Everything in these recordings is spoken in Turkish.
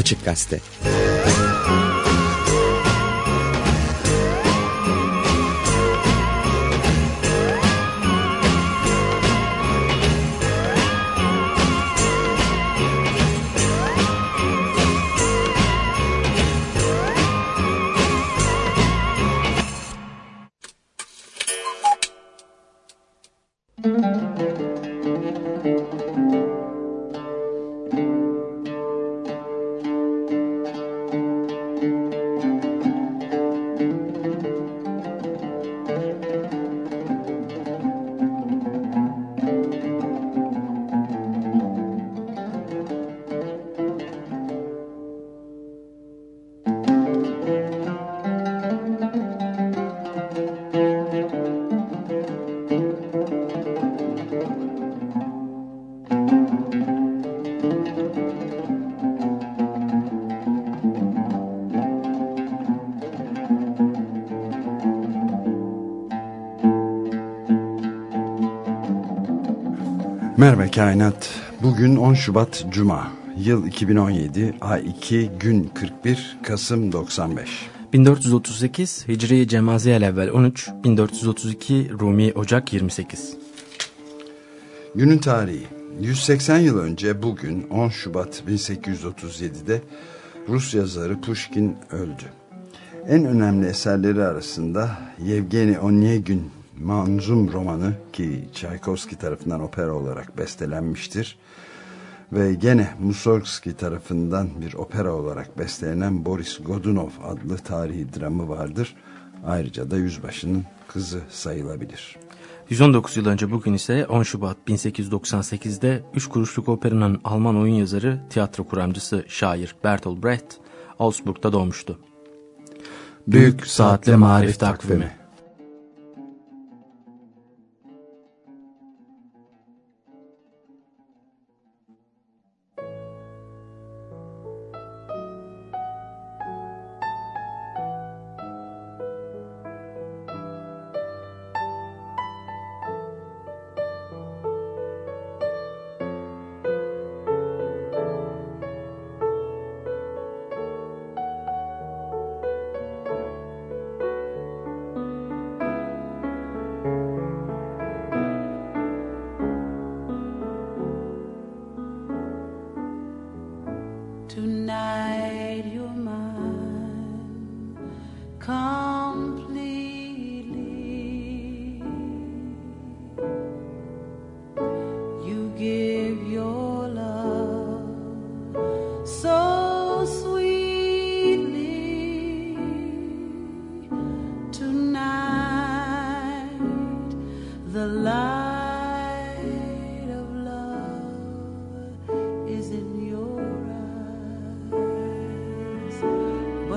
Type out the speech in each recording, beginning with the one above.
Açık Gazete Kainat. Bugün 10 Şubat Cuma. Yıl 2017, ay 2, gün 41, Kasım 95. 1438 Hicri Cemaziyel evvel 13, 1432 Rumi Ocak 28. Günün tarihi 180 yıl önce bugün 10 Şubat 1837'de Rus yazarı Pushkin öldü. En önemli eserleri arasında Yevgeni Onegin Manzum romanı ki Tchaikovsky tarafından opera olarak bestelenmiştir ve gene Mussorgsky tarafından bir opera olarak bestelenen Boris Godunov adlı tarihi dramı vardır. Ayrıca da Yüzbaşı'nın kızı sayılabilir. 119 yıl önce bugün ise 10 Şubat 1898'de 3 kuruşluk operanın Alman oyun yazarı, tiyatro kuramcısı, şair Bertolt Brecht, Augsburg'da doğmuştu. Büyük Saatli Marif Takvimi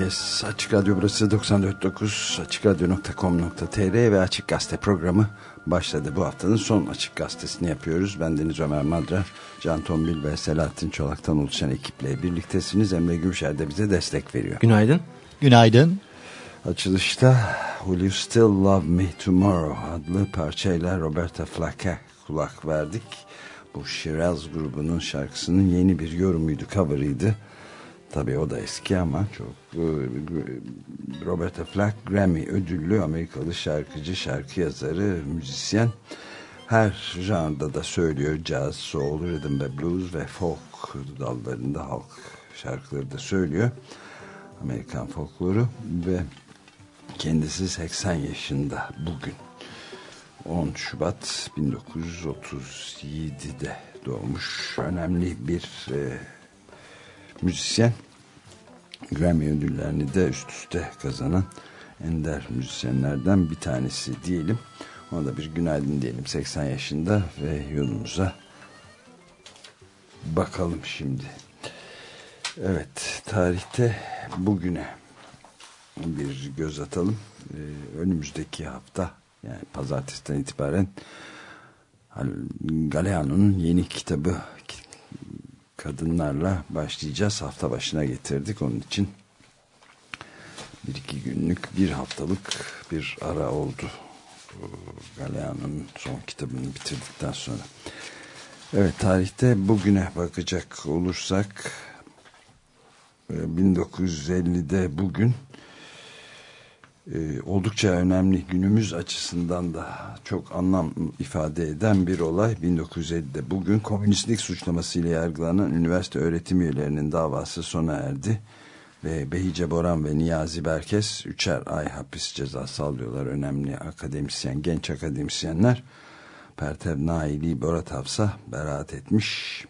herkes. Açık Radyo burası 94.9 AçıkRadyo.com.tr ve Açık Gazete programı başladı. Bu haftanın son Açık Gazetesini yapıyoruz. Ben Deniz Ömer Madra, Can Tombil ve Selahattin Çolak'tan oluşan ekiple birliktesiniz. Emre Gümşer de bize destek veriyor. Günaydın. Günaydın. Açılışta Will You Still Love Me Tomorrow adlı parçayla Roberta Flack'e kulak verdik. Bu Shiraz grubunun şarkısının yeni bir yorumuydu, cover'ıydı. Tabii o da eski ama çok e, Roberta Flack Grammy ödüllü Amerikalı şarkıcı, şarkı yazarı, müzisyen. Her janrda da söylüyor. Jazz, soul, rhythm ve blues ve folk dallarında halk şarkıları da söylüyor. Amerikan folkloru ve kendisi 80 yaşında bugün. 10 Şubat 1937'de doğmuş. Önemli bir e, müzisyen. Grammy ödüllerini de üst üste kazanan ender müzisyenlerden bir tanesi diyelim. Ona da bir günaydın diyelim 80 yaşında ve yolumuza bakalım şimdi. Evet tarihte bugüne bir göz atalım. Ee, önümüzdeki hafta yani pazartesiden itibaren Galeano'nun yeni kitabı kadınlarla başlayacağız. Hafta başına getirdik. Onun için bir iki günlük bir haftalık bir ara oldu. Galeano'nun son kitabını bitirdikten sonra. Evet tarihte bugüne bakacak olursak 1950'de e, bugün e, oldukça önemli günümüz açısından da çok anlam ifade eden bir olay. 1950'de bugün komünistlik suçlamasıyla yargılanan üniversite öğretim üyelerinin davası sona erdi. Ve Behice Boran ve Niyazi Berkes üçer ay hapis cezası alıyorlar. Önemli akademisyen genç akademisyenler. Pertev Naili Borat Hafsa beraat etmiş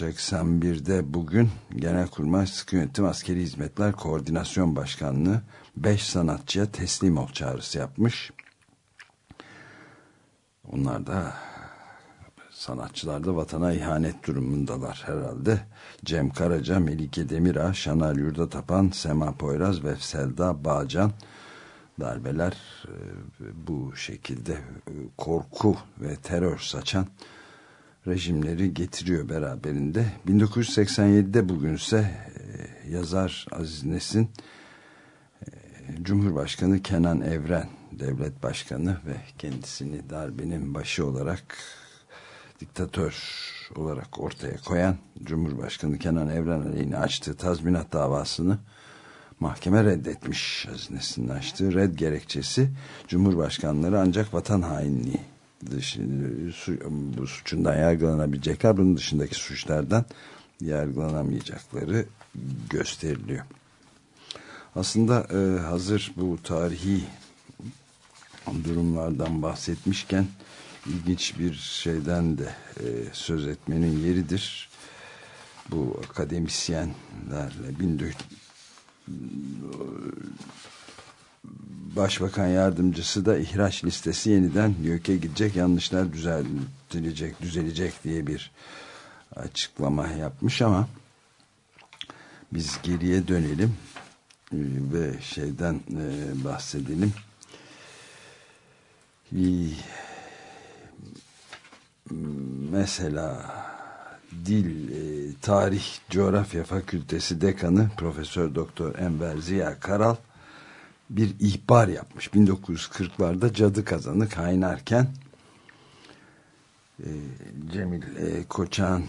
1981'de bugün Genelkurmay Sıkı Yönetim Askeri Hizmetler Koordinasyon Başkanlığı 5 sanatçıya teslim ol çağrısı yapmış. Onlar da sanatçılar da vatana ihanet durumundalar herhalde. Cem Karaca, Melike Demirağ, Şanal Yurdatapan, Sema Poyraz ve Selda Bağcan darbeler e, bu şekilde e, korku ve terör saçan rejimleri getiriyor beraberinde. 1987'de bugünse e, yazar Aziz Nesin, e, Cumhurbaşkanı Kenan Evren, devlet başkanı ve kendisini darbenin başı olarak diktatör olarak ortaya koyan Cumhurbaşkanı Kenan Evren aleyhine açtığı tazminat davasını mahkeme reddetmiş. Aziz Nesin'in açtığı red gerekçesi Cumhurbaşkanları ancak vatan hainliği bu suçundan yargılanabilecekler. Bunun dışındaki suçlardan yargılanamayacakları gösteriliyor. Aslında e, hazır bu tarihi durumlardan bahsetmişken ilginç bir şeyden de e, söz etmenin yeridir. Bu akademisyenlerle 1400 Başbakan yardımcısı da ihraç listesi yeniden YÖK'e gidecek yanlışlar düzeltilecek düzelecek diye bir açıklama yapmış ama biz geriye dönelim e, ve şeyden e, bahsedelim. Mesela Dil, e, Tarih, Coğrafya Fakültesi Dekanı Profesör Doktor Enver Ziya Karal bir ihbar yapmış. 1940'larda cadı kazanı kaynarken e, Cemil e, Koçak'ın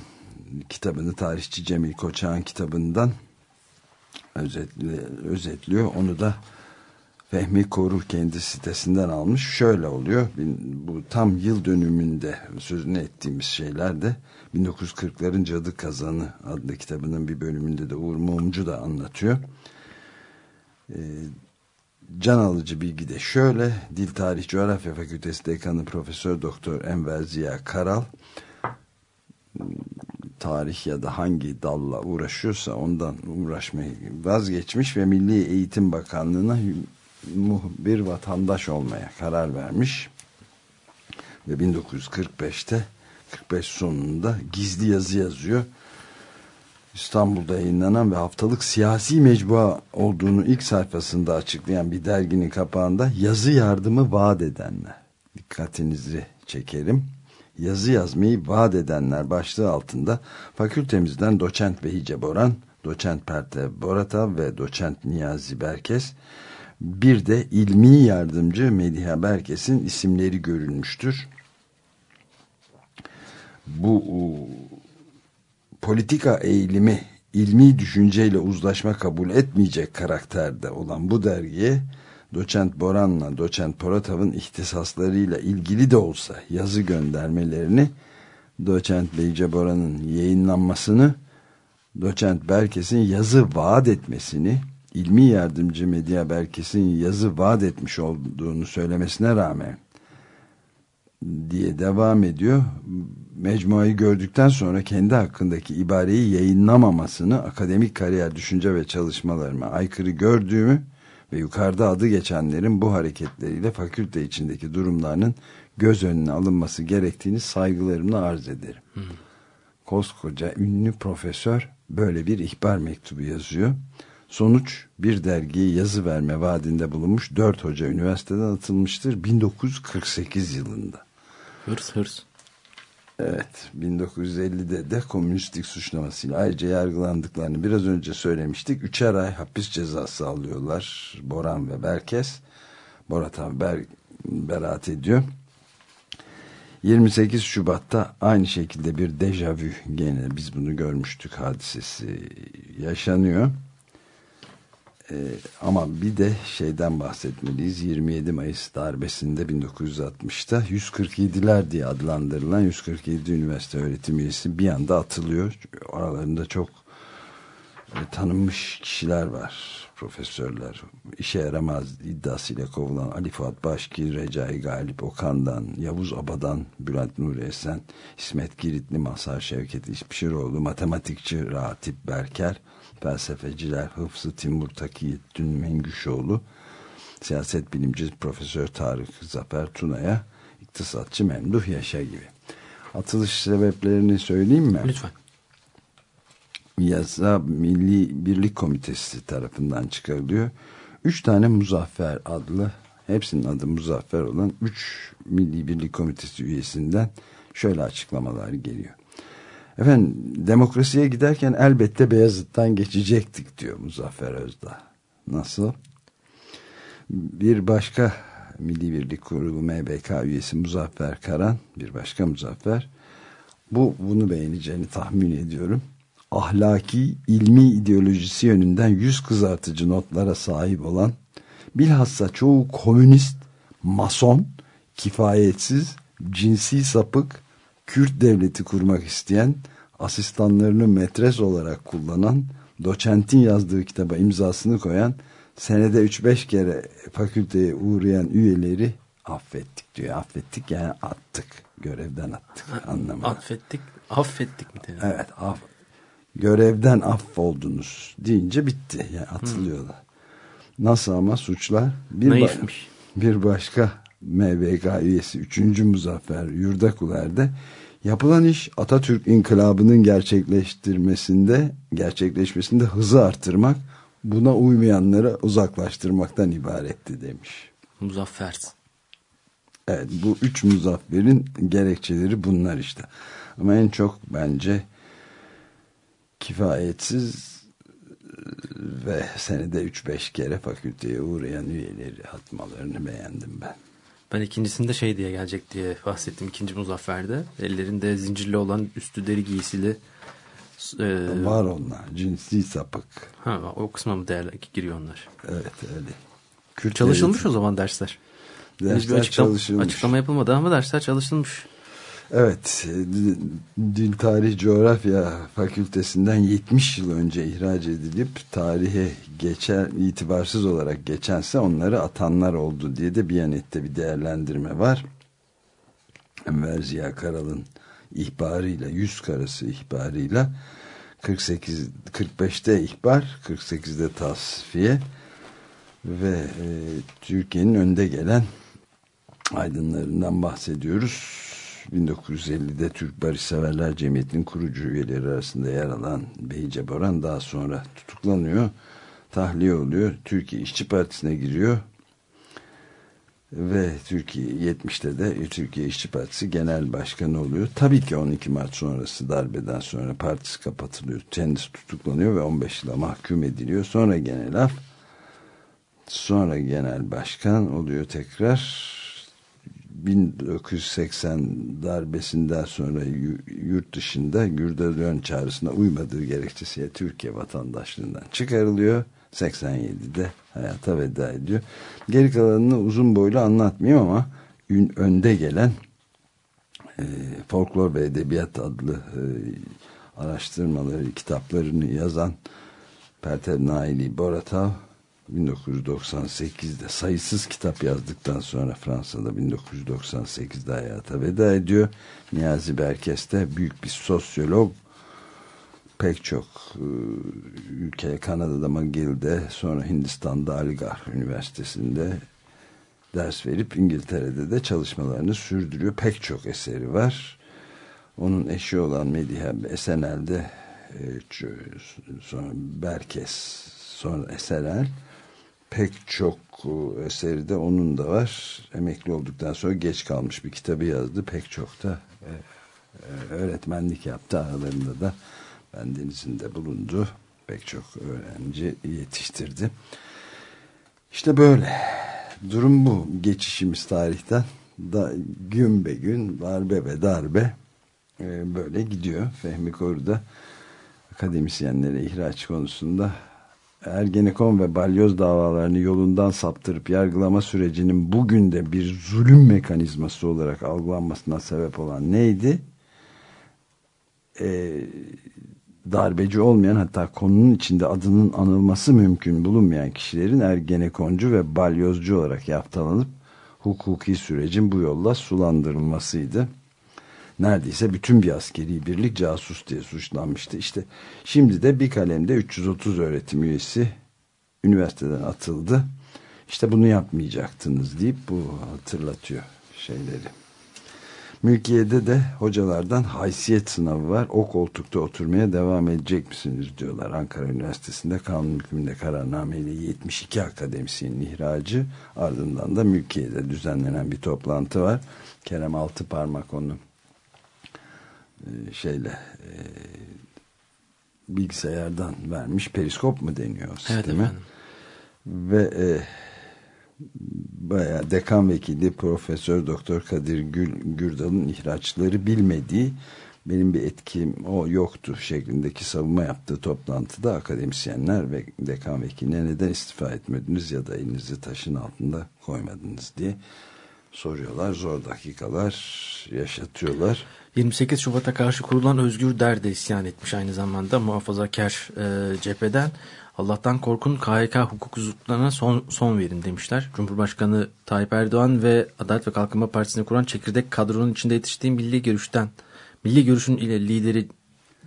kitabını tarihçi Cemil Koçak'ın kitabından özetle, özetliyor. Onu da Fehmi Koru kendi sitesinden almış. Şöyle oluyor. Bu tam yıl dönümünde sözünü ettiğimiz şeyler de 1940'ların Cadı Kazanı adlı kitabının bir bölümünde de Uğur Mumcu da anlatıyor. Ee, can alıcı bilgi de şöyle. Dil Tarih Coğrafya Fakültesi Dekanı Profesör Doktor Enver Ziya Karal tarih ya da hangi dalla uğraşıyorsa ondan uğraşmayı vazgeçmiş ve Milli Eğitim Bakanlığı'na bir vatandaş olmaya karar vermiş. Ve 1945'te 45 sonunda gizli yazı yazıyor. İstanbul'da yayınlanan ve haftalık siyasi mecbua olduğunu ilk sayfasında açıklayan bir derginin kapağında yazı yardımı vaat edenler. Dikkatinizi çekerim. Yazı yazmayı vaat edenler başlığı altında fakültemizden doçent Behice Boran, doçent Perte Borata ve doçent Niyazi Berkes bir de ilmi yardımcı Mediha Berkes'in isimleri görülmüştür. Bu politika eğilimi ilmi düşünceyle uzlaşma kabul etmeyecek karakterde olan bu dergiye Doçent Boran'la Doçent Poratav'ın ihtisaslarıyla ilgili de olsa yazı göndermelerini Doçent Beyce Boran'ın yayınlanmasını Doçent Berkes'in yazı vaat etmesini ilmi yardımcı Medya Berkes'in yazı vaat etmiş olduğunu söylemesine rağmen diye devam ediyor. Mecmuayı gördükten sonra kendi hakkındaki ibareyi yayınlamamasını akademik kariyer, düşünce ve çalışmalarıma aykırı gördüğümü ve yukarıda adı geçenlerin bu hareketleriyle fakülte içindeki durumlarının göz önüne alınması gerektiğini saygılarımla arz ederim. Koskoca ünlü profesör böyle bir ihbar mektubu yazıyor. Sonuç bir dergiye yazı verme vaadinde bulunmuş dört hoca üniversiteden atılmıştır 1948 yılında. Hırs hırs. Evet 1950'de de komünistik suçlamasıyla ayrıca yargılandıklarını biraz önce söylemiştik. Üçer ay hapis cezası alıyorlar Boran ve Berkes. Borat abi ber, beraat ediyor. 28 Şubat'ta aynı şekilde bir dejavü gene biz bunu görmüştük hadisesi yaşanıyor. Ee, ama bir de şeyden bahsetmeliyiz. 27 Mayıs darbesinde 1960'ta 147'ler diye adlandırılan 147 üniversite öğretim üyesi bir anda atılıyor. Aralarında çok e, tanınmış kişiler var. Profesörler. işe yaramaz iddiasıyla kovulan Ali Fuat Başki, Recai Galip Okan'dan, Yavuz Aba'dan, Bülent Nuri Esen, İsmet Giritli, Mazhar Şevket İşbişiroğlu, matematikçi Ratip Berker, felsefeciler Hıfzı Timur Takiyettin Mengüşoğlu, siyaset bilimci Profesör Tarık Zafer Tuna'ya iktisatçı Memduh Yaşa gibi. Atılış sebeplerini söyleyeyim mi? Lütfen. Yasa Milli Birlik Komitesi tarafından çıkarılıyor. Üç tane Muzaffer adlı, hepsinin adı Muzaffer olan üç Milli Birlik Komitesi üyesinden şöyle açıklamalar geliyor. Efendim demokrasiye giderken elbette Beyazıt'tan geçecektik diyor Muzaffer Özdağ. Nasıl? Bir başka Milli Birlik Kurulu MBK üyesi Muzaffer Karan, bir başka Muzaffer. Bu bunu beğeneceğini tahmin ediyorum. Ahlaki, ilmi ideolojisi yönünden yüz kızartıcı notlara sahip olan, bilhassa çoğu komünist, mason, kifayetsiz, cinsi sapık, Kürt devleti kurmak isteyen, asistanlarını metres olarak kullanan, doçentin yazdığı kitaba imzasını koyan, senede 3-5 kere fakülteye uğrayan üyeleri affettik diyor. Affettik yani attık. Görevden attık anlamında. Affettik, affettik mi? Diyor? Evet. Af, görevden affoldunuz deyince bitti. Yani atılıyorlar. Hmm. Nasıl ama suçlar? Bir Naifmiş. Ba bir başka MBK üyesi 3. Muzaffer Yurdakuler'de yapılan iş Atatürk inkılabının gerçekleştirmesinde gerçekleşmesinde hızı arttırmak buna uymayanları uzaklaştırmaktan ibaretti demiş. Muzaffer. Evet bu üç muzafferin gerekçeleri bunlar işte. Ama en çok bence kifayetsiz ve senede 3-5 kere fakülteye uğrayan üyeleri atmalarını beğendim ben. Ben ikincisinde şey diye gelecek diye bahsettim ikinci Muzaffer'de. Ellerinde zincirli olan üstü deri giysili. E, Var onlar. Cinsi sapık. Ha, o kısma mı değerli giriyor onlar? Evet öyle. Kürt Çalışılmış o zaman dersler. Dersler açıklama, çalışılmış. Açıklama yapılmadı ama dersler çalışılmış. Evet, Dil Tarih Coğrafya Fakültesinden 70 yıl önce ihraç edilip tarihe geçer, itibarsız olarak geçense onları atanlar oldu diye de Biyanet'te bir değerlendirme var. Enver Ziya Karal'ın ihbarıyla, yüz karası ihbarıyla 48 45'te ihbar, 48'de tasfiye ve e, Türkiye'nin önde gelen aydınlarından bahsediyoruz 1950'de Türk Barışseverler Cemiyeti'nin kurucu üyeleri arasında yer alan Beyce Boran daha sonra tutuklanıyor. Tahliye oluyor. Türkiye İşçi Partisi'ne giriyor. Ve Türkiye 70'te de Türkiye İşçi Partisi Genel Başkanı oluyor. Tabii ki 12 Mart sonrası darbeden sonra partisi kapatılıyor. Kendisi tutuklanıyor ve 15 yıla mahkum ediliyor. Sonra genel af. Sonra genel başkan oluyor tekrar 1980 darbesinden sonra yurt dışında Gürdelön çağrısına uymadığı gerekçesiyle Türkiye vatandaşlığından çıkarılıyor. 87'de hayata veda ediyor. Geri kalanını uzun boylu anlatmayayım ama önde gelen e, Folklor ve Edebiyat adlı e, araştırmaları, kitaplarını yazan Pertev Naili Boratav 1998'de sayısız kitap yazdıktan sonra Fransa'da 1998'de hayata veda ediyor. Niyazi Berkes de büyük bir sosyolog pek çok e, ülke Kanada'da McGill'de sonra Hindistan'da Aligarh Üniversitesi'nde ders verip İngiltere'de de çalışmalarını sürdürüyor. Pek çok eseri var. Onun eşi olan Medihe Esenel'de e, sonra Berkes sonra Esenel pek çok e, eseri de onun da var. Emekli olduktan sonra geç kalmış bir kitabı yazdı. Pek çok da e, e, öğretmenlik yaptı. Aralarında da bendenizin de bulundu. Pek çok öğrenci yetiştirdi. İşte böyle. Durum bu. Geçişimiz tarihten da gün be gün darbe ve darbe böyle gidiyor. Fehmi Koru'da akademisyenlere ihraç konusunda Ergenekon ve balyoz davalarını yolundan saptırıp yargılama sürecinin bugün de bir zulüm mekanizması olarak algılanmasına sebep olan neydi? Ee, darbeci olmayan hatta konunun içinde adının anılması mümkün bulunmayan kişilerin ergenekoncu ve balyozcu olarak yaptalanıp hukuki sürecin bu yolla sulandırılmasıydı neredeyse bütün bir askeri birlik casus diye suçlanmıştı. İşte şimdi de bir kalemde 330 öğretim üyesi üniversiteden atıldı. İşte bunu yapmayacaktınız deyip bu hatırlatıyor şeyleri. Mülkiye'de de hocalardan haysiyet sınavı var. O koltukta oturmaya devam edecek misiniz diyorlar. Ankara Üniversitesi'nde kanun hükmünde kararnameyle 72 akademisyenin ihracı ardından da Mülkiye'de düzenlenen bir toplantı var. Kerem Altıparmak onu şeyle e, bilgisayardan vermiş periskop mu deniyor o sisteme evet, ve e, bayağı dekan vekili Profesör Doktor Kadir Gül, Gürdal'ın ihraçları bilmediği benim bir etkim o yoktu şeklindeki savunma yaptığı toplantıda akademisyenler ve dekan vekiline neden istifa etmediniz ya da elinizi taşın altında koymadınız diye soruyorlar. Zor dakikalar yaşatıyorlar. 28 Şubat'a karşı kurulan Özgür Der'de isyan etmiş aynı zamanda muhafazakar e, cepheden. Allah'tan korkun KHK hukuksuzluklarına son, son verin demişler. Cumhurbaşkanı Tayyip Erdoğan ve Adalet ve Kalkınma Partisi'ni kuran çekirdek kadronun içinde yetiştiği Milli Görüş'ten, Milli Görüş'ün ile lideri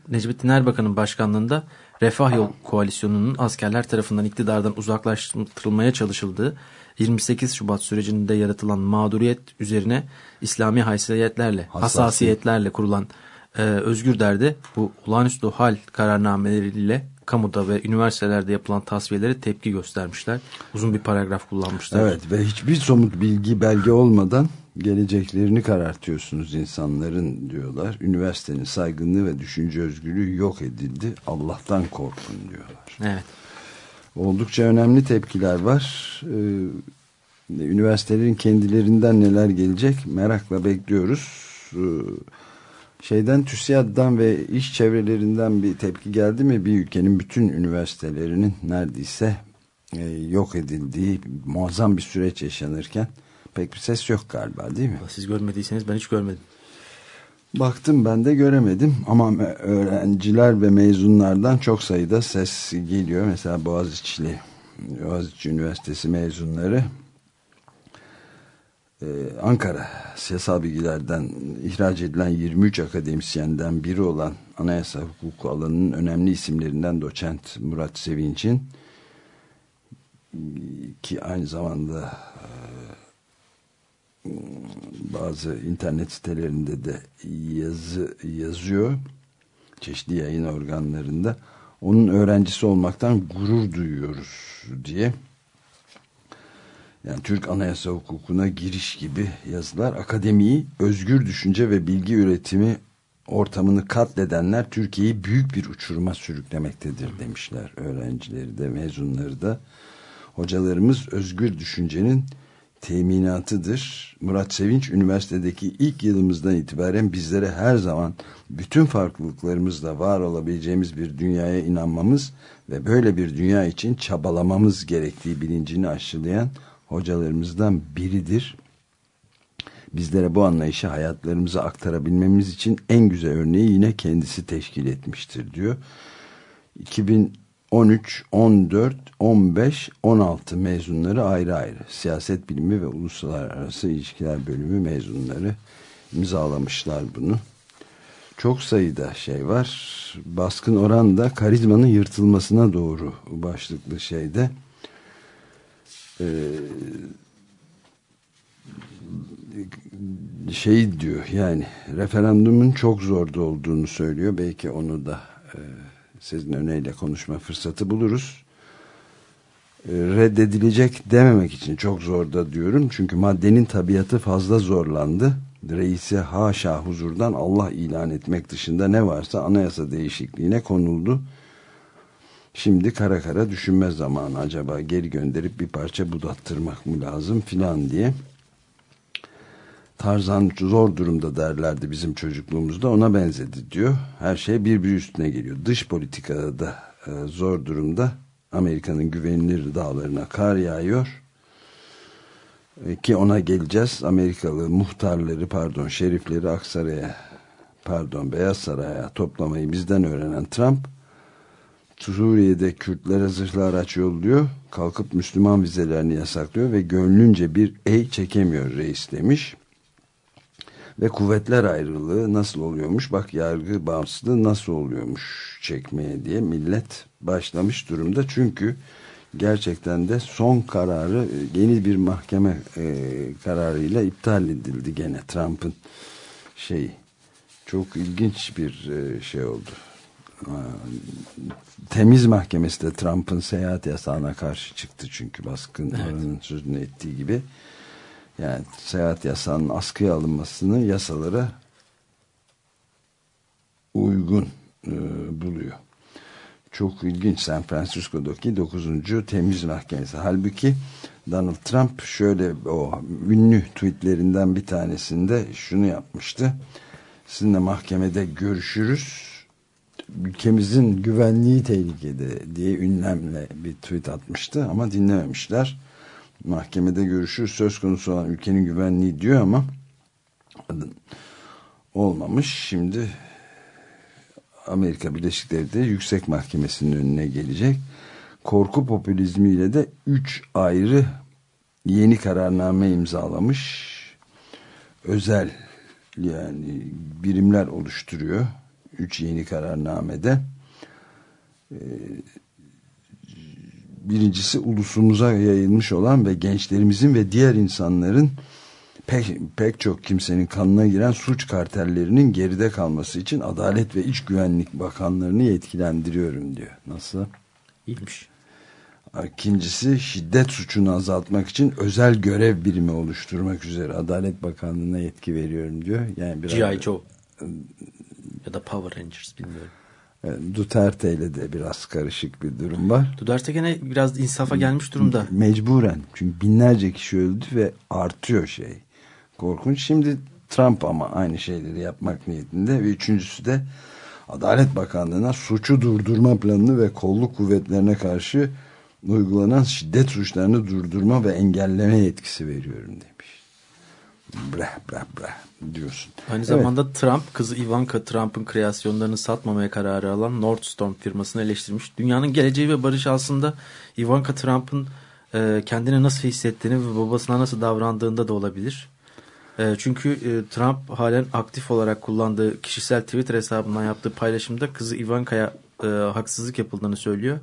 Necmettin Erbakan'ın başkanlığında Refah Yol Koalisyonu'nun askerler tarafından iktidardan uzaklaştırılmaya çalışıldığı 28 Şubat sürecinde yaratılan mağduriyet üzerine İslami haysiyetlerle, hassasiyetlerle kurulan e, Özgür Derdi bu olağanüstü hal kararnameleriyle kamuda ve üniversitelerde yapılan tasfiyelere tepki göstermişler. Uzun bir paragraf kullanmışlar. Evet ve hiçbir somut bilgi belge olmadan geleceklerini karartıyorsunuz insanların diyorlar. Üniversitenin saygınlığı ve düşünce özgürlüğü yok edildi. Allah'tan korkun diyorlar. Evet. Oldukça önemli tepkiler var. Ee, üniversitelerin kendilerinden neler gelecek merakla bekliyoruz. Ee, şeyden TÜSİAD'dan ve iş çevrelerinden bir tepki geldi mi? Bir ülkenin bütün üniversitelerinin neredeyse e, yok edildiği muazzam bir süreç yaşanırken pek bir ses yok galiba değil mi? Siz görmediyseniz ben hiç görmedim. Baktım ben de göremedim ama öğrenciler ve mezunlardan çok sayıda ses geliyor. Mesela Boğaziçi'li Boğaziçi Üniversitesi mezunları ee, Ankara siyasal bilgilerden ihraç edilen 23 akademisyenden biri olan anayasa hukuku alanının önemli isimlerinden doçent Murat Sevinç'in ki aynı zamanda bazı internet sitelerinde de yazı yazıyor. Çeşitli yayın organlarında. Onun öğrencisi olmaktan gurur duyuyoruz diye. Yani Türk Anayasa Hukukuna giriş gibi yazılar. Akademiyi özgür düşünce ve bilgi üretimi ortamını katledenler Türkiye'yi büyük bir uçuruma sürüklemektedir demişler. Öğrencileri de mezunları da. Hocalarımız özgür düşüncenin teminatıdır. Murat Sevinç üniversitedeki ilk yılımızdan itibaren bizlere her zaman bütün farklılıklarımızla var olabileceğimiz bir dünyaya inanmamız ve böyle bir dünya için çabalamamız gerektiği bilincini aşılayan hocalarımızdan biridir. Bizlere bu anlayışı hayatlarımıza aktarabilmemiz için en güzel örneği yine kendisi teşkil etmiştir diyor. 2013, 14, 15, 16 mezunları ayrı ayrı. Siyaset bilimi ve uluslararası ilişkiler bölümü mezunları imzalamışlar bunu. Çok sayıda şey var. Baskın oran da karizmanın yırtılmasına doğru başlıklı şeyde. Ee, şey diyor yani referandumun çok zorda olduğunu söylüyor. Belki onu da e, sizin öneyle konuşma fırsatı buluruz. E, reddedilecek dememek için çok zorda diyorum. Çünkü maddenin tabiatı fazla zorlandı. Reisi haşa huzurdan Allah ilan etmek dışında ne varsa anayasa değişikliğine konuldu. Şimdi kara kara düşünme zamanı acaba geri gönderip bir parça budattırmak mı lazım filan diye. Tarzan zor durumda derlerdi bizim çocukluğumuzda ona benzedi diyor. Her şey birbiri üstüne geliyor. Dış politikada da e, zor durumda. Amerika'nın güvenilir dağlarına kar yağıyor. E, ki ona geleceğiz. Amerikalı muhtarları pardon şerifleri Aksaray'a pardon Beyaz Saray'a toplamayı bizden öğrenen Trump Suriye'de Kürtlere zırhlı araç yolluyor. Kalkıp Müslüman vizelerini yasaklıyor ve gönlünce bir ey çekemiyor reis demiş. Ve kuvvetler ayrılığı nasıl oluyormuş? Bak yargı bağımsızlığı nasıl oluyormuş çekmeye diye millet başlamış durumda. Çünkü gerçekten de son kararı yeni bir mahkeme e, kararıyla iptal edildi gene Trump'ın şeyi. Çok ilginç bir e, şey oldu. Temiz mahkemesi de Trump'ın seyahat yasağına karşı çıktı çünkü baskın evet. sözünü ettiği gibi yani seyahat yasağının askıya alınmasını yasalara uygun e, buluyor. Çok ilginç San Francisco'daki 9. Temiz Mahkemesi. Halbuki Donald Trump şöyle o ünlü tweetlerinden bir tanesinde şunu yapmıştı. Sizinle mahkemede görüşürüz. Ülkemizin güvenliği tehlikede diye ünlemle bir tweet atmıştı ama dinlememişler mahkemede görüşür söz konusu olan ülkenin güvenliği diyor ama olmamış. Şimdi Amerika Birleşik Devletleri Yüksek Mahkemesi'nin önüne gelecek. Korku popülizmiyle de üç ayrı yeni kararname imzalamış. Özel yani birimler oluşturuyor. Üç yeni kararnamede. Birincisi ulusumuza yayılmış olan ve gençlerimizin ve diğer insanların pek, pek çok kimsenin kanına giren suç kartellerinin geride kalması için Adalet ve İç Güvenlik Bakanlarını yetkilendiriyorum diyor. Nasıl? İyiymiş. İkincisi şiddet suçunu azaltmak için özel görev birimi oluşturmak üzere Adalet Bakanlığı'na yetki veriyorum diyor. Yani biraz G.I. Joe ya da Power Rangers bilmiyorum. Duterte ile de biraz karışık bir durum var. Duterte gene biraz insafa gelmiş durumda. Mecburen. Çünkü binlerce kişi öldü ve artıyor şey. Korkunç. Şimdi Trump ama aynı şeyleri yapmak niyetinde ve üçüncüsü de Adalet Bakanlığı'na suçu durdurma planını ve kolluk kuvvetlerine karşı uygulanan şiddet suçlarını durdurma ve engelleme yetkisi veriyorum demiş. Brah brah brah diyorsun. Aynı zamanda evet. Trump kızı Ivanka Trump'ın kreasyonlarını satmamaya kararı alan Nordstrom firmasını eleştirmiş. Dünyanın geleceği ve barışı aslında Ivanka Trump'ın e, kendini nasıl hissettiğini ve babasına nasıl davrandığında da olabilir. E, çünkü e, Trump halen aktif olarak kullandığı kişisel Twitter hesabından yaptığı paylaşımda kızı Ivanka'ya e, haksızlık yapıldığını söylüyor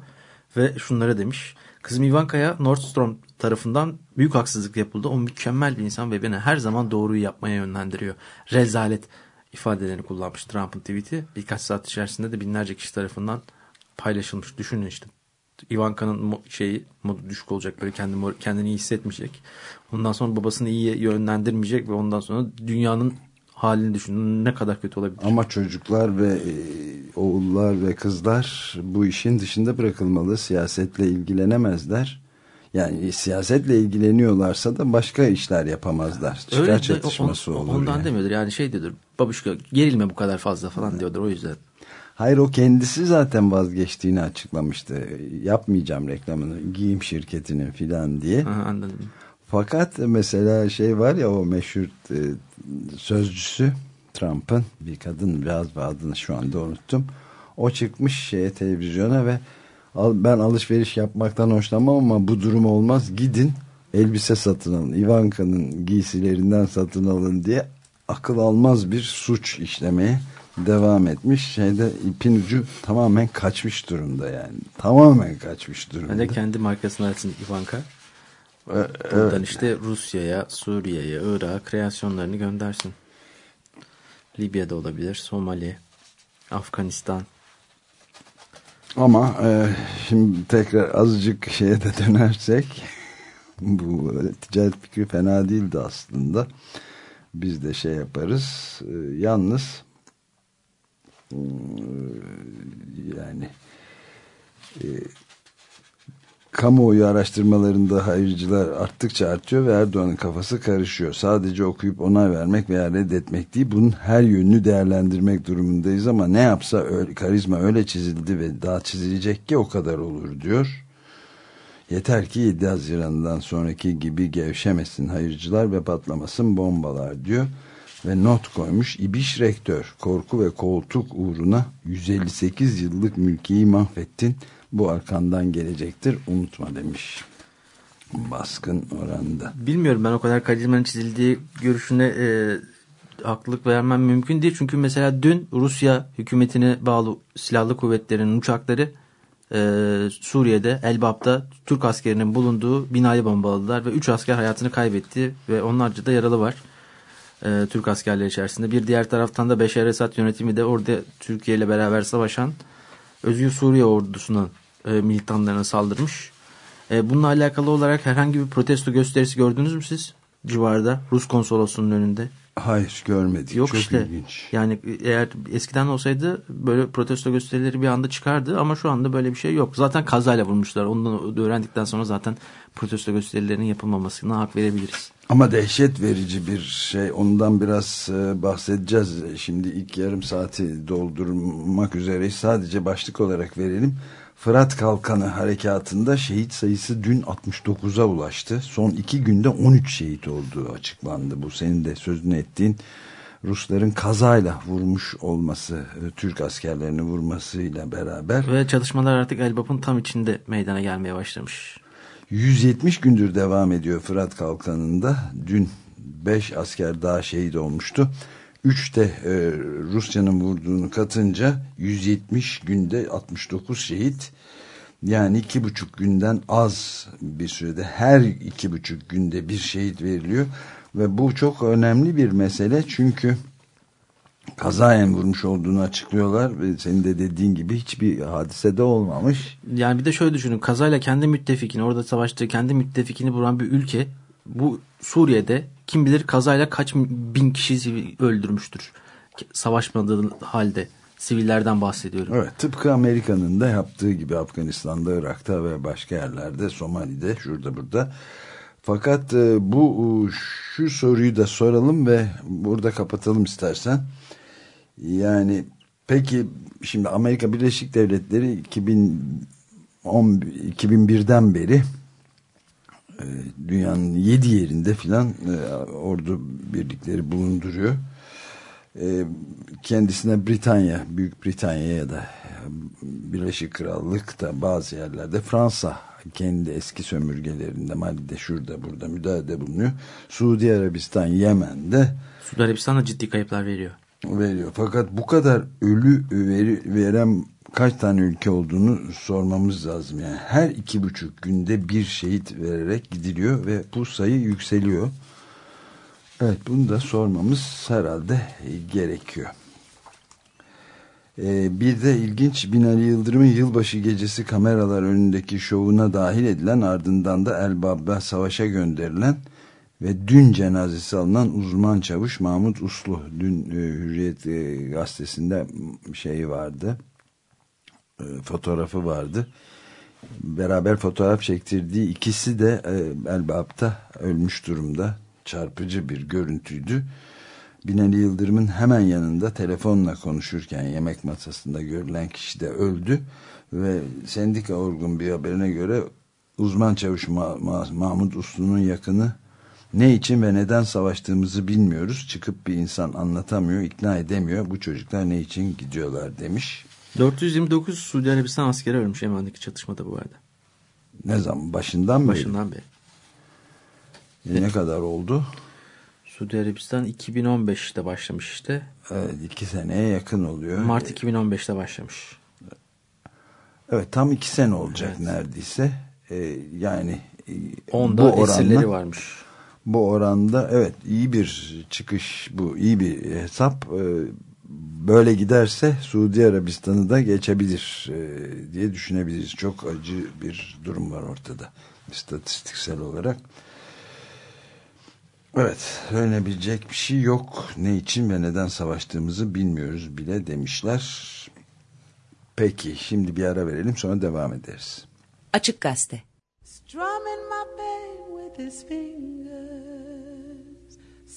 ve şunları demiş. Kızım Ivanka'ya Nordstrom tarafından büyük haksızlık yapıldı. O mükemmel bir insan ve beni her zaman doğruyu yapmaya yönlendiriyor. Rezalet ifadelerini kullanmış Trump'ın tweet'i. Birkaç saat içerisinde de binlerce kişi tarafından paylaşılmış. Düşünün işte Ivanka'nın şeyi modu düşük olacak böyle kendini, kendini iyi hissetmeyecek. Ondan sonra babasını iyi yönlendirmeyecek ve ondan sonra dünyanın halini düşünün ne kadar kötü olabilir. Ama çocuklar ve e, oğullar ve kızlar bu işin dışında bırakılmalı. Siyasetle ilgilenemezler. Yani siyasetle ilgileniyorlarsa da başka işler yapamazlar. Çıkar Öyle çatışması on, olur. Ondan yani. demiyordur. Yani şey diyordur. Babuşka gerilme bu kadar fazla falan diyordur o yüzden. Hayır o kendisi zaten vazgeçtiğini açıklamıştı. Yapmayacağım reklamını giyim şirketinin filan diye. Ha, anladım. Fakat mesela şey var ya o meşhur e, sözcüsü Trump'ın bir kadın biraz adını şu anda unuttum. O çıkmış şeye televizyona ve ben alışveriş yapmaktan hoşlanmam ama bu durum olmaz. Gidin elbise satın alın. Ivanka'nın giysilerinden satın alın diye akıl almaz bir suç işlemeye devam etmiş. Şeyde ipin ucu tamamen kaçmış durumda yani. Tamamen kaçmış durumda. Ben de kendi markasını açsın Ivanka. Buradan evet. işte Rusya'ya, Suriye'ye, Irak'a kreasyonlarını göndersin. Libya'da olabilir, Somali, Afganistan. Ama e, şimdi tekrar azıcık şeye de dönersek bu ticaret fikri fena değildi aslında. Biz de şey yaparız. E, yalnız e, yani e, kamuoyu araştırmalarında hayırcılar arttıkça artıyor ve Erdoğan'ın kafası karışıyor. Sadece okuyup onay vermek veya reddetmek değil, bunun her yönünü değerlendirmek durumundayız ama ne yapsa öyle, karizma öyle çizildi ve daha çizilecek ki o kadar olur diyor. Yeter ki 7 Haziran'dan sonraki gibi gevşemesin hayırcılar ve patlamasın bombalar diyor. Ve not koymuş İbiş rektör korku ve koltuk uğruna 158 yıllık mülkiyi mahvettin bu arkandan gelecektir unutma demiş baskın oranda. Bilmiyorum ben o kadar karizmanın çizildiği görüşüne e, haklılık vermem mümkün değil. Çünkü mesela dün Rusya hükümetine bağlı silahlı kuvvetlerinin uçakları e, Suriye'de Elbap'ta Türk askerinin bulunduğu binayı bombaladılar ve 3 asker hayatını kaybetti ve onlarca da yaralı var. E, Türk askerleri içerisinde. Bir diğer taraftan da Beşer Esad yönetimi de orada Türkiye ile beraber savaşan Özgür Suriye ordusunun e, militanlarına saldırmış. E, bununla alakalı olarak herhangi bir protesto gösterisi gördünüz mü siz civarda Rus konsolosluğunun önünde? Hayır görmedik. Yok Çok işte. ilginç. Yani eğer eskiden olsaydı böyle protesto gösterileri bir anda çıkardı ama şu anda böyle bir şey yok. Zaten kazayla vurmuşlar. Ondan öğrendikten sonra zaten protesto gösterilerinin yapılmamasına hak verebiliriz. Ama dehşet verici bir şey. Ondan biraz e, bahsedeceğiz. Şimdi ilk yarım saati doldurmak üzere sadece başlık olarak verelim. Fırat Kalkanı harekatında şehit sayısı dün 69'a ulaştı. Son iki günde 13 şehit olduğu açıklandı. Bu senin de sözünü ettiğin Rusların kazayla vurmuş olması, e, Türk askerlerini vurmasıyla beraber. Ve çalışmalar artık Elbap'ın tam içinde meydana gelmeye başlamış. 170 gündür devam ediyor Fırat Kalkanı'nda. Dün 5 asker daha şehit olmuştu. 3 de e, Rusya'nın vurduğunu katınca 170 günde 69 şehit. Yani iki buçuk günden az bir sürede her iki buçuk günde bir şehit veriliyor. Ve bu çok önemli bir mesele çünkü kazayen vurmuş olduğunu açıklıyorlar ve senin de dediğin gibi hiçbir hadise de olmamış. Yani bir de şöyle düşünün kazayla kendi müttefikini orada savaştığı kendi müttefikini vuran bir ülke bu Suriye'de kim bilir kazayla kaç bin kişi öldürmüştür savaşmadığı halde sivillerden bahsediyorum. Evet tıpkı Amerika'nın da yaptığı gibi Afganistan'da, Irak'ta ve başka yerlerde Somali'de şurada burada. Fakat e, bu şu soruyu da soralım ve burada kapatalım istersen. Yani peki şimdi Amerika Birleşik Devletleri 2010 2001'den beri e, dünyanın yedi yerinde filan e, ordu birlikleri bulunduruyor. E, kendisine Britanya, Büyük Britanya ya da Birleşik Krallık da bazı yerlerde Fransa kendi eski sömürgelerinde Mali'de şurada burada müdahale bulunuyor. Suudi Arabistan, Yemen'de Suudi Arabistan da ciddi kayıplar veriyor veriyor. Fakat bu kadar ölü veri, veren kaç tane ülke olduğunu sormamız lazım. Yani her iki buçuk günde bir şehit vererek gidiliyor ve bu sayı yükseliyor. Evet bunu da sormamız herhalde gerekiyor. Ee, bir de ilginç Binali Yıldırım'ın yılbaşı gecesi kameralar önündeki şovuna dahil edilen ardından da Elbab'da savaşa gönderilen ve dün cenazesi alınan uzman çavuş Mahmut Uslu. Dün e, Hürriyet e, gazetesinde şey vardı e, fotoğrafı vardı. Beraber fotoğraf çektirdiği ikisi de e, Elbap'ta ölmüş durumda. Çarpıcı bir görüntüydü. Binali Yıldırım'ın hemen yanında telefonla konuşurken yemek masasında görülen kişi de öldü. Ve sendika orgun bir haberine göre uzman çavuş Ma Ma Mahmut Uslu'nun yakını ne için ve neden savaştığımızı bilmiyoruz. Çıkıp bir insan anlatamıyor, ikna edemiyor. Bu çocuklar ne için gidiyorlar demiş. 429 Suudi Arabistan askeri ölmüş Yemen'deki çatışmada bu arada. Ne zaman? Başından beri? Başından beri. E, ne kadar oldu? Suudi Arabistan 2015'te başlamış işte. Evet iki seneye yakın oluyor. Mart 2015'te başlamış. Evet tam iki sene olacak evet. neredeyse. Ee, yani e, Onda bu oranla, esirleri varmış. Bu oranda evet iyi bir çıkış bu iyi bir hesap. Ee, böyle giderse Suudi Arabistan'ı da geçebilir e, diye düşünebiliriz. Çok acı bir durum var ortada istatistiksel olarak. Evet, öğrenebilecek bir şey yok. Ne için ve neden savaştığımızı bilmiyoruz bile demişler. Peki, şimdi bir ara verelim sonra devam ederiz. Açık Gazete Strumming my pain with his fingers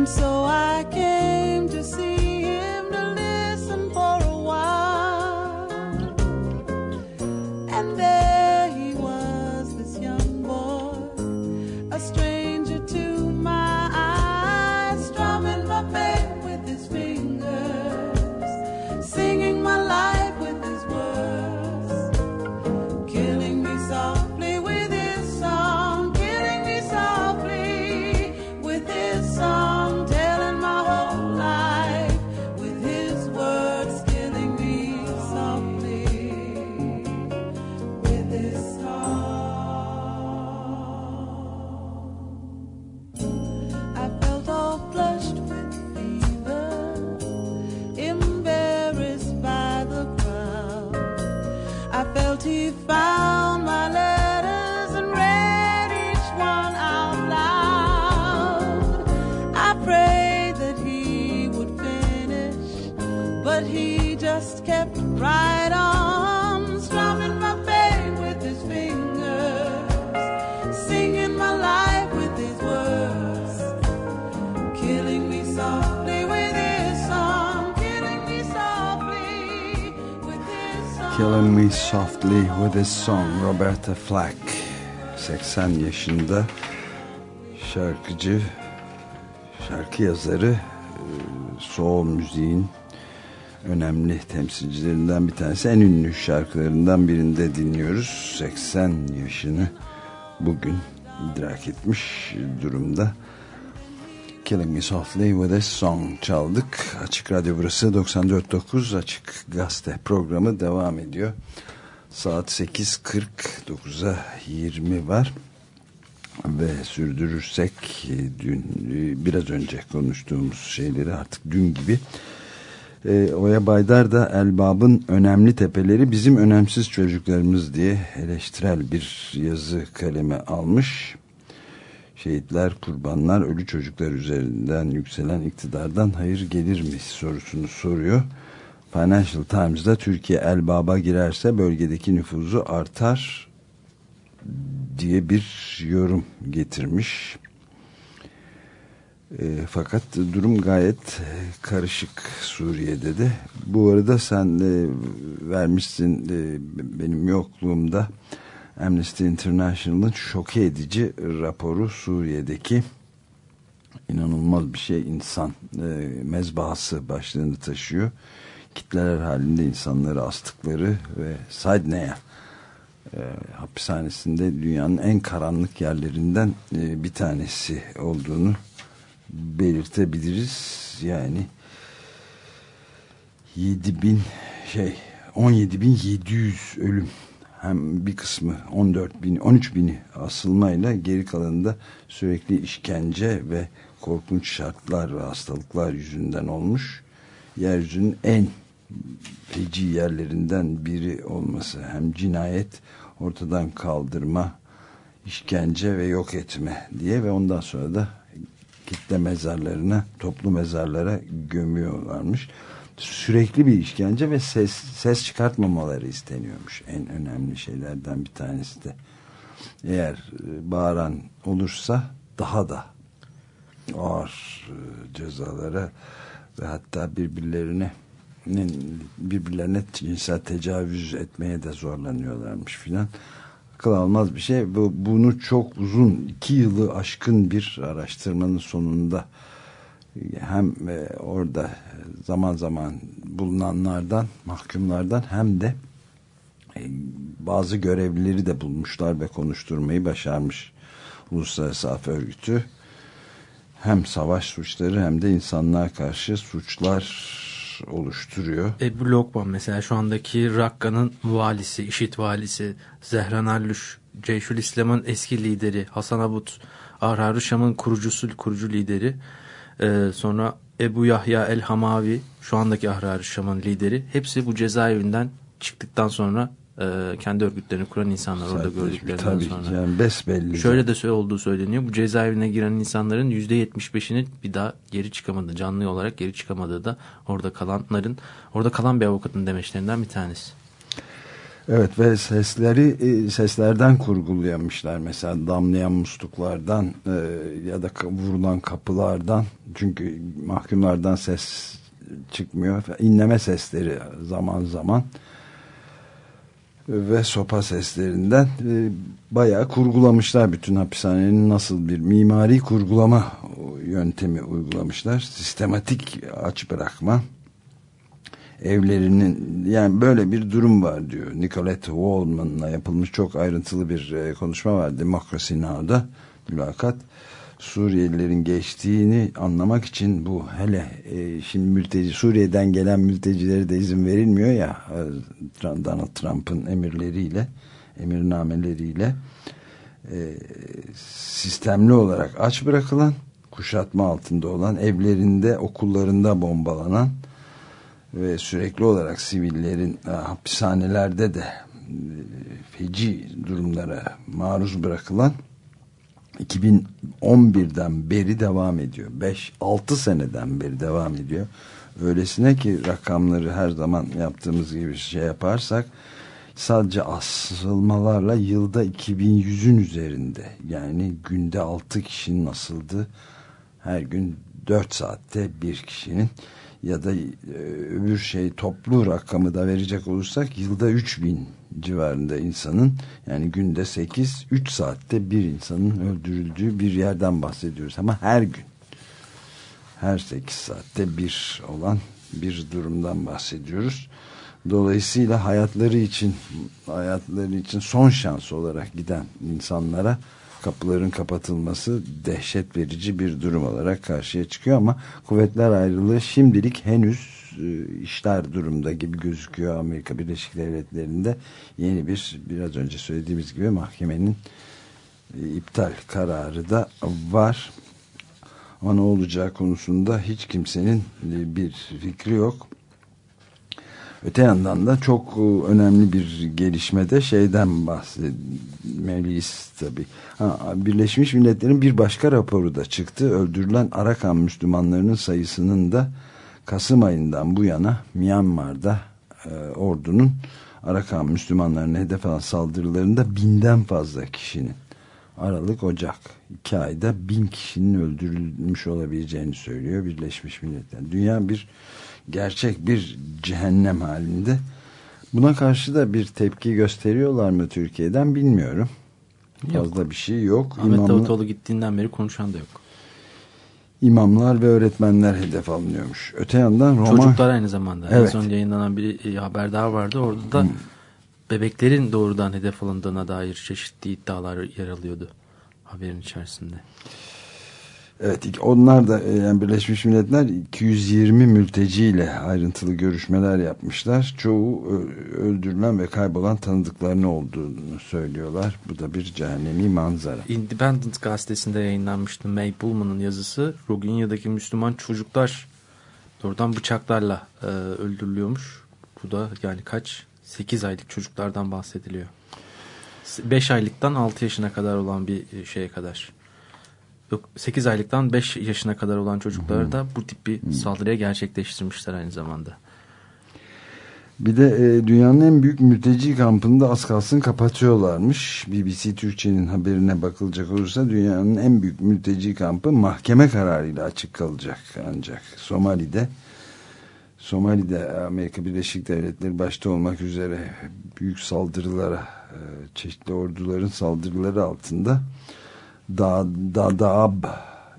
And so I came to see Killing Me Softly with His Song Roberta Flack. 80 yaşında şarkıcı şarkı yazarı e, soul müziğin önemli temsilcilerinden bir tanesi. En ünlü şarkılarından birinde dinliyoruz. 80 yaşını bugün idrak etmiş durumda Killing Me Softly with a Song çaldık. Açık Radyo burası 94.9 Açık Gazete programı devam ediyor. Saat 8.40 9'a 20 var. Ve sürdürürsek e, dün e, biraz önce konuştuğumuz şeyleri artık dün gibi e, Oya Baydar da Elbab'ın önemli tepeleri bizim önemsiz çocuklarımız diye eleştirel bir yazı kaleme almış. Şehitler, kurbanlar, ölü çocuklar üzerinden yükselen iktidardan hayır gelir mi sorusunu soruyor. Financial Times'da Türkiye Elbaba girerse bölgedeki nüfuzu artar diye bir yorum getirmiş. E, fakat durum gayet karışık Suriye'de de. Bu arada sen de vermişsin e, benim yokluğumda Amnesty International'ın şok edici raporu Suriye'deki inanılmaz bir şey insan e, mezbahası başlığını taşıyor. Kitleler halinde insanları astıkları ve Sadne'ye e, hapishanesinde dünyanın en karanlık yerlerinden e, bir tanesi olduğunu belirtebiliriz. Yani 7000 şey 17.700 ölüm hem bir kısmı 14 bin 13 bini asılmayla geri kalanında sürekli işkence ve korkunç şartlar ve hastalıklar yüzünden olmuş. Yeryüzünün en feci yerlerinden biri olması hem cinayet ortadan kaldırma işkence ve yok etme diye ve ondan sonra da kitle mezarlarına toplu mezarlara gömüyorlarmış sürekli bir işkence ve ses, ses çıkartmamaları isteniyormuş. En önemli şeylerden bir tanesi de. Eğer e, bağıran olursa daha da ağır e, cezalara ve hatta birbirlerine birbirlerine cinsel tecavüz etmeye de zorlanıyorlarmış filan. Akıl almaz bir şey. Bu, bunu çok uzun iki yılı aşkın bir araştırmanın sonunda hem e, orada zaman zaman bulunanlardan, mahkumlardan hem de e, bazı görevlileri de bulmuşlar ve konuşturmayı başarmış Uluslararası Af Örgütü. Hem savaş suçları hem de insanlığa karşı suçlar oluşturuyor. Ebu Lokman mesela şu andaki Rakka'nın valisi, işit valisi, Zehran Allüş, Ceyşül İslam'ın eski lideri, Hasan Abut, Ahrar-ı Şam'ın kurucusu, kurucu lideri, ee, sonra Ebu Yahya El Hamavi şu andaki Ahrar Şam'ın lideri hepsi bu cezaevinden çıktıktan sonra e, kendi örgütlerini kuran insanlar Zaten, orada gördüklerinden tabii, sonra. Yani besbelli. Şöyle de söyle olduğu söyleniyor. Bu cezaevine giren insanların %75'inin bir daha geri çıkamadığı, canlı olarak geri çıkamadığı da orada kalanların, orada kalan bir avukatın demeçlerinden bir tanesi. Evet ve sesleri e, seslerden kurgulayamışlar mesela damlayan musluklardan e, ya da vurulan kapılardan. Çünkü mahkumlardan ses çıkmıyor. İnleme sesleri zaman zaman. Ve sopa seslerinden e, bayağı kurgulamışlar bütün hapishanenin nasıl bir mimari kurgulama yöntemi uygulamışlar. Sistematik aç bırakma evlerinin yani böyle bir durum var diyor. Nicolette Wallman'la yapılmış çok ayrıntılı bir e, konuşma var Democracy Now'da mülakat. Suriyelilerin geçtiğini anlamak için bu hele e, şimdi mülteci Suriye'den gelen mültecileri de izin verilmiyor ya e, Donald Trump'ın emirleriyle emirnameleriyle e, sistemli olarak aç bırakılan kuşatma altında olan evlerinde okullarında bombalanan ve sürekli olarak sivillerin e, hapishanelerde de e, feci durumlara maruz bırakılan 2011'den beri devam ediyor. 5-6 seneden beri devam ediyor. Öylesine ki rakamları her zaman yaptığımız gibi şey yaparsak sadece asılmalarla yılda 2100'ün üzerinde yani günde 6 kişinin asıldı her gün 4 saatte bir kişinin ya da e, öbür şey toplu rakamı da verecek olursak yılda 3000 civarında insanın yani günde 8 3 saatte bir insanın öldürüldüğü bir yerden bahsediyoruz ama her gün her 8 saatte bir olan bir durumdan bahsediyoruz. Dolayısıyla hayatları için hayatları için son şans olarak giden insanlara kapıların kapatılması dehşet verici bir durum olarak karşıya çıkıyor ama kuvvetler ayrılığı şimdilik henüz e, işler durumda gibi gözüküyor Amerika Birleşik Devletleri'nde. Yeni bir biraz önce söylediğimiz gibi mahkemenin e, iptal kararı da var. Ama ne olacağı konusunda hiç kimsenin e, bir fikri yok Öte yandan da çok e, önemli bir gelişmede şeyden bahsetmeliyiz tabii. Ha, Birleşmiş Milletler'in bir başka raporu da çıktı. Öldürülen Arakan Müslümanlarının sayısının da Kasım ayından bu yana Myanmar'da e, ordunun Arakan Müslümanlarına hedef alan saldırılarında binden fazla kişinin Aralık Ocak iki ayda bin kişinin öldürülmüş olabileceğini söylüyor Birleşmiş Milletler. Dünya bir gerçek bir cehennem halinde. Buna karşı da bir tepki gösteriyorlar mı Türkiye'den bilmiyorum. Yok. Fazla bir şey yok. Ahmet İmamla- Davutoğlu gittiğinden beri konuşan da yok. imamlar ve öğretmenler hedef alınıyormuş. Öte yandan Roma Çocuklar aynı zamanda. Evet. En son yayınlanan bir e, haber daha vardı. Orada da bebeklerin doğrudan hedef alındığına dair çeşitli iddialar yer alıyordu haberin içerisinde. Evet ilk- onlar da e, yani Birleşmiş Milletler 220 mülteciyle ayrıntılı görüşmeler yapmışlar. Çoğu öldürülen ve kaybolan tanıdıklarını olduğunu söylüyorlar. Bu da bir cehennemi manzara. Independent gazetesinde yayınlanmıştı May Pullman'ın yazısı. Rohingya'daki Müslüman çocuklar doğrudan bıçaklarla e, öldürülüyormuş. Bu da yani kaç? 8 aylık çocuklardan bahsediliyor. 5 aylıktan 6 yaşına kadar olan bir e, şeye kadar. Yok 8 aylıktan 5 yaşına kadar olan çocukları da bu tip bir saldırıya gerçekleştirmişler aynı zamanda. Bir de e, dünyanın en büyük mülteci kampını da az kalsın kapatıyorlarmış. BBC Türkçe'nin haberine bakılacak olursa dünyanın en büyük mülteci kampı mahkeme kararıyla açık kalacak ancak Somali'de Somali'de Amerika Birleşik Devletleri başta olmak üzere büyük saldırılara e, çeşitli orduların saldırıları altında Da- Dadaab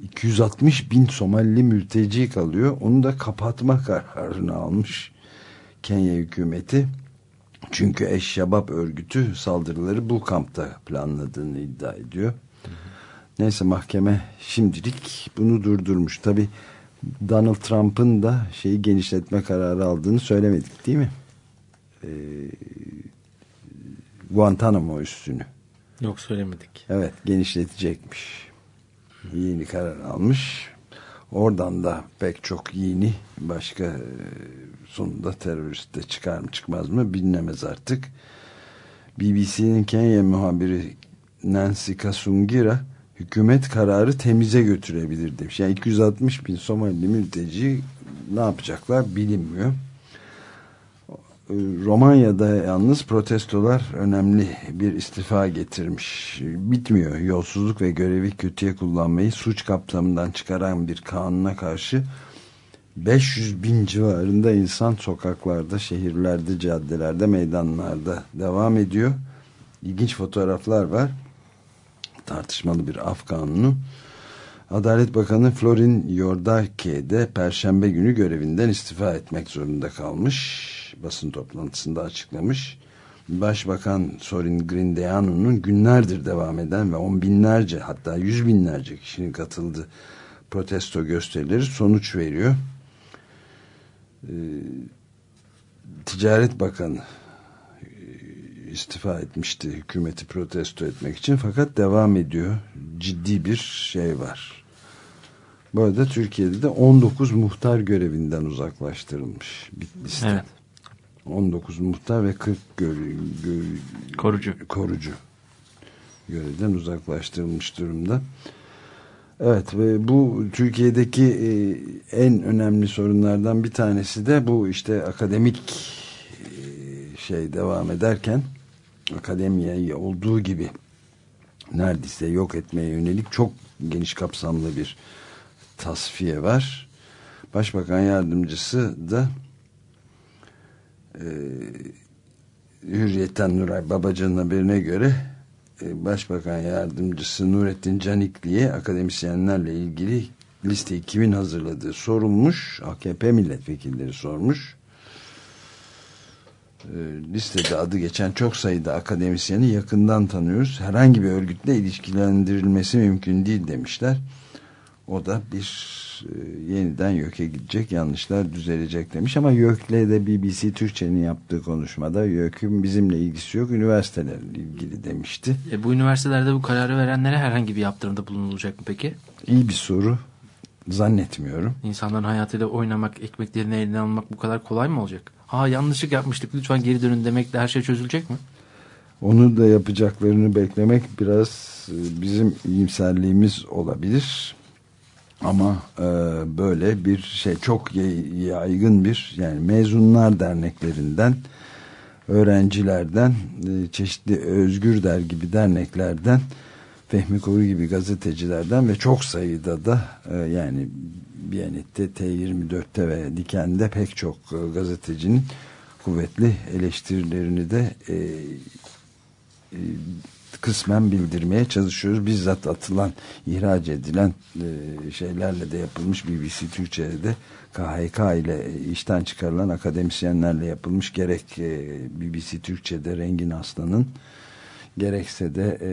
260 bin Somalili mülteci kalıyor. Onu da kapatma kararını almış Kenya hükümeti. Çünkü Eşşabab örgütü saldırıları bu kampta planladığını iddia ediyor. Neyse mahkeme şimdilik bunu durdurmuş. Tabi Donald Trump'ın da şeyi genişletme kararı aldığını söylemedik değil mi? Ee, Guantanamo üstünü. Yok söylemedik. Evet genişletecekmiş. Yeni karar almış. Oradan da pek çok yeni başka e, sonunda terörist de çıkar mı çıkmaz mı bilinemez artık. BBC'nin Kenya muhabiri Nancy Kasungira hükümet kararı temize götürebilir demiş. Yani 260 bin Somali mülteci ne yapacaklar bilinmiyor. Romanya'da yalnız protestolar önemli bir istifa getirmiş. Bitmiyor. Yolsuzluk ve görevi kötüye kullanmayı suç kapsamından çıkaran bir kanuna karşı 500 bin civarında insan sokaklarda, şehirlerde, caddelerde, meydanlarda devam ediyor. İlginç fotoğraflar var. Tartışmalı bir af kanunu. Adalet Bakanı Florin Yordake de Perşembe günü görevinden istifa etmek zorunda kalmış. Basın toplantısında açıklamış. Başbakan Sorin Grindeanu'nun günlerdir devam eden ve on binlerce hatta yüz binlerce kişinin katıldığı protesto gösterileri sonuç veriyor. Ee, Ticaret Bakanı e, istifa etmişti hükümeti protesto etmek için fakat devam ediyor. Ciddi bir şey var. Bu arada Türkiye'de de 19 muhtar görevinden uzaklaştırılmış Bitlis'te. Evet. 19 muhtar ve 40 gö gö Korucu. korucu görevden uzaklaştırılmış durumda. Evet ve bu Türkiye'deki e, en önemli sorunlardan bir tanesi de bu işte akademik e, şey devam ederken akademiye olduğu gibi neredeyse yok etmeye yönelik çok geniş kapsamlı bir tasfiye var. Başbakan yardımcısı da e, Hürriyet'ten Nuray Babacan'ın haberine göre e, Başbakan Yardımcısı Nurettin Canikli'ye akademisyenlerle ilgili listeyi kimin hazırladığı sorulmuş. AKP milletvekilleri sormuş. E, listede adı geçen çok sayıda akademisyeni yakından tanıyoruz. Herhangi bir örgütle ilişkilendirilmesi mümkün değil demişler. O da bir e, yeniden YÖK'e gidecek yanlışlar düzelecek demiş ama YÖK'le de BBC Türkçe'nin yaptığı konuşmada YÖK'ün bizimle ilgisi yok üniversitelerle ilgili demişti. E, bu üniversitelerde bu kararı verenlere herhangi bir yaptırımda bulunulacak mı peki? İyi bir soru zannetmiyorum. İnsanların hayatıyla oynamak, ekmeklerini eline almak bu kadar kolay mı olacak? Aa yanlışlık yapmıştık lütfen geri dönün demekle her şey çözülecek mi? Onu da yapacaklarını beklemek biraz e, bizim iyimserliğimiz olabilir. Ama e, böyle bir şey çok yaygın bir yani mezunlar derneklerinden öğrencilerden e, çeşitli özgür der gibi derneklerden Fehmi Koru gibi gazetecilerden ve çok sayıda da e, yani Biyanet'te T24'te ve Diken'de pek çok e, gazetecinin kuvvetli eleştirilerini de e, e, kısmen bildirmeye çalışıyoruz. Bizzat atılan, ihraç edilen e, şeylerle de yapılmış BBC Türkçe'de de KHK ile işten çıkarılan akademisyenlerle yapılmış gerek e, BBC Türkçe'de Rengin Aslan'ın gerekse de e,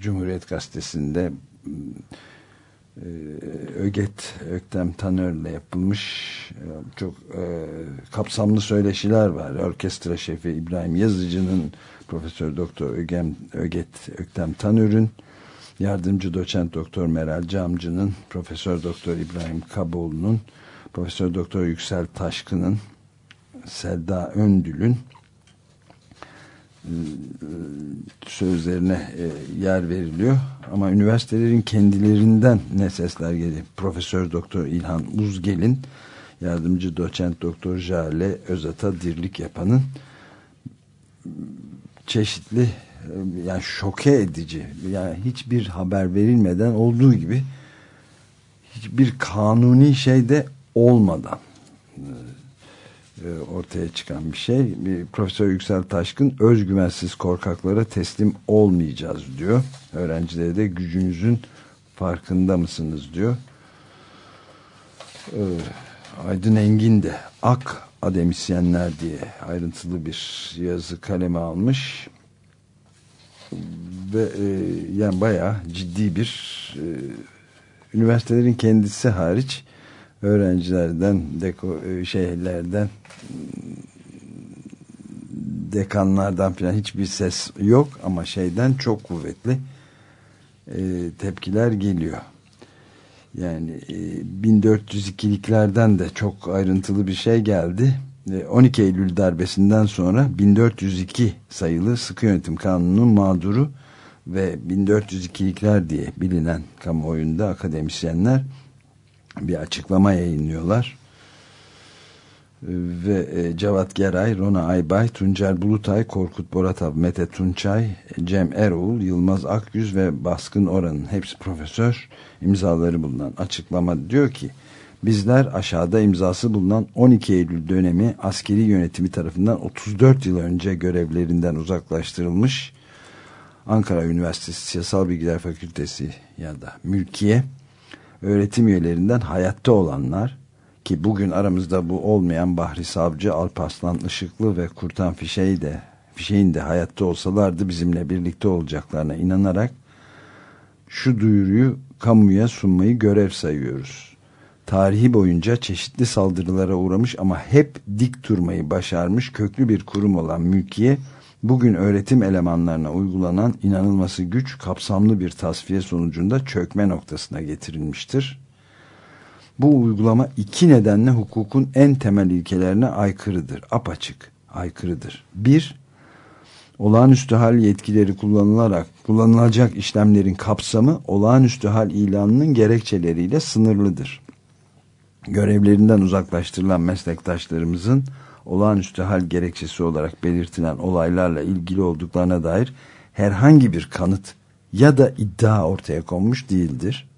Cumhuriyet Gazetesi'nde e, Öget Öktem Taner'le yapılmış çok kapsamlı söyleşiler var. Orkestra şefi İbrahim Yazıcı'nın Profesör Doktor Ögem, Öget Öktem Tanür'ün yardımcı doçent doktor Meral Camcı'nın Profesör Doktor İbrahim Kaboğlu'nun Profesör Doktor Yüksel Taşkın'ın Selda Öndül'ün sözlerine e, yer veriliyor. Ama üniversitelerin kendilerinden ne sesler geliyor Profesör Doktor İlhan Uzgel'in yardımcı doçent Doktor Jale Özat'a dirlik yapanın çeşitli e, yani şoke edici yani hiçbir haber verilmeden olduğu gibi hiçbir kanuni şeyde olmadan e, ortaya çıkan bir şey. Bir Profesör Yüksel Taşkın özgüvensiz korkaklara teslim olmayacağız diyor. Öğrencilere de gücünüzün farkında mısınız diyor. E, Aydın Engin de ak akademisyenler diye ayrıntılı bir yazı kaleme almış ve e, yani bayağı ciddi bir e, üniversitelerin kendisi hariç öğrencilerden deko, e, şeylerden dekanlardan falan hiçbir ses yok ama şeyden çok kuvvetli e, tepkiler geliyor. Yani e, 1402'liklerden de çok ayrıntılı bir şey geldi. E, 12 Eylül darbesinden sonra 1402 sayılı sıkı yönetim kanununun mağduru ve 1402'likler diye bilinen kamuoyunda akademisyenler bir açıklama yayınlıyorlar. Ve e, Cevat Geray, Rona Aybay, Tuncer Bulutay, Korkut Boratav, Mete Tunçay, Cem Eroğul, Yılmaz Akyüz ve Baskın Oran'ın hepsi profesör. İmzaları bulunan açıklama diyor ki bizler aşağıda imzası bulunan 12 Eylül dönemi askeri yönetimi tarafından 34 yıl önce görevlerinden uzaklaştırılmış Ankara Üniversitesi Siyasal Bilgiler Fakültesi ya da Mülkiye öğretim üyelerinden hayatta olanlar ki bugün aramızda bu olmayan Bahri Savcı, Alparslan Işıklı ve Kurtan Fişeği de Fişeğin de hayatta olsalardı bizimle birlikte olacaklarına inanarak şu duyuruyu kamuya sunmayı görev sayıyoruz. Tarihi boyunca çeşitli saldırılara uğramış ama hep dik durmayı başarmış köklü bir kurum olan mülkiye bugün öğretim elemanlarına uygulanan inanılması güç kapsamlı bir tasfiye sonucunda çökme noktasına getirilmiştir. Bu uygulama iki nedenle hukukun en temel ilkelerine aykırıdır. Apaçık aykırıdır. Bir, olağanüstü hal yetkileri kullanılarak kullanılacak işlemlerin kapsamı olağanüstü hal ilanının gerekçeleriyle sınırlıdır. Görevlerinden uzaklaştırılan meslektaşlarımızın olağanüstü hal gerekçesi olarak belirtilen olaylarla ilgili olduklarına dair herhangi bir kanıt ya da iddia ortaya konmuş değildir.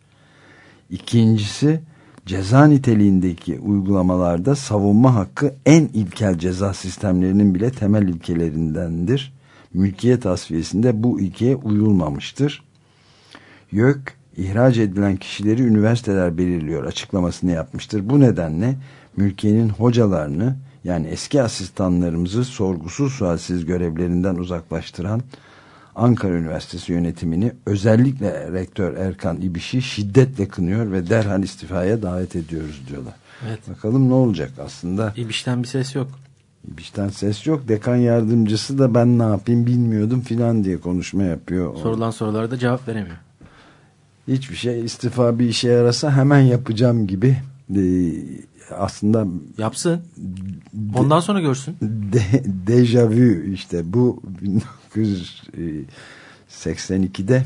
İkincisi ceza niteliğindeki uygulamalarda savunma hakkı en ilkel ceza sistemlerinin bile temel ilkelerindendir. Mülkiyet tasfiyesinde bu ilkeye uyulmamıştır. YÖK ihraç edilen kişileri üniversiteler belirliyor açıklamasını yapmıştır. Bu nedenle mülkiyenin hocalarını yani eski asistanlarımızı sorgusuz sualsiz görevlerinden uzaklaştıran Ankara Üniversitesi yönetimini özellikle rektör Erkan İbiş'i şiddetle kınıyor ve derhal istifaya davet ediyoruz diyorlar. Evet. Bakalım ne olacak aslında. İbiş'ten bir ses yok. İbiş'ten ses yok. Dekan yardımcısı da ben ne yapayım bilmiyordum filan diye konuşma yapıyor. Sorulan sorulara da cevap veremiyor. Hiçbir şey istifa bir işe yarasa hemen yapacağım gibi e, aslında Yapsın. Ondan sonra görsün. de, deja vu işte bu 1982'de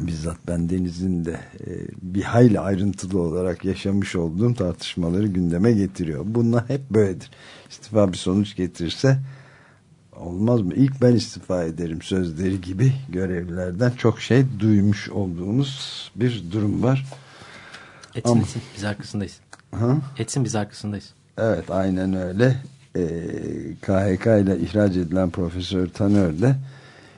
bizzat ben Deniz'in de e, bir hayli ayrıntılı olarak yaşamış olduğum tartışmaları gündeme getiriyor. Bunlar hep böyledir. İstifa bir sonuç getirirse olmaz mı? İlk ben istifa ederim sözleri gibi görevlilerden çok şey duymuş olduğumuz bir durum var. Etsin Ama- etsin. Biz arkasındayız. Ha? Etsin biz arkasındayız. Evet aynen öyle. Ee, KHK ile ihraç edilen Profesör Taner de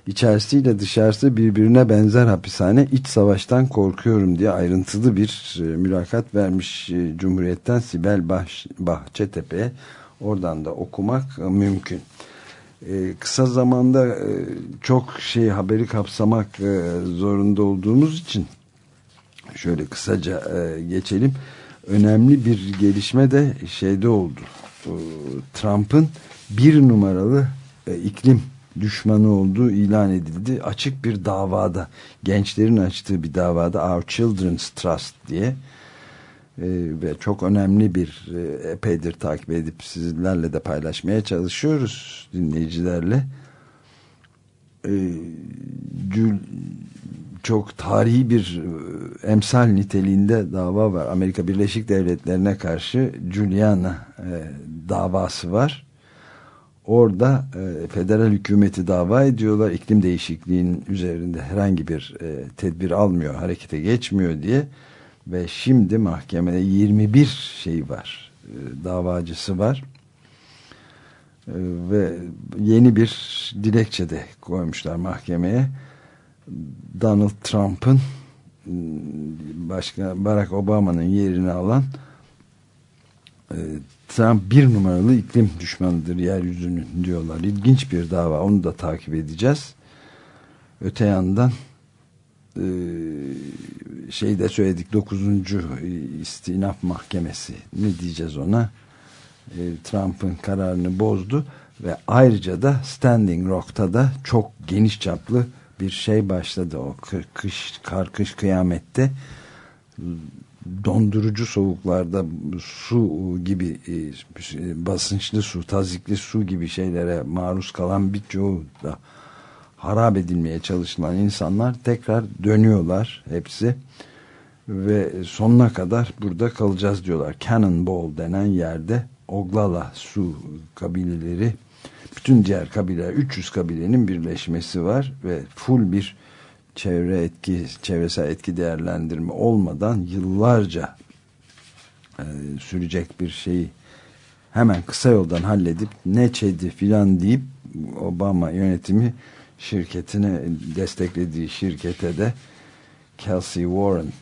içerisiyle dışarısı birbirine benzer hapishane iç savaştan korkuyorum diye ayrıntılı bir e, mülakat vermiş e, Cumhuriyet'ten Sibel Bah Bahçetepe'ye oradan da okumak e, mümkün. E, kısa zamanda e, çok şey haberi kapsamak e, zorunda olduğumuz için şöyle kısaca e, geçelim. Önemli bir gelişme de şeyde oldu. E, Trump'ın bir numaralı e, iklim düşmanı olduğu ilan edildi. Açık bir davada, gençlerin açtığı bir davada Our Children's Trust diye e, ve çok önemli bir e, epeydir takip edip sizlerle de paylaşmaya çalışıyoruz dinleyicilerle. Çok tarihi bir e, emsal niteliğinde dava var. Amerika Birleşik Devletleri'ne karşı Juliana e, davası var. Orada e, federal hükümeti dava ediyorlar. İklim değişikliğinin üzerinde herhangi bir e, tedbir almıyor, harekete geçmiyor diye. Ve şimdi mahkemede 21 şey var. E, davacısı var. E, ve yeni bir dilekçe de koymuşlar mahkemeye. Donald Trump'ın başka Barack Obama'nın yerini alan e, Trump bir numaralı iklim düşmanıdır yeryüzünün diyorlar. İlginç bir dava. Onu da takip edeceğiz. Öte yandan e, şeyde söyledik 9. istinaf mahkemesi ne diyeceğiz ona Trump'ın kararını bozdu ve ayrıca da Standing Rock'ta da çok geniş çaplı bir şey başladı o kı- kış kar kış kıyamette dondurucu soğuklarda su gibi e, basınçlı su, tazikli su gibi şeylere maruz kalan birçoğu da harap edilmeye çalışılan insanlar tekrar dönüyorlar hepsi ve sonuna kadar burada kalacağız diyorlar. Cannonball denen yerde Oglala su kabileleri bütün diğer kabileler 300 kabilenin birleşmesi var ve full bir çevre etki çevresel etki değerlendirme olmadan yıllarca e, sürecek bir şeyi hemen kısa yoldan halledip ne çedi filan deyip Obama yönetimi şirketine desteklediği şirkete de Kelsey Warren'ın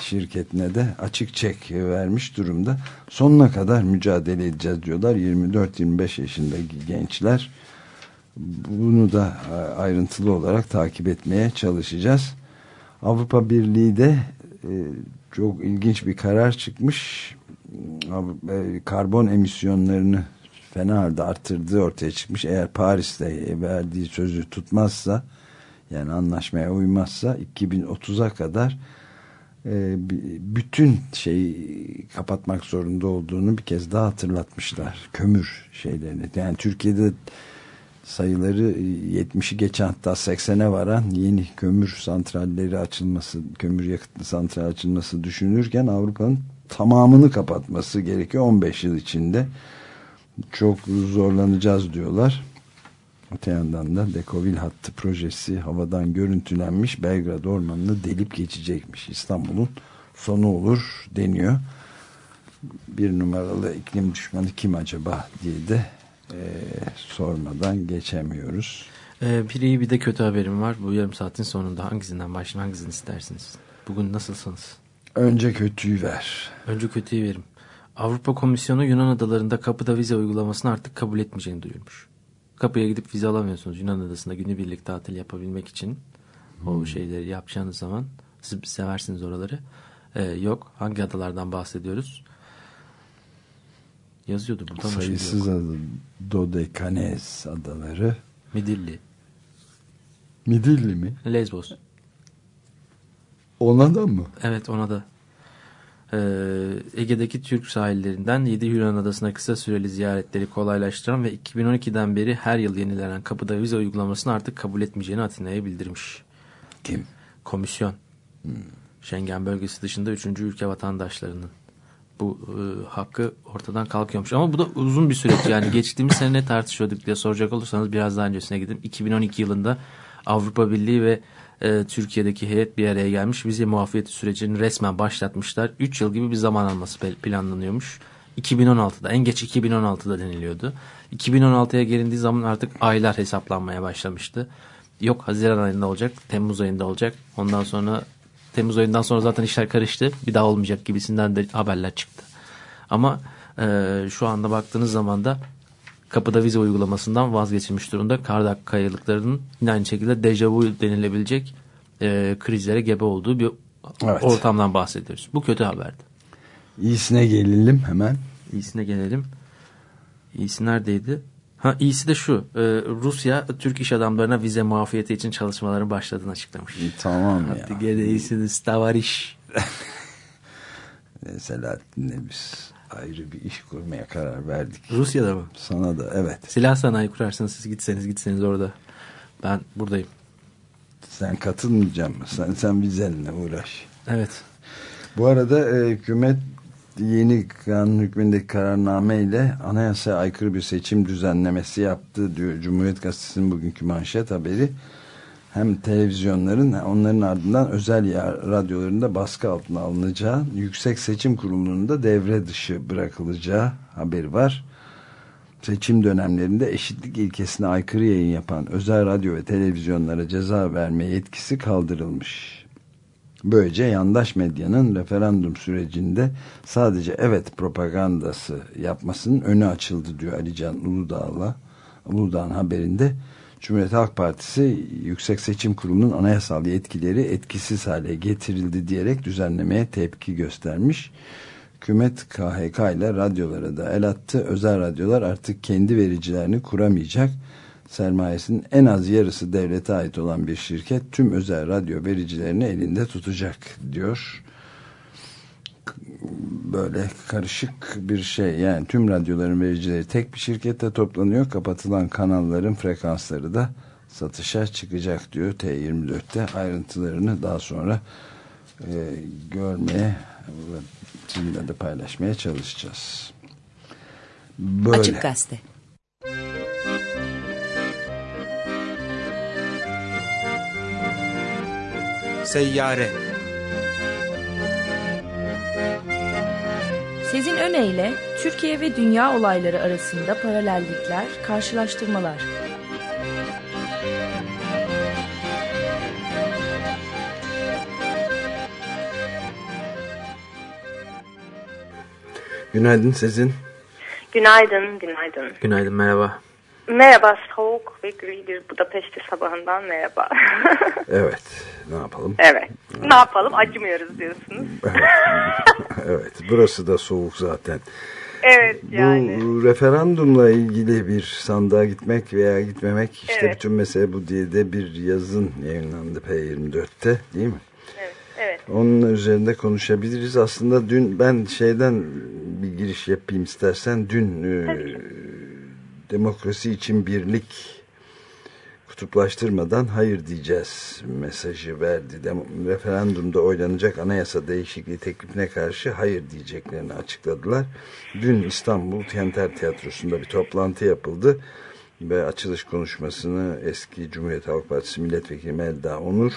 şirketine de açık çek vermiş durumda. Sonuna kadar mücadele edeceğiz diyorlar. 24-25 yaşındaki gençler bunu da e, ayrıntılı olarak takip etmeye çalışacağız. Avrupa Birliği de e, çok ilginç bir karar çıkmış. E, Karbon emisyonlarını fena halde arttırdığı ortaya çıkmış. Eğer Paris'te verdiği sözü tutmazsa yani anlaşmaya uymazsa 2030'a kadar bütün şeyi kapatmak zorunda olduğunu bir kez daha hatırlatmışlar. Kömür şeylerini. Yani Türkiye'de sayıları 70'i geçen hatta 80'e varan yeni kömür santralleri açılması, kömür yakıtlı santral açılması düşünülürken Avrupa'nın tamamını kapatması gerekiyor 15 yıl içinde. Çok zorlanacağız diyorlar. Öte yandan da Dekovil hattı projesi havadan görüntülenmiş Belgrad ormanını delip geçecekmiş. İstanbul'un sonu olur deniyor. Bir numaralı iklim düşmanı kim acaba diye de e, sormadan geçemiyoruz. Ee, bir iyi bir de kötü haberim var. Bu yarım saatin sonunda hangisinden başlayayım hangisini istersiniz? Bugün nasılsınız? Önce kötüyü ver. Önce kötüyü verim. Avrupa Komisyonu Yunan adalarında kapıda vize uygulamasını artık kabul etmeyeceğini duyurmuş. Kapıya gidip vize alamıyorsunuz Yunan adasında günübirlik tatil yapabilmek için. O şeyleri yapacağınız zaman siz seversiniz oraları. Ee, yok. Hangi adalardan bahsediyoruz? Yazıyordu burada Sayısız adı Dodekanez adaları. Midilli, Midilli mi? Lesbos. Ona da mı? Evet ona da Ege'deki Türk sahillerinden 7 Yunan adasına kısa süreli ziyaretleri kolaylaştıran ve 2012'den beri her yıl yenilenen kapıda vize uygulamasını artık kabul etmeyeceğini Atina'ya bildirmiş. Kim? Komisyon. Schengen bölgesi dışında 3. ülke vatandaşlarının bu e, hakkı ortadan kalkıyormuş. Ama bu da uzun bir süreç. Yani geçtiğimiz sene ne tartışıyorduk diye soracak olursanız biraz daha öncesine gidip 2012 yılında Avrupa Birliği ve e, Türkiye'deki heyet bir araya gelmiş. Vize muafiyeti sürecini resmen başlatmışlar. 3 yıl gibi bir zaman alması planlanıyormuş. 2016'da en geç 2016'da deniliyordu. 2016'ya gelindiği zaman artık aylar hesaplanmaya başlamıştı. Yok Haziran ayında olacak, Temmuz ayında olacak. Ondan sonra Temmuz ayından sonra zaten işler karıştı. Bir daha olmayacak gibisinden de haberler çıktı. Ama e, şu anda baktığınız zaman da kapıda vize uygulamasından vazgeçilmiş durumda. Kardak kayalıklarının yine aynı şekilde dejavu denilebilecek e, krizlere gebe olduğu bir evet. ortamdan bahsediyoruz. Bu kötü haberdi. İyisine gelelim hemen. İyisine gelelim. İyisi neredeydi? Ha, iyisi de şu. E, Rusya Türk iş adamlarına vize muafiyeti için çalışmaların başladığını açıklamış. Tamam ya. Hadi gene iyisiniz tavariş. Selahattin'le biz ayrı bir iş kurmaya karar verdik. Rusya'da mı? Sana da evet. Silah sanayi kurarsanız siz gitseniz gitseniz orada. Ben buradayım. Sen katılmayacak mısın? Sen, sen vizenle uğraş. Evet. Bu arada e, hükümet yeni kanun hükmündeki kararname ile anayasaya aykırı bir seçim düzenlemesi yaptı diyor Cumhuriyet Gazetesi'nin bugünkü manşet haberi. Hem televizyonların onların ardından özel radyolarında baskı altına alınacağı, Yüksek Seçim Kurulu'nun devre dışı bırakılacağı haberi var. Seçim dönemlerinde eşitlik ilkesine aykırı yayın yapan özel radyo ve televizyonlara ceza verme yetkisi kaldırılmış. Böylece yandaş medyanın referandum sürecinde sadece evet propagandası yapmasının önü açıldı diyor Alican Uludağ'la. Uludağ'ın haberinde Cumhuriyet Halk Partisi Yüksek Seçim Kurulu'nun anayasal yetkileri etkisiz hale getirildi diyerek düzenlemeye tepki göstermiş. Hükümet KHK ile radyolara da el attı. Özel radyolar artık kendi vericilerini kuramayacak sermayesinin en az yarısı devlete ait olan bir şirket tüm özel radyo vericilerini elinde tutacak diyor. Böyle karışık bir şey yani tüm radyoların vericileri tek bir şirkette toplanıyor. Kapatılan kanalların frekansları da satışa çıkacak diyor T24'te ayrıntılarını daha sonra e, görmeye ve sizinle de paylaşmaya çalışacağız. Böyle. Açık Gazete Seyyare Sezin Öne Türkiye ve dünya olayları arasında paralellikler, karşılaştırmalar. Günaydın Sezin. Günaydın, günaydın. Günaydın, merhaba. Merhaba, soğuk ve gri bir Budapeşte sabahından merhaba. evet, ne yapalım? Evet, ne yapalım? Acımıyoruz diyorsunuz. evet, burası da soğuk zaten. Evet yani. Bu referandumla ilgili bir sandığa gitmek veya gitmemek işte evet. bütün mesele bu diye de bir yazın yayınlandı P24'te değil mi? Evet, evet. Onun üzerinde konuşabiliriz. Aslında dün ben şeyden bir giriş yapayım istersen. Dün e, demokrasi için birlik kutuplaştırmadan hayır diyeceğiz mesajı verdi. Dem referandumda oylanacak anayasa değişikliği teklifine karşı hayır diyeceklerini açıkladılar. Dün İstanbul Tiyenter Tiyatrosu'nda bir toplantı yapıldı ve açılış konuşmasını eski Cumhuriyet Halk Partisi Milletvekili Melda Onur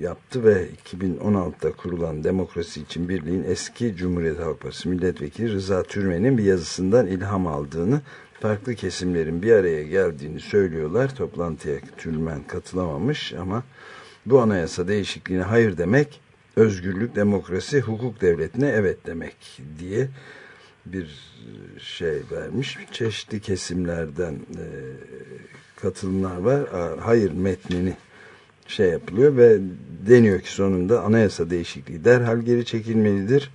yaptı ve 2016'da kurulan Demokrasi için Birliğin eski Cumhuriyet Halk Partisi Milletvekili Rıza Türmen'in bir yazısından ilham aldığını, farklı kesimlerin bir araya geldiğini söylüyorlar. Toplantıya Türmen katılamamış ama bu anayasa değişikliğine hayır demek, özgürlük, demokrasi, hukuk devletine evet demek diye bir şey vermiş. Çeşitli kesimlerden e, katılımlar var. Hayır metnini şey yapılıyor ve deniyor ki sonunda anayasa değişikliği derhal geri çekilmelidir.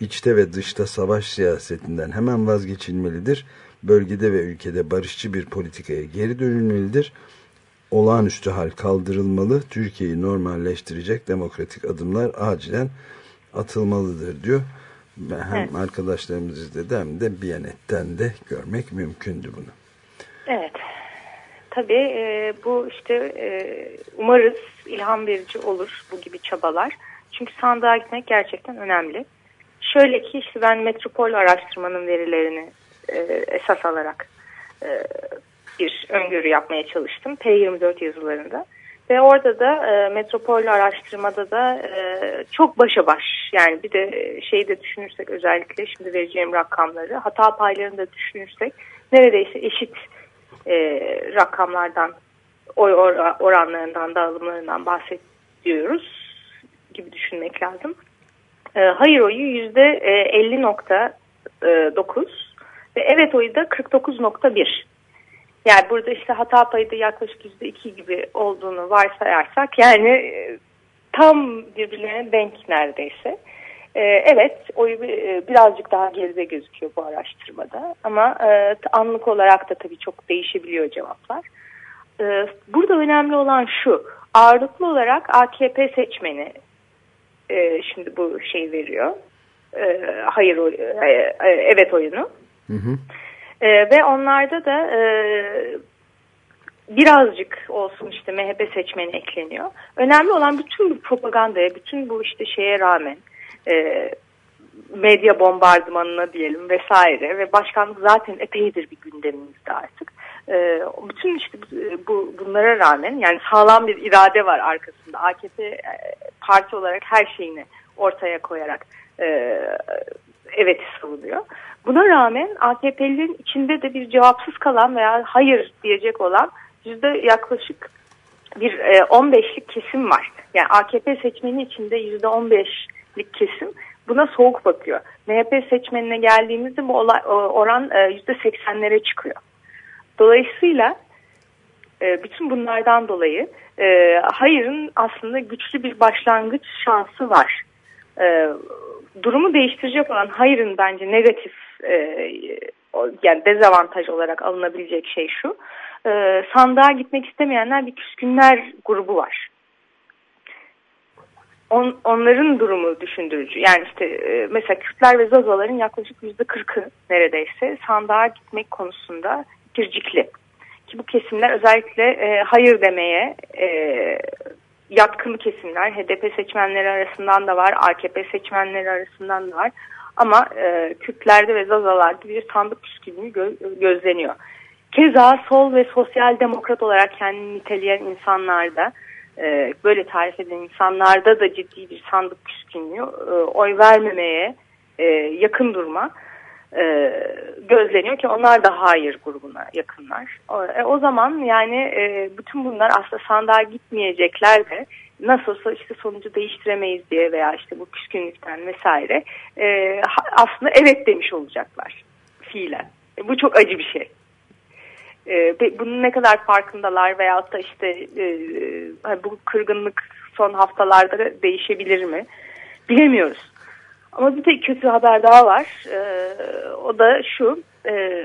İçte ve dışta savaş siyasetinden hemen vazgeçilmelidir. Bölgede ve ülkede barışçı bir politikaya geri dönülmelidir. Olağanüstü hal kaldırılmalı. Türkiye'yi normalleştirecek demokratik adımlar acilen atılmalıdır diyor. Ben Hem Evet. arkadaşlarımız izledi hem de Biyanet'ten de görmek mümkündü bunu. Evet. Tabii e, bu işte e, umarız ilham verici olur bu gibi çabalar. Çünkü sandığa gitmek gerçekten önemli. Şöyle ki işte ben metropol araştırmanın verilerini e, esas alarak e, bir öngörü yapmaya çalıştım. P24 yazılarında. Ve orada da e, metropol araştırmada da e, çok başa baş yani bir de şeyi de düşünürsek özellikle şimdi vereceğim rakamları hata paylarını da düşünürsek neredeyse eşit e, rakamlardan oy or- oranlarından dağılımlarından bahsediyoruz gibi düşünmek lazım. E, hayır oyu yüzde e, 50.9 ve evet oyu da 49.1. Yani burada işte hata payı da yaklaşık yüzde iki gibi olduğunu varsayarsak yani e, tam birbirlerine denk neredeyse. E, evet oyu e, birazcık daha geride gözüküyor bu araştırmada ama e, anlık olarak da tabii çok değişebiliyor cevaplar. E, burada önemli olan şu ağırlıklı olarak AKP seçmeni e, şimdi bu şey veriyor. Hayır oy- evet oyunu. Hı hı. Ee, ve onlarda da birazcık olsun işte MHP seçmeni ekleniyor. Önemli olan bütün bu propagandaya, bütün bu işte şeye rağmen e, medya bombardımanına diyelim vesaire ve başkanlık zaten epeydir bir gündemimizde artık. E, bütün işte bu- bu bunlara rağmen yani sağlam bir irade var arkasında. AKP e, parti olarak her şeyini ortaya koyarak e, evet savunuyor. Buna rağmen AKP'lilerin içinde de bir cevapsız kalan veya hayır diyecek olan yüzde yaklaşık bir e, 15'lik kesim var. Yani AKP seçmeni içinde yüzde 15'lik kesim buna soğuk bakıyor. MHP seçmenine geldiğimizde bu olay, oran e, yüzde 80'lere çıkıyor. Dolayısıyla e, bütün bunlardan dolayı e, hayırın aslında güçlü bir başlangıç şansı var. E, durumu değiştirecek olan hayırın bence negatif e, yani dezavantaj olarak alınabilecek şey şu. E, sandığa gitmek istemeyenler bir küskünler grubu var. On, onların durumu düşündürücü. Yani işte e, mesela Kürtler ve Zazaların yaklaşık yüzde kırkı neredeyse sandığa gitmek konusunda pircikli. Ki bu kesimler özellikle e, hayır demeye e, yatkın kesimler. HDP seçmenleri arasından da var, AKP seçmenleri arasından da var. Ama e, Kürtlerde ve Zazalarda bir sandık püskünlüğü gö- gözleniyor. Keza sol ve sosyal demokrat olarak kendini niteleyen insanlarda, e, böyle tarif eden insanlarda da ciddi bir sandık püskünlüğü, e, oy vermemeye e, yakın durma e, gözleniyor ki onlar da hayır grubuna yakınlar. O, e, o zaman yani e, bütün bunlar aslında sandığa gitmeyecekler de nasıl olsa işte sonucu değiştiremeyiz diye veya işte bu küskünlükten vesaire e, aslında evet demiş olacaklar fiilen. E, bu çok acı bir şey. E, bunun ne kadar farkındalar veyahut da işte e, hani bu kırgınlık son haftalarda da değişebilir mi bilemiyoruz. Ama bir tek kötü haber daha var. Ee, o da şu. e,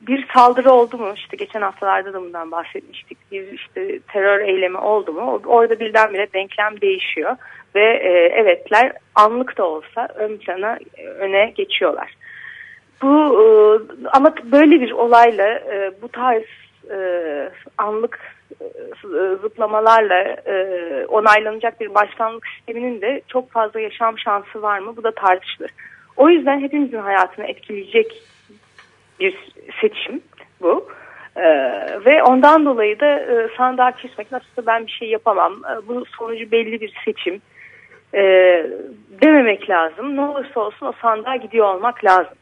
bir saldırı oldu mu? İşte geçen haftalarda da bundan bahsetmiştik. Bir işte terör eylemi oldu mu? Orada birdenbire denklem değişiyor. Ve e, evetler anlık da olsa ön plana e, öne geçiyorlar. Bu e, ama böyle bir olayla e, bu tarz e, anlık zıplamalarla onaylanacak bir başkanlık sisteminin de çok fazla yaşam şansı var mı? Bu da tartışılır. O yüzden hepimizin hayatını etkileyecek bir seçim bu. E, ve ondan dolayı da e, sandığa kesmek nasılsa ben bir şey yapamam. E, bu sonucu belli bir seçim. E, dememek lazım. Ne olursa olsun o sandığa gidiyor olmak lazım.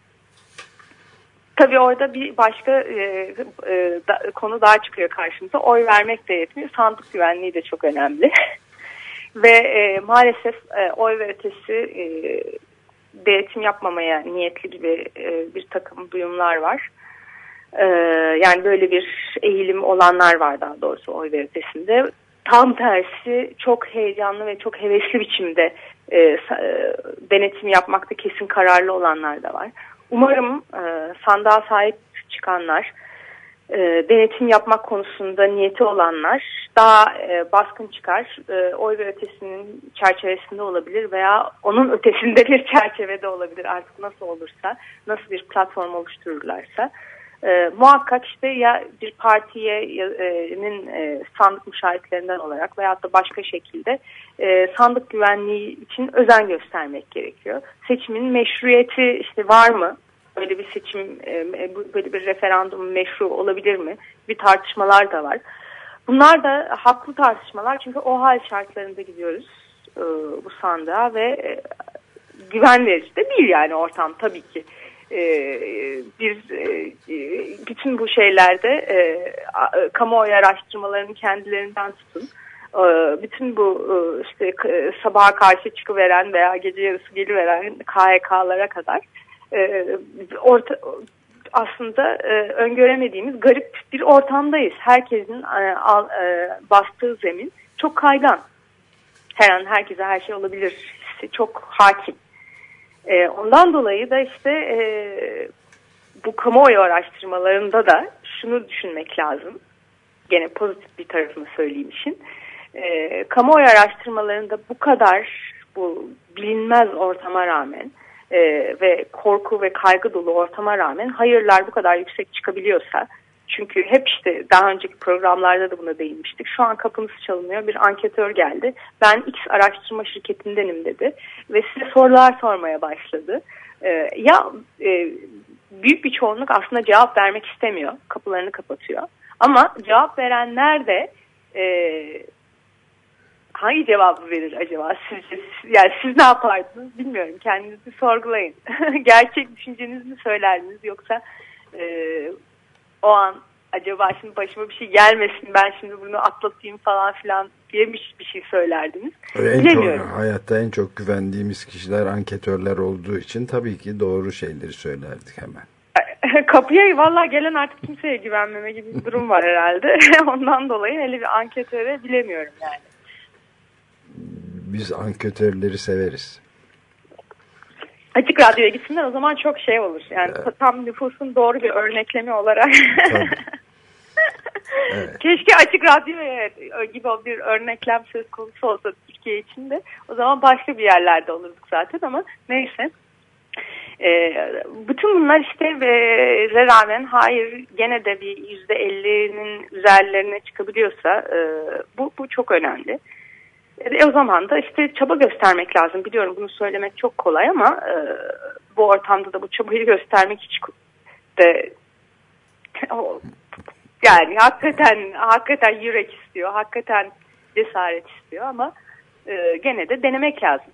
Tabii orada bir başka e, e, da- konu daha çıkıyor karşımıza. Oy vermek de yetmiyor. Sandık güvenliği de çok önemli. Ve e, maalesef e, oy ve ötesi e, denetim yapmamaya niyetli gibi e, bir takım duyumlar var. E, yani böyle bir eğilim olanlar var daha doğrusu oy ve ötesinde. Tam tersi çok heyecanlı ve çok hevesli biçimde e, e, denetim yapmakta kesin kararlı olanlar da var. Umarım e, sandığa sahip çıkanlar e, denetim yapmak konusunda niyeti olanlar daha e, baskın çıkar. E, oy ve ötesinin çerçevesinde olabilir veya onun ötesinde bir çerçevede olabilir artık nasıl olursa, nasıl bir platform oluştururlarsa. E, muhakkak işte ya bir partiyenin e, sandık müşahitlerinden olarak veyahut da başka şekilde e, sandık güvenliği için özen göstermek gerekiyor. Seçimin meşruiyeti işte var mı? Böyle bir seçim, e, böyle bir referandum meşru olabilir mi? Bir tartışmalar da var. Bunlar da haklı tartışmalar çünkü o hal şartlarında gidiyoruz e, bu sandığa ve e, güven verici de değil yani ortam tabii ki. E, bir e, bütün bu şeylerde e, kamuoyu araştırmalarını kendilerinden tutun. E, bütün bu e, işte e, sabaha karşı çıkıveren veya gece yarısı geliveren KHK'lara kadar e, orta, aslında e, öngöremediğimiz garip bir ortamdayız. Herkesin e, e, bastığı zemin çok kaygan. Her an herkese her şey olabilir çok hakim. E, ondan dolayı da işte e, bu kamuoyu araştırmalarında da şunu düşünmek lazım. Gene pozitif bir tarafını söyleyeyim işin. E, kamuoyu araştırmalarında bu kadar bu bilinmez ortama rağmen e, ve korku ve kaygı dolu ortama rağmen hayırlar bu kadar yüksek çıkabiliyorsa çünkü hep işte daha önceki programlarda da buna değinmiştik. Şu an kapınız çalınıyor. Bir anketör geldi. Ben X araştırma şirketindenim dedi. Ve size sorular sormaya başladı. Ee, ya e, büyük bir çoğunluk aslında cevap vermek istemiyor. Kapılarını kapatıyor. Ama cevap verenler de e, hangi cevabı verir acaba sizce? Yani siz ne yapardınız bilmiyorum. Kendinizi sorgulayın. Gerçek düşüncenizi mi söylerdiniz yoksa e, o an acaba şimdi başıma bir şey gelmesin ben şimdi bunu atlatayım falan filan diye bir, bir şey söylerdiniz. En Bilemiyorum. çok, hayatta en çok güvendiğimiz kişiler anketörler olduğu için tabii ki doğru şeyleri söylerdik hemen. Kapıya valla gelen artık kimseye güvenmeme gibi bir durum var herhalde. Ondan dolayı hele bir anketöre bilemiyorum yani. Biz anketörleri severiz. Açık radyoya gitsinler o zaman çok şey olur. Yani tam nüfusun doğru bir örneklemi olarak. Evet. Keşke açık radyo gibi bir örneklem söz konusu olsa Türkiye için de. O zaman başka bir yerlerde olurduk zaten ama neyse. Ee, bütün bunlar işte ve rağmen hayır gene de bir yüzde elli'nin üzerlerine çıkabiliyorsa e, bu, bu çok önemli. E, o zaman da işte çaba göstermek lazım. Biliyorum bunu söylemek çok kolay ama e, bu ortamda da bu çabayı göstermek hiç de o, yani hakikaten hakikaten yürek istiyor, hakikaten cesaret istiyor ama e, gene de denemek lazım.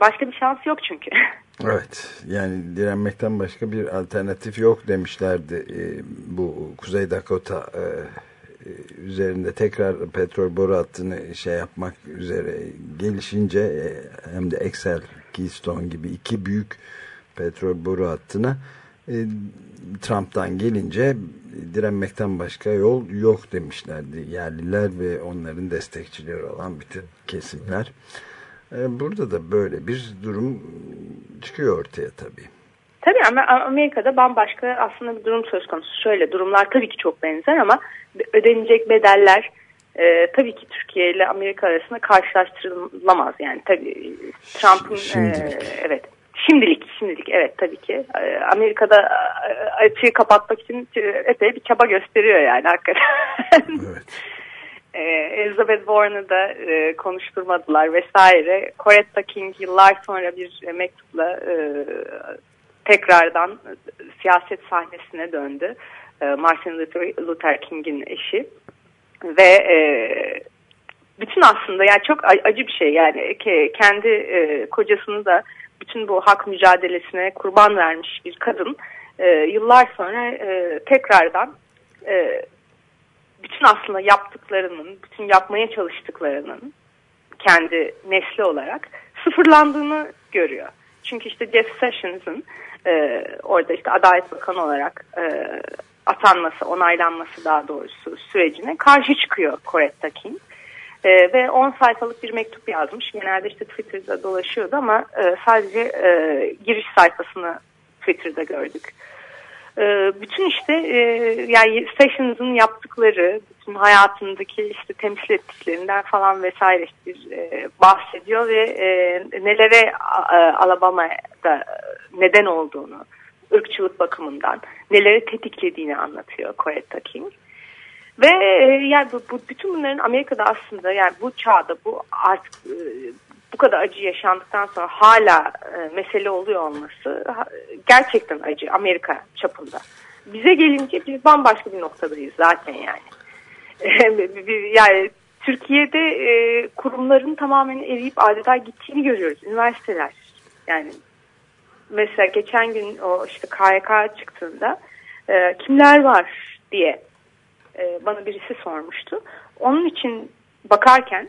Başka bir şans yok çünkü. Evet yani direnmekten başka bir alternatif yok demişlerdi e, bu Kuzey Dakota e, üzerinde tekrar petrol boru hattını şey yapmak üzere gelişince e, hem de Excel Keystone gibi iki büyük petrol boru hattına e, Trump'tan gelince direnmekten başka yol yok demişlerdi yerliler ve onların destekçileri olan bütün kesimler. E, burada da böyle bir durum çıkıyor ortaya tabii. Tabii ama Amerika'da bambaşka aslında bir durum söz konusu. Şöyle durumlar tabii ki çok benzer ama ödenecek bedeller e, tabii ki Türkiye ile Amerika arasında karşılaştırılamaz. Yani tabii Trump'ın e, evet şimdilik şimdilik evet tabii ki e, Amerika'da e, açığı kapatmak için epey bir çaba gösteriyor yani hakikaten. Evet. e, Elizabeth Warren'ı da e, konuşturmadılar vesaire. Coretta King yıllar sonra bir mektupla e, tekrardan siyaset sahnesine döndü. E, Martin Luther, King'in eşi. Ve e, bütün aslında yani çok acı bir şey yani kendi e, kocasını da bütün bu hak mücadelesine kurban vermiş bir kadın e, yıllar sonra tekrardan bütün aslında yaptıklarının, bütün yapmaya çalıştıklarının kendi nesli olarak sıfırlandığını görüyor. Çünkü işte Jeff Sessions'ın e, orada işte Adalet Bakanı olarak e, atanması, onaylanması daha doğrusu sürecine karşı çıkıyor Coretta King. E, ve 10 sayfalık bir mektup yazmış. Genelde işte Twitter'da dolaşıyordu ama e, sadece e, giriş sayfasını Twitter'da gördük. E, bütün işte e, yani Sessions'ın yaptıkları, bütün hayatındaki işte temsil ettiklerinden falan vesaire işte e, bahsediyor ve e, nelere a- Alabama'da neden olduğunu, ırkçılık bakımından neleri tetiklediğini anlatıyor Coretta King. Ve e, yani bu, bu bütün bunların Amerika'da aslında yani bu çağda bu artık e, bu kadar acı yaşandıktan sonra hala e, mesele oluyor olması ha- gerçekten acı Amerika çapında. Bize gelince biz bambaşka bir noktadayız zaten yani. Yani Türkiye'de e, kurumların tamamen eriyip adeta gittiğini görüyoruz. Üniversiteler yani mesela geçen gün o işte KYK çıktığında e, kimler var diye e, bana birisi sormuştu. Onun için bakarken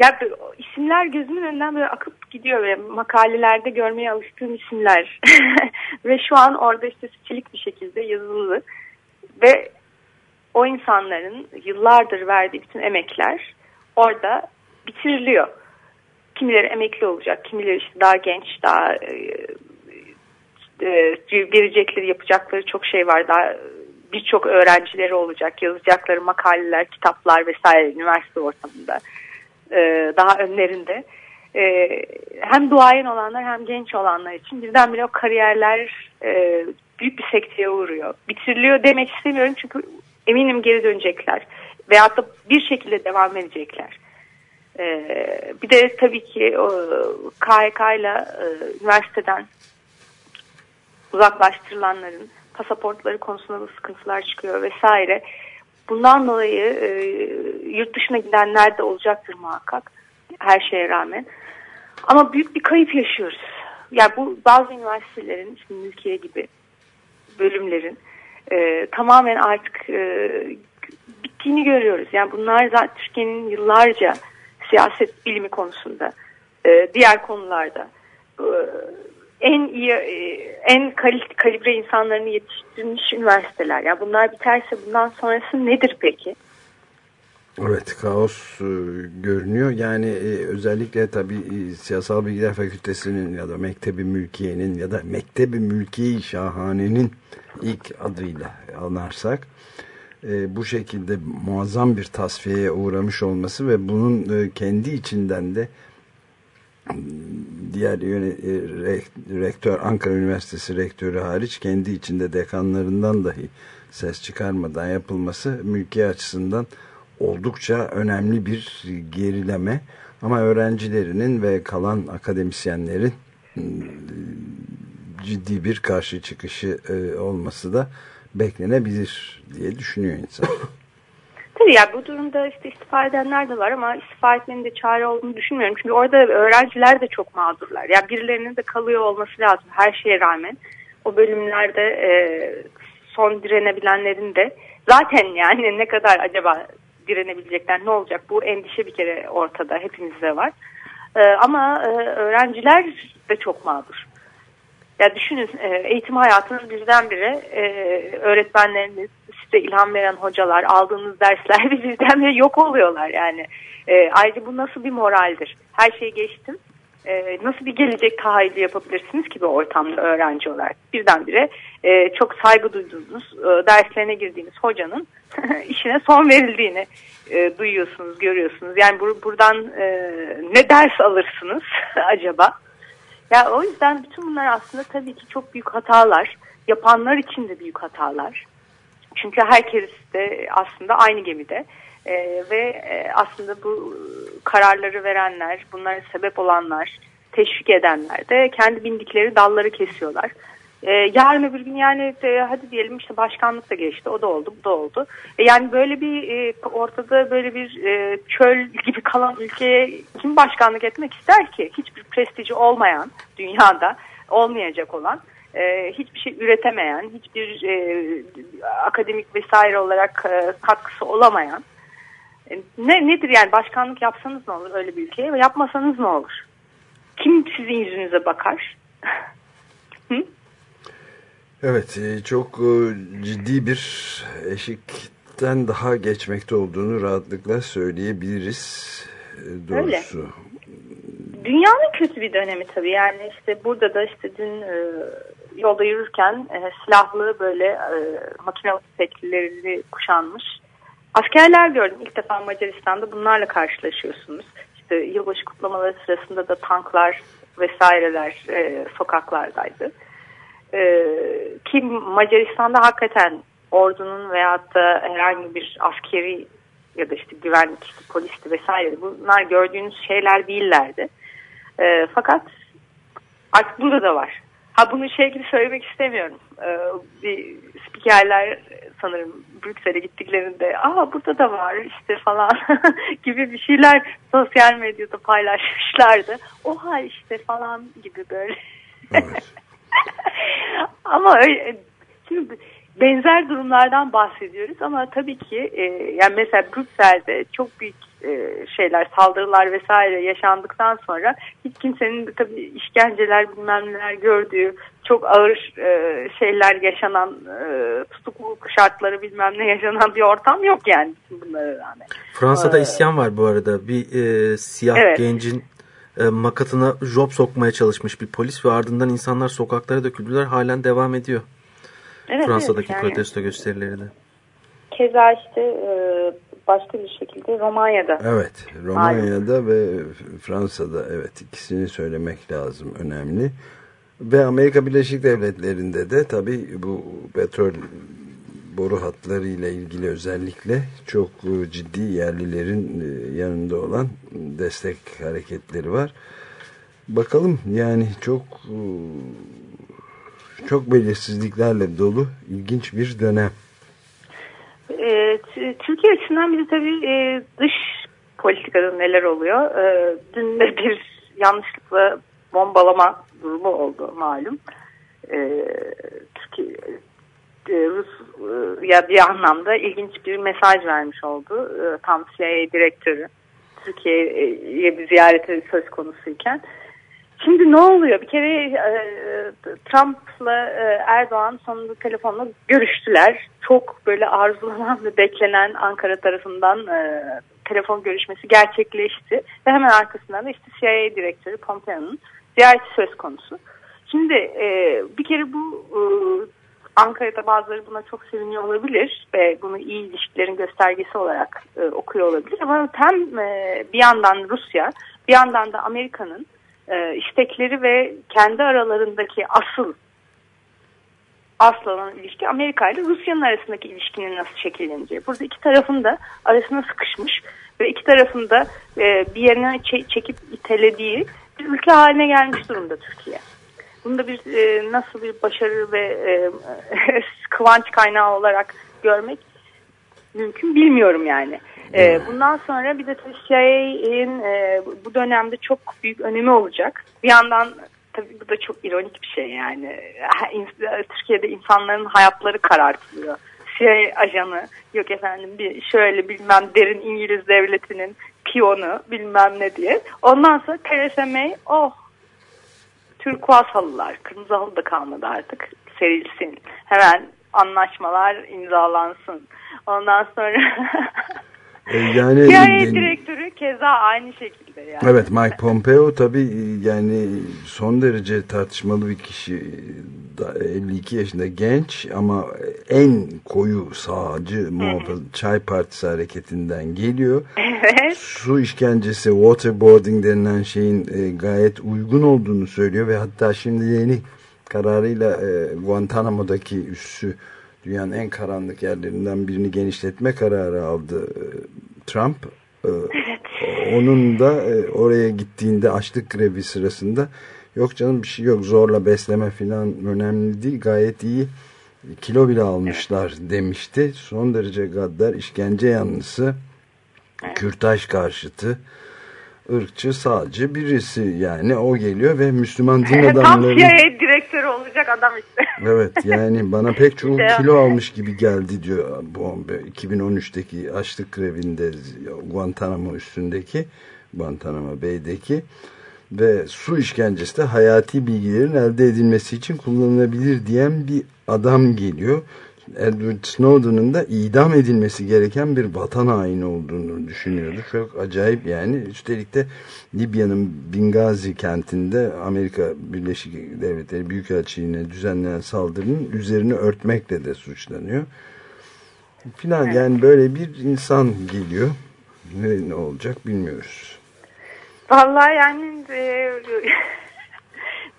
ya isimler gözümün önünden böyle akıp gidiyor ve makalelerde görmeye alıştığım isimler ve şu an orada işte çelik bir şekilde yazılı ve o insanların yıllardır verdiği bütün emekler orada bitiriliyor. Kimileri emekli olacak, kimileri işte daha genç, daha e, e, verecekleri, yapacakları çok şey var. Daha birçok öğrencileri olacak, yazacakları makaleler, kitaplar vesaire üniversite ortamında. E, daha önlerinde. E, hem duayen olanlar hem genç olanlar için birdenbire o kariyerler e, büyük bir sekteye uğruyor. Bitiriliyor demek istemiyorum çünkü eminim geri dönecekler. Veyahut da bir şekilde devam edecekler. Bir de tabii ki o KHK ile üniversiteden uzaklaştırılanların pasaportları konusunda da sıkıntılar çıkıyor vesaire. Bundan dolayı e, yurt dışına gidenler de olacaktır muhakkak her şeye rağmen. Ama büyük bir kayıp yaşıyoruz. Yani bu bazı üniversitelerin, işte mülkiye gibi bölümlerin e, tamamen artık e, bittiğini görüyoruz. Yani bunlar zaten Türkiye'nin yıllarca siyaset bilimi konusunda, e, diğer konularda e, en iyi, e, en kal- kalibre insanlarını yetiştirmiş üniversiteler. Yani bunlar biterse bundan sonrası nedir peki? Evet kaos e, görünüyor. Yani e, özellikle tabii e, Siyasal Bilgiler Fakültesinin ya da Mektebi Mülkiye'nin ya da Mektebi Mülkiye-i Şahane'nin ilk adıyla anarsak bu şekilde muazzam bir tasfiyeye uğramış olması ve bunun kendi içinden de diğer e, re- rektör Ankara Üniversitesi rektörü hariç kendi içinde dekanlarından dahi ses çıkarmadan yapılması mülkiye açısından oldukça önemli bir gerileme ama öğrencilerinin ve kalan akademisyenlerin ciddi bir karşı çıkışı e, olması da beklenebilir diye düşünüyor insan. Tabii yani bu durumda işte istifa edenler de var ama istifa etmenin de çare olduğunu düşünmüyorum. Çünkü orada öğrenciler de çok mağdurlar. Yani birilerinin de kalıyor olması lazım her şeye rağmen. O bölümlerde e, son direnebilenlerin de zaten yani ne kadar acaba direnebilecekler ne olacak bu endişe bir kere ortada hepimizde var. E, ama e, öğrenciler de çok mağdur. Ya düşünün e, eğitim hayatının birdenbire e, öğretmenleriniz, size ilham veren hocalar, aldığınız dersler birdenbire yok oluyorlar yani. E, ayrıca bu nasıl bir moraldir? Her şeyi geçtim. E, nasıl bir gelecek tahayyülü yapabilirsiniz ki bu ortamda öğrenci olarak? Birdenbire e, çok saygı duyduğunuz, derslerine girdiğiniz hocanın işine son verildiğini duyuyorsunuz, görüyorsunuz. Yani bur buradan ne ders alırsınız acaba? Ya o yüzden bütün bunlar aslında tabii ki çok büyük hatalar. Yapanlar için de büyük hatalar. Çünkü herkes de aslında aynı gemide. Ee, ve e, aslında bu kararları verenler, bunlara sebep olanlar, teşvik edenler de kendi bindikleri dalları kesiyorlar. Ee, yarın öbür gün yani e, hadi diyelim işte başkanlık da geçti, o da oldu, bu da oldu. E, yani böyle bir e, ortada böyle bir e, çöl gibi kalan ülkeye kim başkanlık etmek ister ki? Hiçbir prestiji olmayan dünyada olmayacak olan e, hiçbir şey üretemeyen, hiçbir e, akademik vesaire olarak e, katkısı olamayan e, ne nedir yani başkanlık yapsanız ne olur öyle bir ülkeye yapmasanız ne olur? Kim sizin yüzünüze bakar? Hı? Evet e, çok e, ciddi bir eşikten daha geçmekte olduğunu rahatlıkla söyleyebiliriz e, doğrusu. Dünyanın kötü bir dönemi tabii yani işte burada da işte dün e, yolda yürürken e, silahlı böyle e, makine tüfeklilerini kuşanmış askerler gördüm. İlk defa Macaristan'da bunlarla karşılaşıyorsunuz. İşte yılbaşı kutlamaları sırasında da tanklar vesaireler e, sokaklardaydı. E, ki Macaristan'da hakikaten ordunun veyahut da herhangi bir askeri ya da işte güvenlik, işte polisti vesaire bunlar gördüğünüz şeyler değillerdi. E, fakat artık burada da var. Ha bunu şey gibi söylemek istemiyorum. Ee, bir spikerler sanırım Brüksel'e gittiklerinde aa burada da var işte falan gibi bir şeyler sosyal medyada paylaşmışlardı. Oha işte falan gibi böyle. Evet. ama öyle, şimdi benzer durumlardan bahsediyoruz ama tabii ki e, yani mesela Brüksel'de çok büyük e, şeyler saldırılar vesaire yaşandıktan sonra hiç kimsenin tabii işkenceler bilmem neler gördüğü çok ağır e, şeyler yaşanan e, tutukluluk şartları bilmem ne yaşanan bir ortam yok yani bütün bunlara rağmen. Fransa'da Ee, isyan var bu arada. Bir e, siyah Evet. gencin makatına job sokmaya çalışmış bir polis ve ardından insanlar sokaklara döküldüler. Halen devam ediyor. Evet, Fransa'daki evet, yani protesto gösterileri de. Keza işte e, başka bir şekilde Romanya'da Evet, Romanya'da ve Fransa'da evet ikisini söylemek lazım önemli. Ve Amerika Birleşik Devletleri'nde de tabii bu petrol boru hatları ile ilgili özellikle çok e, ciddi yerlilerin e, yanında olan destek hareketleri var. Bakalım yani çok e, çok belirsizliklerle dolu ilginç bir dönem. Türkiye açısından bir tabii dış politikada neler oluyor. Dün de bir yanlışlıkla bombalama durumu oldu malum. Türkiye Rus ya bir anlamda ilginç bir mesaj vermiş oldu. E, tam CIA direktörü Türkiye'ye bir ziyareti söz konusuyken. Şimdi ne oluyor? Bir kere e, Trump'la e, Erdoğan sonunda telefonla görüştüler. Çok böyle arzulanan ve beklenen Ankara tarafından e, telefon görüşmesi gerçekleşti. Ve hemen arkasından da işte CIA direktörü Pompeo'nun ziyareti söz konusu. Şimdi e, bir kere bu e, Ankara'da bazıları buna çok seviniyor olabilir ve bunu iyi ilişkilerin göstergesi olarak e, okuyor olabilir. Ama hem e, bir yandan Rusya bir yandan da Amerika'nın e, istekleri ve kendi aralarındaki asıl asıl ilişki Amerika ile Rusya'nın arasındaki ilişkinin nasıl şekilleneceği. Burada iki tarafın da arasına sıkışmış ve iki tarafın da e, bir yerine çe- çekip itelediği bir ülke haline gelmiş durumda Türkiye. Bunda bir e, nasıl bir başarı ve e, kıvanç kaynağı olarak görmek mümkün bilmiyorum yani. E, bundan sonra bir de CIA'nin e, bu dönemde çok büyük önemi olacak. Bir yandan tabii bu da çok ironik bir şey yani. Türkiye'de insanların hayatları karartılıyor. CIA ajanı yok efendim bir şöyle bilmem derin İngiliz devletinin piyonu bilmem ne diye. Ondan sonra Theresa May oh turkuaz halılar kırmızı halı da kalmadı artık serilsin. Hemen anlaşmalar imzalansın. Ondan sonra yani CIA direktörü keza aynı şekilde yani. Evet Mike Pompeo tabii e, yani son derece tartışmalı bir kişi. Da- 52 yaşında genç ama en koyu sağcı muhafaz Çay Partisi hareketinden geliyor. Evet. Su işkencesi waterboarding denilen şeyin e, gayet uygun olduğunu söylüyor ve hatta şimdi yeni kararıyla e, Guantanamo'daki üssü dünyanın en karanlık yerlerinden birini genişletme kararı aldı e, Trump. E, onun da e, oraya gittiğinde açlık grevi sırasında yok canım bir şey yok zorla besleme falan önemli değil gayet iyi kilo bile almışlar demişti. Son derece gaddar işkence yanlısı kürtaj karşıtı ırkçı sağcı birisi yani o geliyor ve Müslüman din Tam adamları CIA direktörü olacak adam işte. Evet yani bana pek çok İşte- kilo almış gibi geldi diyor bu 2013'teki açlık grevinde Guantanamo üstündeki Guantanamo Bay'deki ve su işkencesi de hayati bilgilerin elde edilmesi için kullanılabilir diyen bir adam geliyor. Edward Snowden'ın da idam edilmesi gereken bir vatan haini olduğunu düşünüyordu. Çok acayip yani. Üstelik de Libya'nın Bingazi kentinde Amerika Birleşik Devletleri Büyükelçiliğine düzenlenen saldırının üzerini örtmekle de suçlanıyor. Filan yani böyle bir insan geliyor. Ne, ne olacak bilmiyoruz. Vallahi yani e,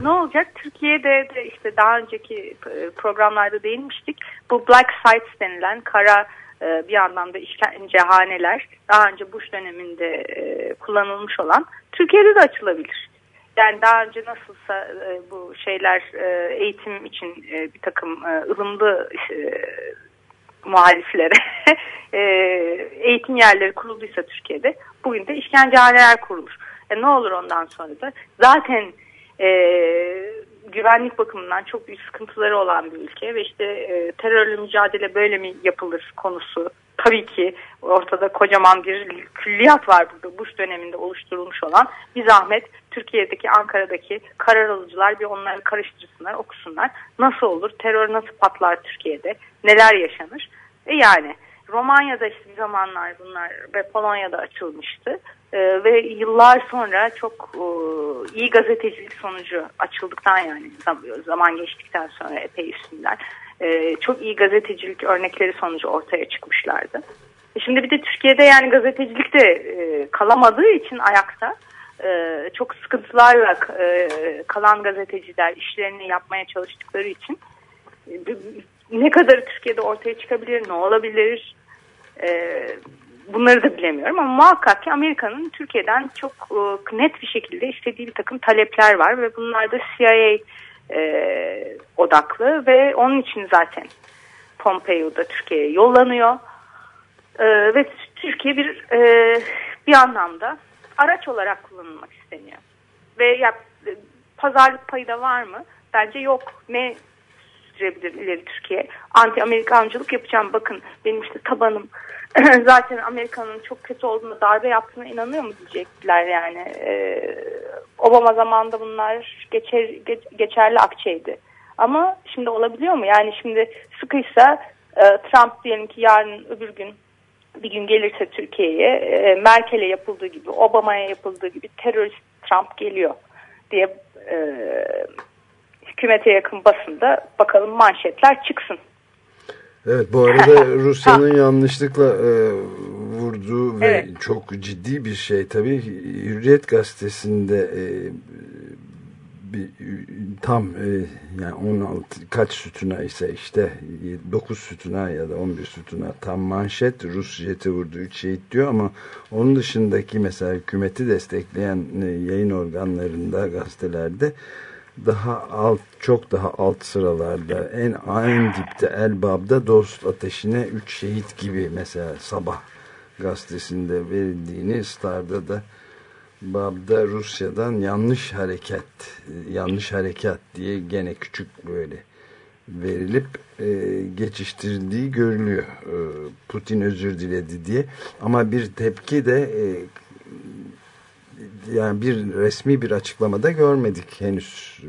ne olacak? Türkiye'de de işte daha önceki e, programlarda değinmiştik. Bu black sites denilen kara e, bir anlamda işkencehaneler daha önce Bush döneminde e, kullanılmış olan Türkiye'de de açılabilir. Yani daha önce nasılsa bu şeyler eğitim için bir takım ılımlı muhaliflere eğitim yerleri kurulduysa Türkiye'de bugün de işkencehaneler kurulur. E, ne olur ondan sonra da zaten e, güvenlik bakımından çok büyük sıkıntıları olan bir ülke ve işte e, terörle mücadele böyle mi yapılır konusu tabii ki ortada kocaman bir külliyat var burada. Bush döneminde oluşturulmuş olan bir zahmet Türkiye'deki Ankara'daki karar alıcılar bir onları karıştırsınlar okusunlar. Nasıl olur terör nasıl patlar Türkiye'de? Neler yaşanır? E yani Romanya'da işte bir zamanlar bunlar ve Polonya'da açılmıştı. Ee, ve yıllar sonra çok e, iyi gazetecilik sonucu açıldıktan yani zaman geçtikten sonra epey üstünden e, çok iyi gazetecilik örnekleri sonucu ortaya çıkmışlardı. E şimdi bir de Türkiye'de yani gazetecilik de e, kalamadığı için ayakta e, çok sıkıntılarla e, kalan gazeteciler işlerini yapmaya çalıştıkları için e, ne kadar Türkiye'de ortaya çıkabilir, ne olabilir e, bunları da bilemiyorum ama muhakkak ki Amerika'nın Türkiye'den çok e, net bir şekilde istediği bir takım talepler var ve bunlar da CIA e, odaklı ve onun için zaten Pompeo da Türkiye'ye yollanıyor e, ve Türkiye bir e, bir anlamda araç olarak kullanılmak isteniyor ve ya, pazarlık payı da var mı? Bence yok. Ne sürebilir ileri Türkiye? Anti Amerikancılık yapacağım. Bakın benim işte tabanım zaten Amerika'nın çok kötü olduğunu, darbe yaptığına inanıyor mu diyecekler yani. Ee, Obama zamanında bunlar geçer, geç, geçerli akçeydi. Ama şimdi olabiliyor mu? Yani şimdi sıkıysa e, Trump diyelim ki yarın öbür gün bir gün gelirse Türkiye'ye e, Merkel'e yapıldığı gibi, Obama'ya yapıldığı gibi terörist Trump geliyor diye e, hükümete yakın basında bakalım manşetler çıksın. Evet bu arada Rusya'nın yanlışlıkla e, vurduğu ve evet. çok ciddi bir şey tabii Hürriyet gazetesinde e, bir, tam e, yani 16 kaç sütuna ise işte 9 sütuna ya da 11 sütuna tam manşet Rus jeti vurdu 3 şehit diyor ama onun dışındaki mesela hükümeti destekleyen e, yayın organlarında gazetelerde daha alt çok daha alt sıralarda en en dipte Elbab'da dost ateşine 3 şehit gibi mesela sabah gazetesinde verildiğini Star'da da Bab'da Rusya'dan yanlış hareket yanlış harekat diye gene küçük böyle verilip e, geçiştirildiği görülüyor. E, Putin özür diledi diye. Ama bir tepki de e, yani bir resmi bir açıklamada görmedik henüz.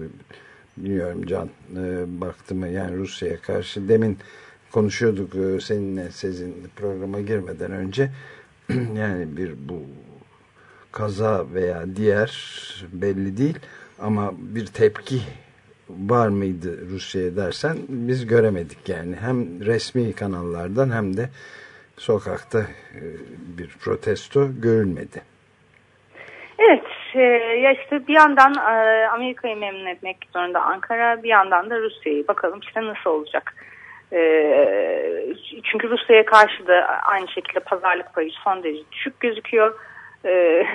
Bilmiyorum Can e, baktı mı yani Rusya'ya karşı demin konuşuyorduk e, seninle sizin programa girmeden önce yani bir bu kaza veya diğer belli değil ama bir tepki var mıydı Rusya'ya dersen biz göremedik yani hem resmi kanallardan hem de sokakta e, bir protesto görülmedi. Evet, e, ya işte bir yandan e, Amerika'yı memnun etmek zorunda Ankara, bir yandan da Rusya'yı. Bakalım işte nasıl olacak. E, çünkü Rusya'ya karşı da aynı şekilde pazarlık payı son derece düşük gözüküyor. E,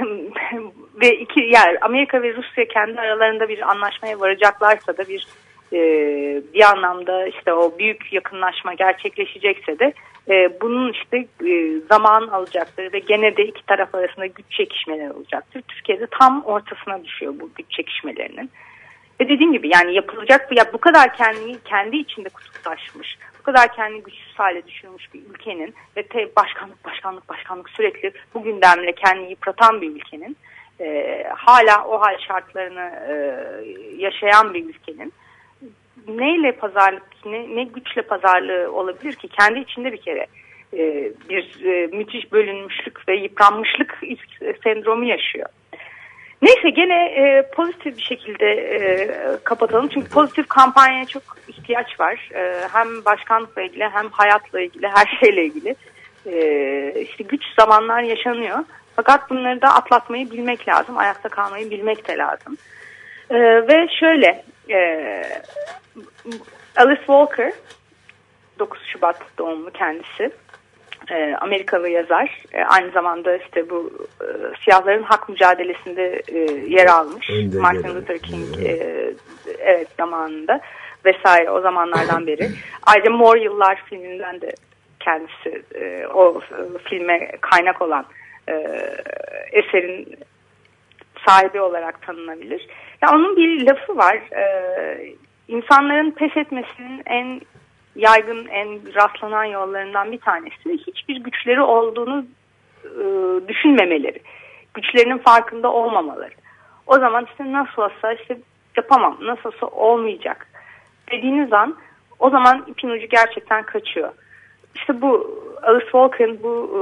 ve iki yani Amerika ve Rusya kendi aralarında bir anlaşmaya varacaklarsa da bir e, bir anlamda işte o büyük yakınlaşma gerçekleşecekse de e, bunun işte e, zaman alacaktır ve gene de iki taraf arasında güç çekişmeler olacaktır. Türkiye'de tam ortasına düşüyor bu güç çekişmelerinin. Ve dediğim gibi yani yapılacak ya bu kadar kendi kendi içinde kutuplaşmış, bu kadar kendi güçsüz hale düşürmüş bir ülkenin ve te, başkanlık başkanlık başkanlık sürekli bu gündemle kendini yıpratan bir ülkenin e, hala o hal şartlarını e, yaşayan bir ülkenin neyle pazarlık, ne, ne güçle pazarlığı olabilir ki? Kendi içinde bir kere e, bir e, müthiş bölünmüşlük ve yıpranmışlık sendromu yaşıyor. Neyse gene e, pozitif bir şekilde e, kapatalım. Çünkü pozitif kampanyaya çok ihtiyaç var. E, hem başkanlıkla ilgili hem hayatla ilgili her şeyle ilgili. E, işte güç zamanlar yaşanıyor. Fakat bunları da atlatmayı bilmek lazım. Ayakta kalmayı bilmek de lazım. E, ve şöyle e, Alice Walker 9 Şubat doğumlu kendisi. E, Amerikalı yazar. E, aynı zamanda işte bu e, siyahların hak mücadelesinde e, yer almış. Önde Martin. Luther King Evet. e, evet zamanında vesaire o zamanlardan beri. Ayrıca Mor Yıllar filminden de kendisi e, o e, filme kaynak olan e, eserin sahibi olarak tanınabilir. Ya onun bir lafı var. E, insanların pes etmesinin en yaygın, en rastlanan yollarından bir tanesi hiçbir güçleri olduğunu e, düşünmemeleri. Güçlerinin farkında olmamaları. O zaman işte nasıl olsa işte yapamam, nasıl olsa olmayacak dediğiniz an o zaman ipin ucu gerçekten kaçıyor. İşte bu Alice Walker'ın bu e,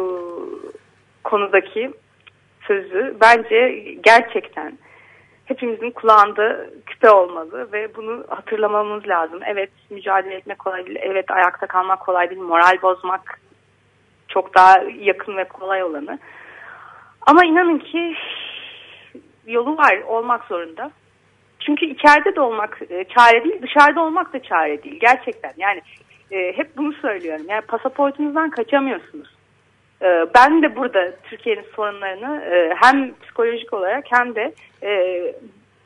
konudaki sözü bence gerçekten hepimizin kulağında küpe olmalı ve bunu hatırlamamız lazım. Evet mücadele etmek kolay değil, evet ayakta kalmak kolay değil, moral bozmak çok daha yakın ve kolay olanı. Ama inanın ki yolu var, olmak zorunda. Çünkü içeride de olmak e, çare değil, dışarıda olmak da çare değil. Gerçekten yani e, hep bunu söylüyorum. Yani pasaportunuzdan kaçamıyorsunuz. E, ben de burada Türkiye'nin sorunlarını e, hem psikolojik olarak hem de e,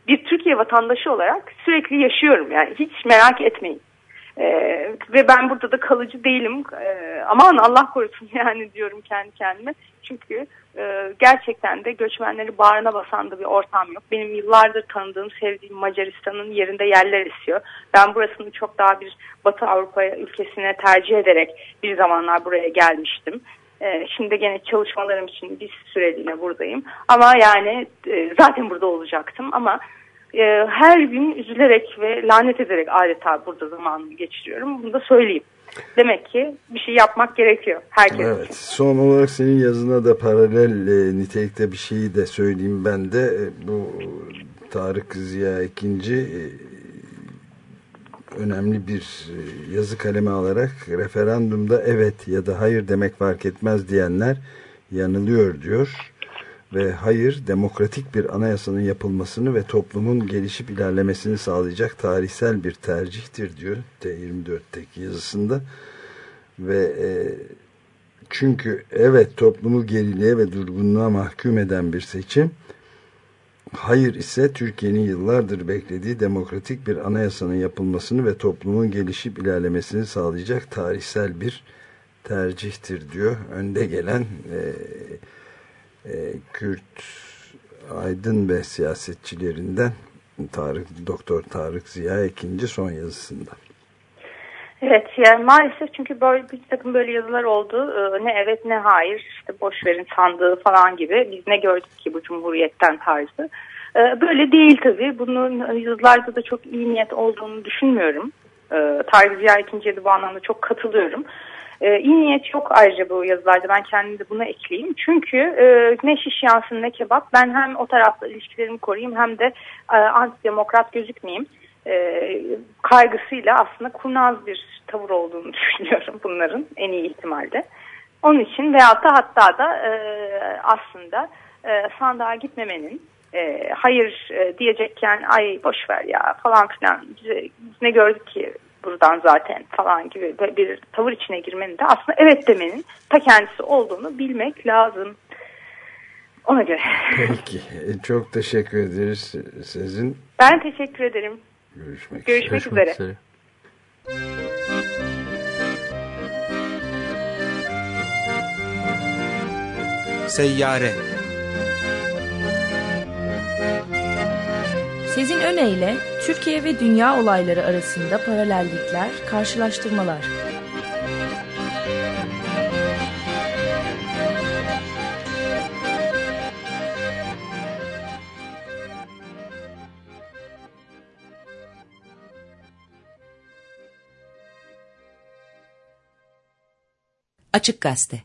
bir Türkiye vatandaşı olarak sürekli yaşıyorum. Yani hiç merak etmeyin. Ee, ve ben burada da kalıcı değilim. Ee, aman Allah korusun yani diyorum kendi kendime. Çünkü e, gerçekten de göçmenleri bağrına basan da bir ortam yok. Benim yıllardır tanıdığım, sevdiğim Macaristan'ın yerinde yerler esiyor. Ben burasını çok daha bir Batı Avrupa ülkesine tercih ederek bir zamanlar buraya gelmiştim. Ee, şimdi gene çalışmalarım için bir süreliğine buradayım. Ama yani e, zaten burada olacaktım ama e, her gün üzülerek ve lanet ederek adeta burada zamanımı geçiriyorum. Bunu da söyleyeyim. Demek ki bir şey yapmak gerekiyor herkes için. Evet. Son olarak senin yazına da paralel e, nitelikte bir şeyi de söyleyeyim ben de. E, bu Tarık Ziya ikinci e, önemli bir e, yazı kalemi alarak referandumda evet ya da hayır demek fark etmez diyenler yanılıyor diyor. Ve hayır demokratik bir anayasanın yapılmasını ve toplumun gelişip ilerlemesini sağlayacak tarihsel bir tercihtir diyor T24'teki yazısında. Ve e, çünkü evet toplumu geriliğe ve durgunluğa mahkum eden bir seçim. Hayır ise Türkiye'nin yıllardır beklediği demokratik bir anayasanın yapılmasını ve toplumun gelişip ilerlemesini sağlayacak tarihsel bir tercihtir diyor. Önde gelen e, e, Kürt aydın ve siyasetçilerinden Tarık Doktor Tarık Ziya ikinci son yazısında. Evet yani maalesef çünkü böyle bir takım böyle yazılar oldu. Ee, ne evet ne hayır işte boş verin sandığı falan gibi. Biz ne gördük ki bu cumhuriyetten tarzı. Ee, böyle değil tabii. Bunun yazılarda da çok iyi niyet olduğunu düşünmüyorum. Ee, Tarık Ziya ikinciye de bu anlamda çok katılıyorum. Ee, iyi niyet yok ayrıca bu yazılarda. Ben kendim de buna ekleyeyim. Çünkü e, ne şiş yansın ne kebap. Ben hem o tarafta ilişkilerimi koruyayım hem de e, antidemokrat gözükmeyeyim. E, kaygısıyla aslında kurnaz bir tavır olduğunu düşünüyorum bunların en iyi ihtimalde. Onun için veyahut da hatta da e, aslında e, sandığa gitmemenin e, hayır e, diyecekken ay boş ver ya falan filan bize, biz ne gördük ki buradan zaten falan gibi bir- bir tavır içine girmenin de aslında evet demenin ta kendisi olduğunu bilmek lazım. Ona göre. Peki. E, Çok teşekkür ederiz sizin. Ben teşekkür ederim. Görüşmek, Görüşmek üzere. üzere. üzere. Seyyare Sezin Öne Türkiye ve dünya olayları arasında paralellikler, karşılaştırmalar. Açık Gazete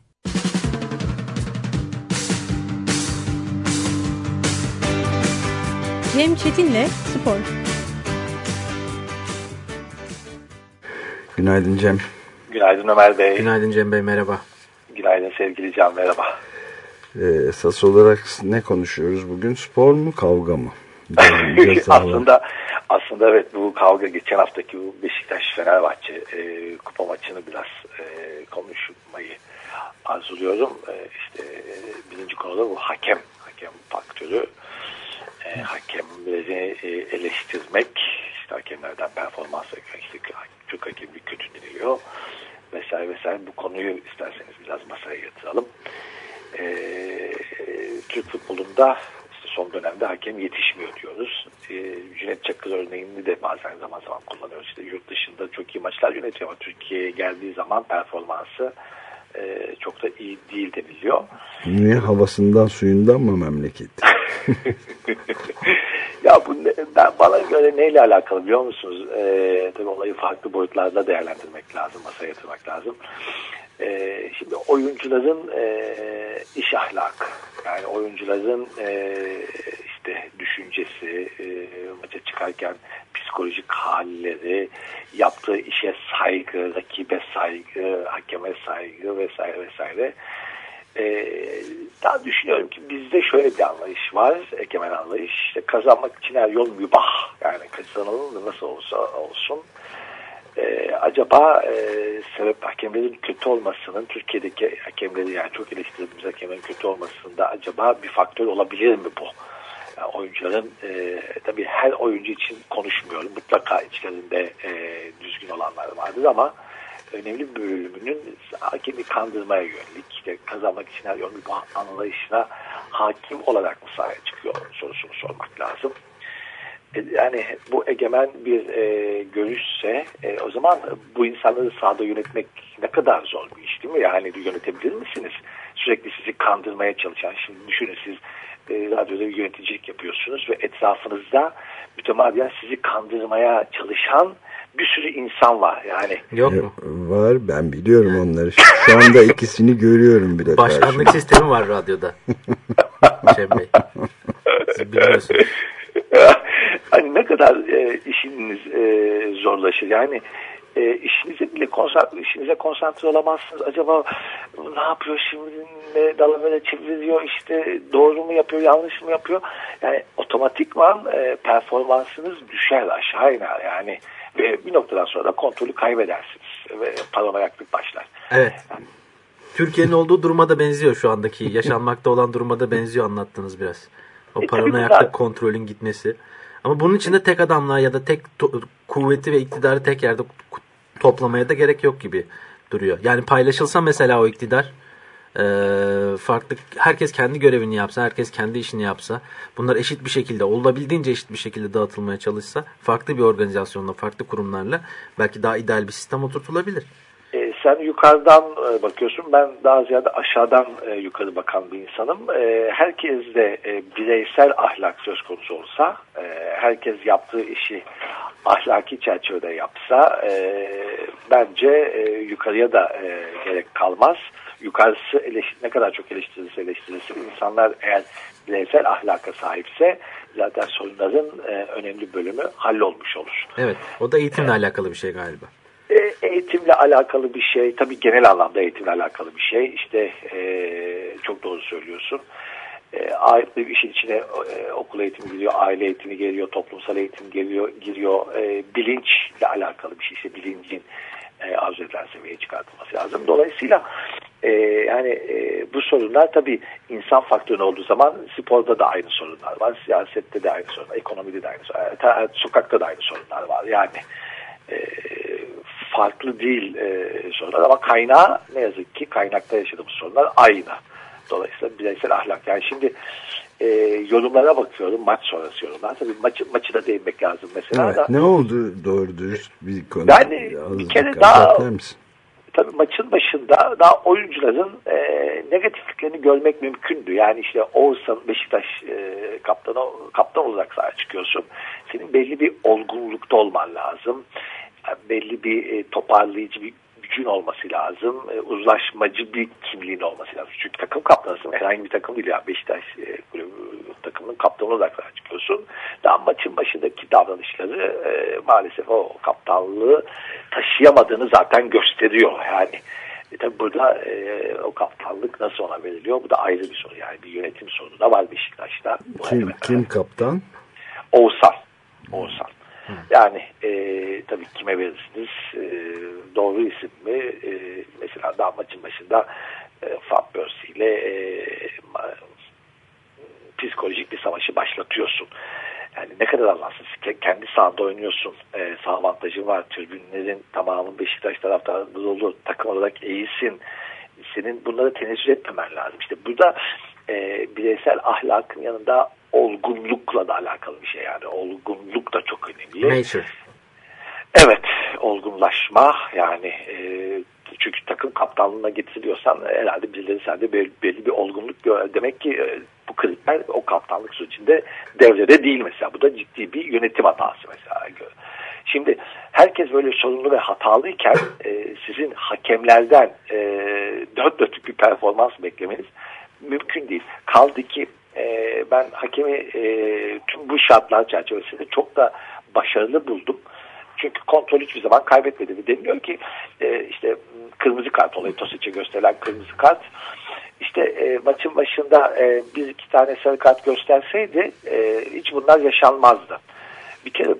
Cem Çetin'le Spor. Günaydın Cem. Günaydın Ömer Bey. Günaydın Cem Bey merhaba. Günaydın sevgili Can merhaba. Ee, esas olarak ne konuşuyoruz bugün? Spor mu kavga mı? aslında aslında evet bu kavga geçen haftaki bu Beşiktaş Fenerbahçe e, kupa maçını biraz e, konuşmayı arzuluyorum. E, işte e, birinci konuda bu hakem hakem faktörü e, hakemleri e, eleştirmek işte hakemlerden performans işte çok hakem bir kötü deniliyor vesaire vesaire bu konuyu isterseniz biraz masaya yatıralım. E, Türk futbolunda işte son dönemde hakem yetişmiyor diyoruz. E, Cüneyt Çakır örneğini de bazen zaman zaman kullanıyoruz. İşte yurt dışında çok iyi maçlar yönetiyor ama Türkiye'ye geldiği zaman performansı e, çok da iyi değil deniliyor. Niye havasından suyundan mı memleket? ya bu ne, ben bana göre neyle alakalı biliyor musunuz? Ee, tabii olayı farklı boyutlarda değerlendirmek lazım, masaya yatırmak lazım. Ee, şimdi oyuncuların e, iş ahlakı, yani oyuncuların e, işte düşüncesi, e, maça çıkarken psikolojik halleri, yaptığı işe saygı, rakibe saygı, hakeme saygı vesaire vesaire. Ee, daha düşünüyorum ki bizde şöyle bir anlayış var, egemen anlayış. İşte kazanmak için her yol mübah. Yani kazanalım da nasıl olsa olsun. Ee, acaba e, sebep hakemlerin kötü olmasının, Türkiye'deki hakemleri yani çok eleştirdiğimiz hakemlerin kötü olmasında acaba bir faktör olabilir mi bu? Oyuncuların e, tabii her oyuncu için konuşmuyorum. Mutlaka içlerinde e, düzgün olanlar vardır ama önemli bir bölümünün hakemi kandırmaya yönelik işte kazanmak için her bir anlayışına hakim olarak mı sahaya çıkıyor sorusunu sormak lazım. E, yani bu egemen bir e, görüşse e, o zaman bu insanları sahada yönetmek ne kadar zor bir iş değil mi? Yani yönetebilir misiniz? Sürekli sizi kandırmaya çalışan, şimdi düşünün siz e, radyoda bir yöneticilik yapıyorsunuz ve etrafınızda mütemadiyen sizi kandırmaya çalışan bir sürü insan var yani. Yok mu? Var ben biliyorum onları. Şu anda ikisini görüyorum bile. Başkanlık karşımda. sistemi var radyoda. Cem Bey. Siz biliyorsunuz. hani ne kadar e, işiniz e, zorlaşır yani e, işinize bile konsantre, işinize konsantre olamazsınız. Acaba ne yapıyor şimdi ne dalavere çeviriyor işte doğru mu yapıyor yanlış mı yapıyor yani otomatikman e, performansınız düşer aşağı iner yani ve bir noktadan sonra da kontrolü kaybedersiniz ve paranoyaklık başlar. Evet. Türkiye'nin olduğu duruma da benziyor şu andaki. Yaşanmakta olan duruma da benziyor anlattınız biraz. O E, paranoyaklık kontrolün gitmesi. Ama bunun için de tek adamlığa ya da tek kuvveti ve iktidarı tek yerde toplamaya da gerek yok gibi duruyor. Yani paylaşılsa mesela o iktidar e, farklı herkes kendi görevini yapsa, herkes kendi işini yapsa, bunlar eşit bir şekilde, olabildiğince eşit bir şekilde dağıtılmaya çalışsa, farklı bir organizasyonla, farklı kurumlarla belki daha ideal bir sistem oturtulabilir. Sen yukarıdan e, bakıyorsun. Ben daha ziyade aşağıdan e, yukarı bakan bir insanım. E, herkes de bireysel ahlak söz konusu olsa, herkes yaptığı işi ahlaki çerçevede yapsa, bence yukarıya da gerek kalmaz. Yukarısı eleştir, ne kadar çok eleştirirse eleştirilsin. İnsanlar eğer bireysel ahlaka sahipse zaten sorunların önemli bölümü hallolmuş olur. Evet, o da eğitimle alakalı bir şey galiba. E, eğitimle alakalı bir şey, tabii genel anlamda eğitimle alakalı bir şey. İşte e, çok doğru söylüyorsun. E, aile işin içine e, okul eğitimi giriyor, aile eğitimi geliyor, toplumsal eğitim geliyor, giriyor. E, bilinçle alakalı bir şey, işte bilincin e, arzu edilen seviyeye çıkartılması lazım. Dolayısıyla e, yani e, bu sorunlar tabii insan faktörü olduğu zaman sporda da aynı sorunlar var, siyasette de aynı sorunlar, ekonomide de aynı sorunlar, ta- sokakta da aynı sorunlar var. Yani e, farklı değil e, sorunlar ama kaynağı ne yazık ki kaynakta yaşadığımız sorunlar aynı. Dolayısıyla bireysel ahlak. Yani şimdi e, yorumlara bakıyorum maç sonrası yorumlar. Tabii maçı, maçı da değinmek lazım mesela Evet, da. ne oldu doğru dürüst bir konu? Yani bir kere daha- tabii maçın başında daha oyuncuların e, negatifliklerini görmek mümkündü. Yani işte Oğuzhan Beşiktaş e, kaptanı kaptan olarak sahaya çıkıyorsun. Senin belli bir olgunlukta olman lazım. Yani belli bir e, toparlayıcı bir gücün olması lazım. E, uzlaşmacı bir kimliğin olması lazım. Çünkü takım kaptanısın. Herhangi bir takım değil ya. Beşiktaş e, kulübü takımının kaptanı olarak çıkıyorsun. Daha maçın başındaki davranışları maalesef o kaptanlığı taşıyamadığını zaten gösteriyor. Yani e, tabi burada e, o kaptanlık nasıl ona veriliyor? Bu da ayrı bir soru. Yani bir yönetim sorunu da var Beşiktaş'ta. Kim, kim kaptan? Oğuzhan. Oğuzhan. Yani e, tabii kime verirsiniz? E, doğru isim mi? E, mesela daha maçın başında e, Fab ile e, psikolojik bir savaşı başlatıyorsun. Yani ne kadar anlamsız. Ke- Kendi sahanda oynuyorsun. E, sağ avantajın var. Tribünlerin tamamı Beşiktaş taraftarı dolu. Takım olarak iyisin. Senin bunları tenezzül etmemen lazım. İşte burada e, bireysel ahlakın yanında olgunlukla da alakalı bir şey. Yani olgunluk da çok önemli. Nature. Evet, olgunlaşma yani e, çünkü takım kaptanlığına getiriliyorsan herhalde birileri sende belli, belli bir olgunluk gör. Demek ki e, bu kriter o kaptanlık sürecinde devrede değil mesela. Bu da ciddi bir yönetim hatası mesela. Şimdi herkes böyle sorunlu ve hatalıyken e, sizin hakemlerden e, dört dörtlük bir performans beklemeniz mümkün değil. Kaldı ki e, ben hakemi e, tüm bu şartlar çerçevesinde çok da başarılı buldum. Çünkü kontrol hiçbir zaman kaybetmedi. Ve Deniyor ki e, işte kırmızı kart olayı Tosic'e gösterilen kırmızı kart işte e, maçın başında e, bir iki tane sarı kart gösterseydi e, hiç bunlar yaşanmazdı. Bir kere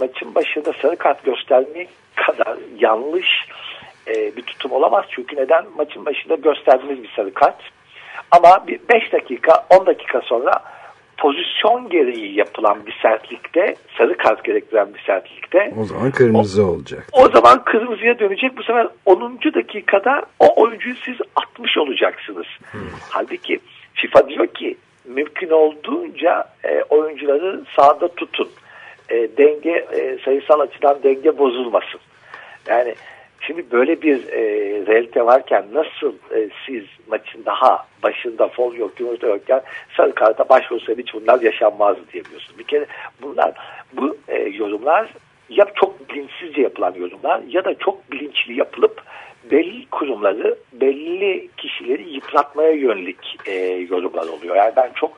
maçın başında sarı kart göstermek kadar yanlış e, bir tutum olamaz. Çünkü neden? Maçın başında gösterdiğiniz bir sarı kart ama bir 5 dakika 10 dakika sonra pozisyon gereği yapılan bir sertlikte sarı kart gerektiren bir sertlikte O zaman kırmızı olacak. o zaman kırmızıya dönecek. Bu sefer 10. dakikada o oyuncuyu siz atmış olacaksınız. Halbuki FIFA diyor ki mümkün olduğunca e, oyuncuları sahada tutun. E, denge e, sayısal açıdan denge bozulmasın. Yani şimdi böyle bir e, realite varken nasıl e, siz maçın daha başında fol yok yumurta yokken sarı karta başvursaydın hiç bunlar yaşanmazdı diyebiliyorsunuz. Bir kere bunlar bu e, yorumlar ya çok bilinçsizce yapılan yorumlar ya da çok bilinçli yapılıp belli kurumları, belli kişileri yıpratmaya yönelik e, yorumlar oluyor. Yani ben çok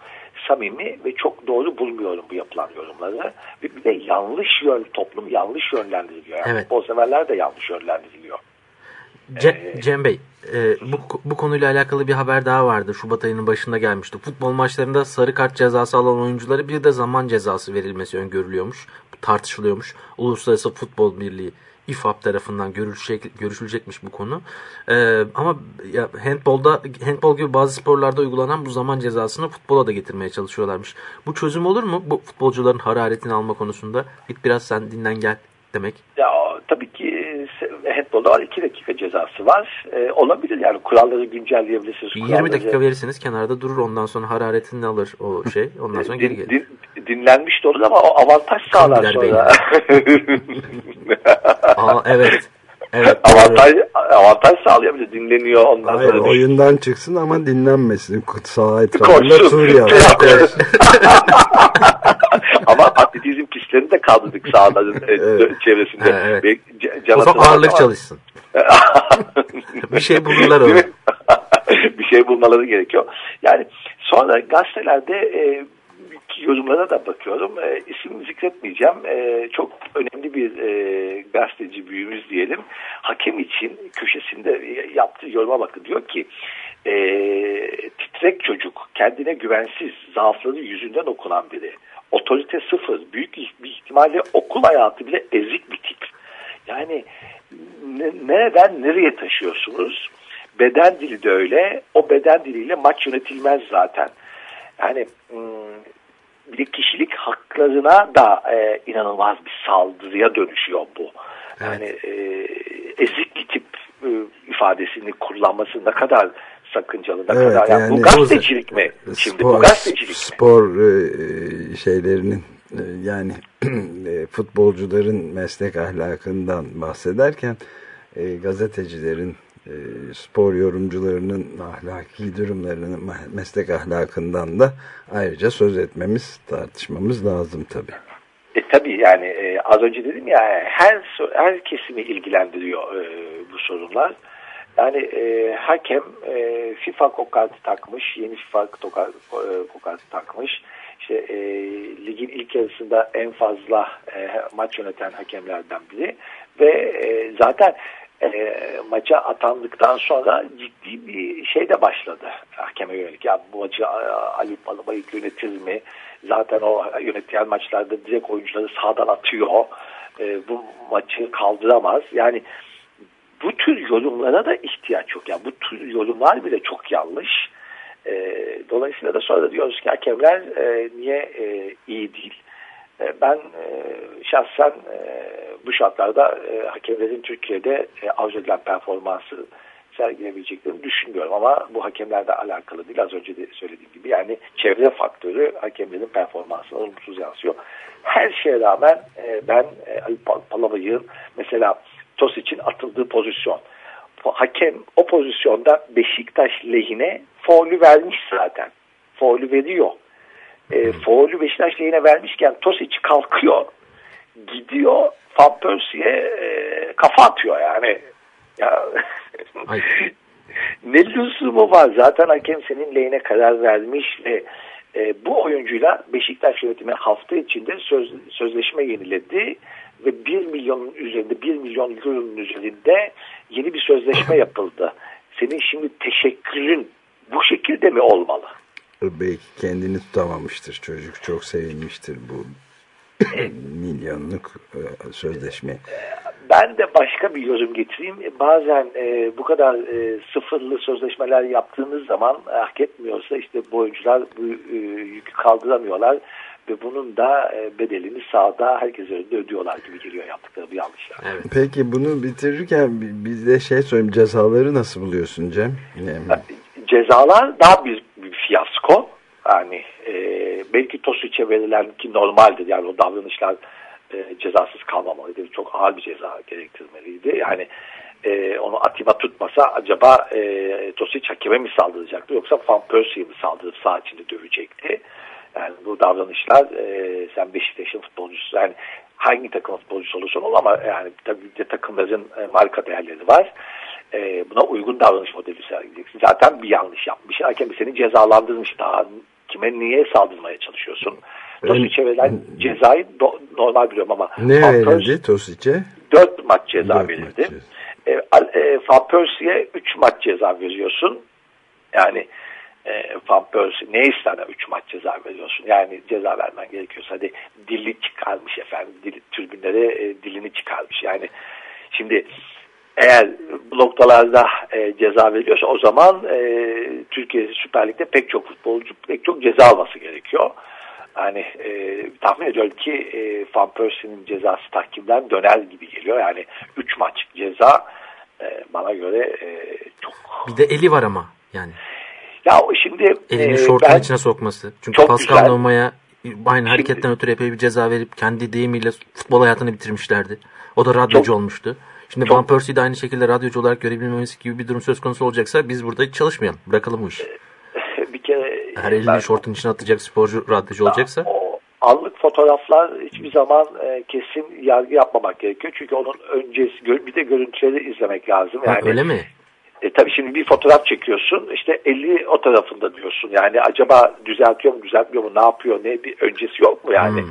samimi ve çok doğru bulmuyorum bu yapılan yorumları. Ve bir de yanlış yön, toplum yanlış yönlendiriliyor. Yani Evet. futbolseverler de yanlış yönlendiriliyor. Ce- Cem Bey, e, bu, bu konuyla alakalı bir haber daha vardı. Şubat ayının başında gelmişti. Futbol maçlarında sarı kart cezası alan oyunculara bir de zaman cezası verilmesi öngörülüyormuş. Tartışılıyormuş. Uluslararası Futbol Birliği İFAB tarafından görüşecek, görüşülecekmiş bu konu. E, ama ya, handbolda, handbol gibi bazı sporlarda uygulanan bu zaman cezasını futbola da getirmeye çalışıyorlarmış. Bu çözüm olur mu? Bu futbolcuların hararetini alma konusunda. Git biraz sen dinlen gel demek. Ya tabii ki handbolda var 2 dakika cezası var. E, olabilir yani kuralları güncelleyebilirsiniz. 20 kuralları- dakika verirseniz kenarda durur ondan sonra hararetini alır o şey ondan sonra geri Din- gelir. din- dinlenmiş de olur ama o avantaj sağlar sonra. Aa, evet. Evet. avantaj avantaj sağlayabilir. Dinleniyor ondan Hayır, sonra. oyundan çıksın ama dinlenmesin. Sağ etrafında tur yapar. Ama atletizm pistlerini de kaldırdık sahaların e, Evet. çevresinde. Ha, evet. Ve can O zaman ağırlık çalışsın. Bir şey bulurlar mi? bir şey bulmaları gerekiyor. Yani sonra gazetelerde e, yorumlara da bakıyorum. E, isim zikretmeyeceğim. E, çok önemli bir e, gazeteci büyüğümüz diyelim. Hakem için köşesinde yaptığı yoruma bakın. Diyor ki e, titrek çocuk, kendine güvensiz, zaafları yüzünden okunan biri. Otorite sıfır. Büyük bir ihtimalle okul hayatı bile ezik bir tip. Yani ne- nereden nereye taşıyorsunuz? Beden dili de öyle. O beden diliyle maç yönetilmez zaten. Yani hmm, bir kişilik haklarına da e, inanılmaz bir saldırıya dönüşüyor bu. Yani e, ezik bir tip e, ifadesini kullanması ne kadar sakıncalı, ne Evet, kadar yani, yani- bu gazetecilik mi? Şimdi spor, bu gazetecilik mi? spor e, şeylerinin e, yani e, futbolcuların meslek ahlakından bahsederken e, gazetecilerin e, spor yorumcularının ahlaki durumlarının meslek ahlakından da ayrıca söz etmemiz tartışmamız lazım tabii. E tabii yani e, az önce dedim ya her her kesimi ilgilendiriyor e, bu sorunlar. Yani e, hakem e, FIFA kokartı takmış, yeni FIFA e, kokartı takmış. İşte e, ligin ilk yarısında en fazla e, maç yöneten hakemlerden biri ve e, zaten e, maça atandıktan sonra ciddi bir şey de başladı hakeme yönelik. Ya bu maçı Ali Balıbayık yönetir mi? Zaten o yönetilen maçlarda direkt oyuncuları sağdan atıyor. E, bu maçı kaldıramaz. Yani bu tür yorumlara da ihtiyaç yok. Yani bu tür yorumlar bile çok yanlış. E, dolayısıyla da sonra da diyoruz ki hakemler e, niye e, iyi değil? E, ben e, şahsen e, bu şartlarda e, hakemlerin Türkiye'de e, arzu edilen performansı sergileyebileceklerini düşünmüyorum ama bu hakemlerle alakalı değil az önce de söylediğim gibi yani çevre faktörü hakemlerin performansına olumsuz yansıyor. Her şeye rağmen e, ben e, Ali Pal- Palabay'ın mesela TOS için atıldığı pozisyon hakem o pozisyonda Beşiktaş lehine faulü vermiş zaten. Faulü veriyor. E, faulü Beşiktaş lehine vermişken Tosic kalkıyor. Gidiyor Van Persie'ye e, kafa atıyor yani. Ya, ne lüzumu var? Zaten hakem senin lehine karar vermiş ve e, bu oyuncuyla Beşiktaş yönetimi hafta içinde söz, sözleşme yeniledi ve 1 milyonun üzerinde 1 milyon euronun üzerinde yeni bir sözleşme yapıldı. Senin şimdi teşekkürün bu şekilde mi olmalı? Belki kendini tutamamıştır çocuk. Çok sevinmiştir bu milyonluk e, sözleşme. Ben de başka bir yorum getireyim. Bazen e, bu kadar e, sıfırlı sözleşmeler yaptığınız zaman hak etmiyorsa işte bu oyuncular bu e, yükü kaldıramıyorlar ve bunun da e, bedelini sahada herkes önünde ödüyorlar gibi geliyor yaptıkları bu yanlışlar. Evet. Peki bunu bitirirken bi- biz de şey sorayım cezaları nasıl buluyorsun Cem? Yani, Cezalar daha bir, bir fiyasko. Yani e, belki Tosic'e verilen ki normaldir yani o davranışlar e, cezasız kalmamalıydı. Çok ağır bir ceza gerektirmeliydi. Yani e, onu Atiba tutmasa acaba e, Tosic hakeme mi saldıracaktı yoksa Van Persie'ye mi saldırıp sağ içinde dövecekti? Yani bu davranışlar e, sen Beşiktaş'ın futbolcusu yani hangi takım futbolcusu olursan ol ama yani tabii de takımların e, marka değerleri var. E, buna uygun davranış modeli sergileyeceksin. Zaten bir yanlış yapmış. Hakem seni cezalandırmış. Daha kime niye saldırmaya çalışıyorsun? Tosic'e verilen cezayı do- normal biliyorum ama ne Van verildi Tosic'e? 4 maç ceza Dört verildi. maç ceza. E, e, Van Persie'ye 3 maç ceza veriyorsun. Yani e, Van Persie ne istene 3 maç ceza veriyorsun. Yani ceza vermen gerekiyorsa hadi dili çıkarmış efendim. Dili, tribünlere e, dilini çıkarmış. Yani şimdi eğer bu noktalarda e, ceza veriyorsa o zaman e, Türkiye Süper Lig'de pek çok futbolcu pek çok ceza alması gerekiyor. Yani e, tahmin ediyorum ki e, Van Persie'nin cezası tahkimden döner gibi geliyor. Yani 3 maç ceza e, bana göre e, çok... Bir de eli var ama yani. Ya şimdi Elini e, şortun ben- içine sokması. Çünkü Pascal. Noma'ya aynı hareketten ötürü epey bir ceza verip kendi deyimiyle futbol hayatını bitirmişlerdi. O da radyocu Çok- olmuştu. Şimdi çok- Van Persie'yi de aynı şekilde radyocu olarak görebilmemiz gibi bir durum söz konusu olacaksa biz burada çalışmayalım. Bırakalım bu işi. bir Eğer elini şortun içine atacak sporcu radyocu olacaksa O anlık fotoğraflar hiçbir zaman e, kesin yargı yapmamak gerekiyor. Çünkü onun öncesi bir de görüntüleri izlemek lazım. Ha, Yani öyle mi? E, tabii şimdi bir fotoğraf çekiyorsun işte 50 o tarafında diyorsun. Yani acaba düzeltiyor mu düzeltmiyor mu ne yapıyor ne bir öncesi yok mu yani. Hmm.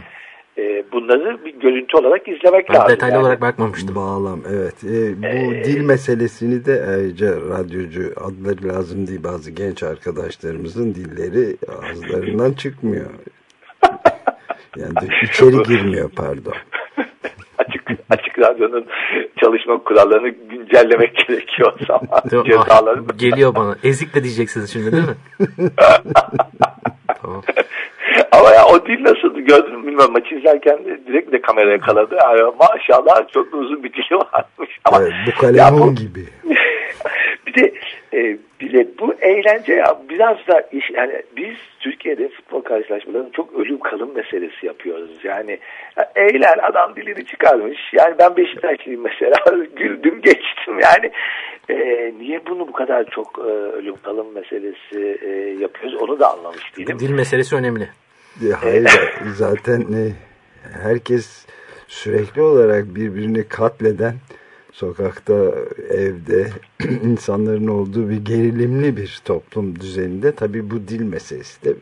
E, bunları bir görüntü olarak izlemek Ben lazım. detaylı yani. olarak bakmamıştım. Bağlam evet. E, bu dil meselesini de ayrıca radyocu adları lazım değil bazı genç arkadaşlarımızın dilleri ağızlarından çıkmıyor. Yani içeri girmiyor pardon. açık açık radyonun çalışma kurallarını güncellemek gerekiyor o zaman. Cezaları. Ah, Geliyor bana. Ezik de diyeceksiniz şimdi değil mi? tamam. Ama ya o dil nasıl gördün mü bilmiyorum. Maçı izlerken de direkt de kameraya yakaladı. Yani maşallah çok uzun bir dili varmış. Ama Evet, bu ya kalemun gibi. bir de e, bir de bu eğlence ya biraz da iş yani biz Türkiye'de futbol karşılaşmalarını çok ölüm kalım meselesi yapıyoruz. Yani ya, eğlen adam dilini çıkarmış. Yani ben Beşiktaşlıyım mesela güldüm geçtim yani e, niye bunu bu kadar çok e, ölüm kalım meselesi e, yapıyoruz onu da anlamış değilim. Dil meselesi önemli. E, Hayır zaten e, herkes sürekli olarak birbirini katleden sokakta, evde insanların olduğu bir gerilimli bir toplum düzeninde tabii bu dil meselesi de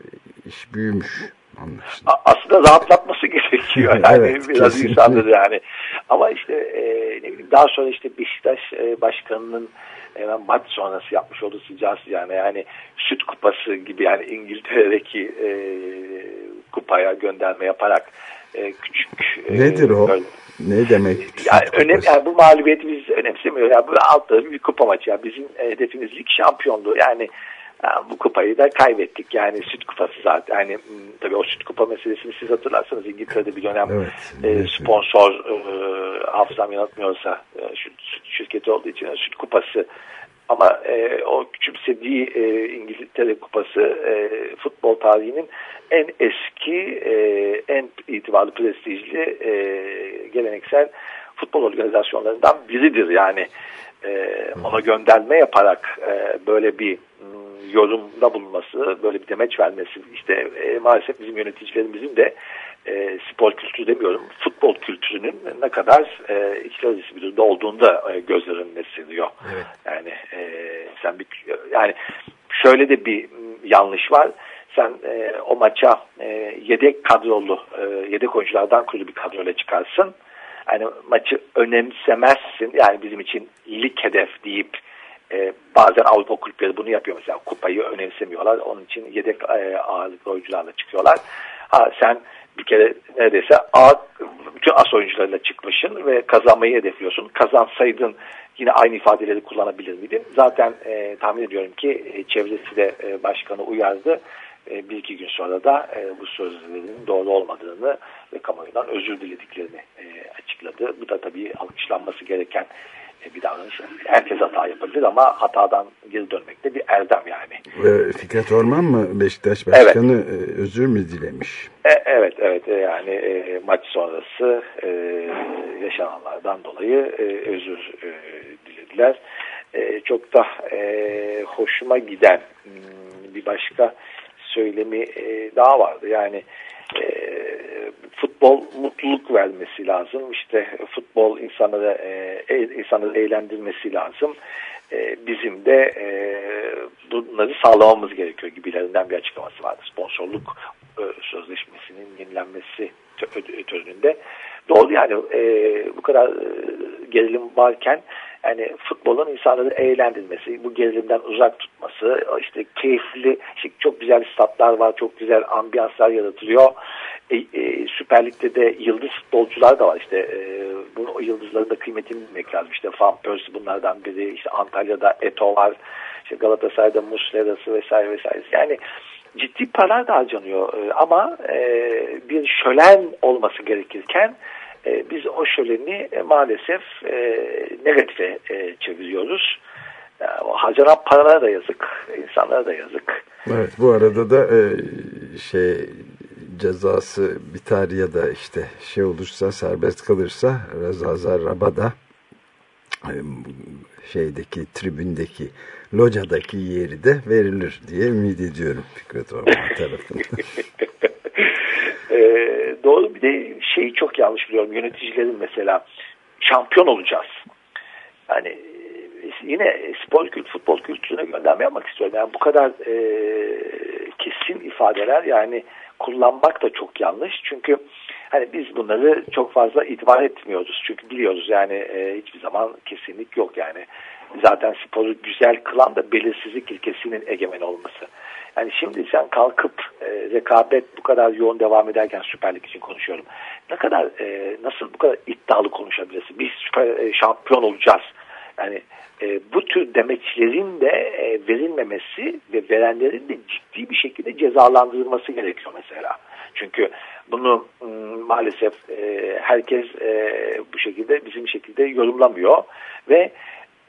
iş büyümüş anlaşılan. Aslında rahatlatması gerekiyor. Yani Evet, biraz kesinlikle. insandır yani. Ama işte e, ne bileyim daha sonra işte Beşiktaş e, başkanının hemen maç sonrası yapmış olduğu sıcağı sıcağına yani süt kupası gibi yani İngiltere'deki e, kupaya gönderme yaparak e, küçük e, Nedir o? böyle- Ne demek? yani, önem, yani bu mağlubiyeti biz önemsemiyoruz. Yani bu altta bir kupa maçı. Yani bizim e, hedefimiz lig şampiyonluğu. Yani ya bu kupayı da kaybettik. Yani süt kupası zaten. Yani tabii o süt kupa meselesini siz hatırlarsanız İngiltere'de bir dönem Evet, e, sponsor e, hafızam yanıltmıyorsa e, süt şirketi olduğu için süt kupası ama e, o küçümsediği e, İngiltere kupası e, futbol tarihinin en eski, e, en itibarlı, prestijli, e, geleneksel futbol organizasyonlarından biridir. Yani e, ona gönderme yaparak e, böyle bir mm, yorumda bulunması, böyle bir demeç vermesi işte e, maalesef bizim yöneticilerimizin de e, spor kültürü demiyorum, futbol kültürünün ne kadar e, acısı bir durumda olduğunu da e, gözler önüne seriyor. Evet. Yani e, sen bir yani şöyle de bir yanlış var. Sen e, o maça e, yedek kadrolu, e, yedek oyunculardan kurulu bir kadroyla çıkarsın. Yani maçı önemsemezsin. Yani bizim için lig hedef deyip e, bazen Avrupa kulüpleri bunu yapıyor mesela. Kupayı önemsemiyorlar. Onun için yedek e, ağırlıklı oyuncularla çıkıyorlar. Ha, sen bir kere neredeyse A, bütün as oyuncularıyla çıkmışsın ve kazanmayı hedefliyorsun. Kazansaydın yine aynı ifadeleri kullanabilir miydin? Zaten e, tahmin ediyorum ki e, çevresi de e, başkanı uyardı. E, bir iki gün sonra da e, bu sözlerinin doğru olmadığını ve kamuoyundan özür dilediklerini e, açıkladı. Bu da tabii alkışlanması gereken bir davranış. Herkes hata yapabilir ama hatadan geri dönmek de bir erdem yani. Ve Fikret Orman mı Beşiktaş Başkanı e, özür mü dilemiş? E, evet evet e, yani e, maç sonrası e, yaşananlardan dolayı e, özür e, dilediler. E, çok da e, hoşuma giden hmm, bir başka söylemi e, daha vardı. Yani e, futbol mutluluk vermesi lazım. İşte futbol insanları e, e, insanları eğlendirmesi lazım. E, bizim de e, bunları sağlamamız gerekiyor gibilerinden bir açıklaması vardı. Sponsorluk e, sözleşmesinin yenilenmesi tö- töreninde. Doğru yani e, bu kadar e, gerilim varken yani futbolun insanları eğlendirmesi, bu gerilimden uzak tutması, işte keyifli, işte çok güzel statlar var, çok güzel ambiyanslar yaratılıyor. E, e, Süper Lig'de de yıldız futbolcular da var. İşte e, bu yıldızların da kıymetini bilmek lazım. İşte Van Persie bunlardan biri, işte Antalya'da Eto var, işte Galatasaray'da Muslera'sı vesaire vesaire. Yani ciddi paralar da harcanıyor E, ama e, bir şölen olması gerekirken e, biz o şöleni e, maalesef e, negatife e, çeviriyoruz. O harcanan paralara da yazık, insanlara da yazık. Evet bu arada da e, şey cezası biter ya da işte şey olursa serbest kalırsa Reza Zarrab'a da e, şeydeki tribündeki locadaki yeri de verilir diye ümit ediyorum Fikret Orman tarafından. Ee, doğru bir de şeyi çok yanlış biliyorum yöneticilerin mesela şampiyon olacağız. Yani e, yine spor kült, futbol kültürüne gönderme yapmak istiyorum. Yani bu kadar e, kesin ifadeler yani kullanmak da çok yanlış. Çünkü hani biz bunları çok fazla itibar etmiyoruz. Çünkü biliyoruz yani e, hiçbir zaman kesinlik yok yani. Zaten sporu güzel kılan da belirsizlik ilkesinin egemen olması. Yani şimdi sen kalkıp e, rekabet bu kadar yoğun devam ederken Süper Lig için konuşuyorum. Ne kadar e, nasıl bu kadar iddialı konuşabilirsin? Biz süper e, şampiyon olacağız. Yani e, bu tür demeçlerin de e, verilmemesi ve verenlerin de ciddi bir şekilde cezalandırılması gerekiyor mesela. Çünkü bunu maalesef e, herkes e, bu şekilde bizim şekilde yorumlamıyor ve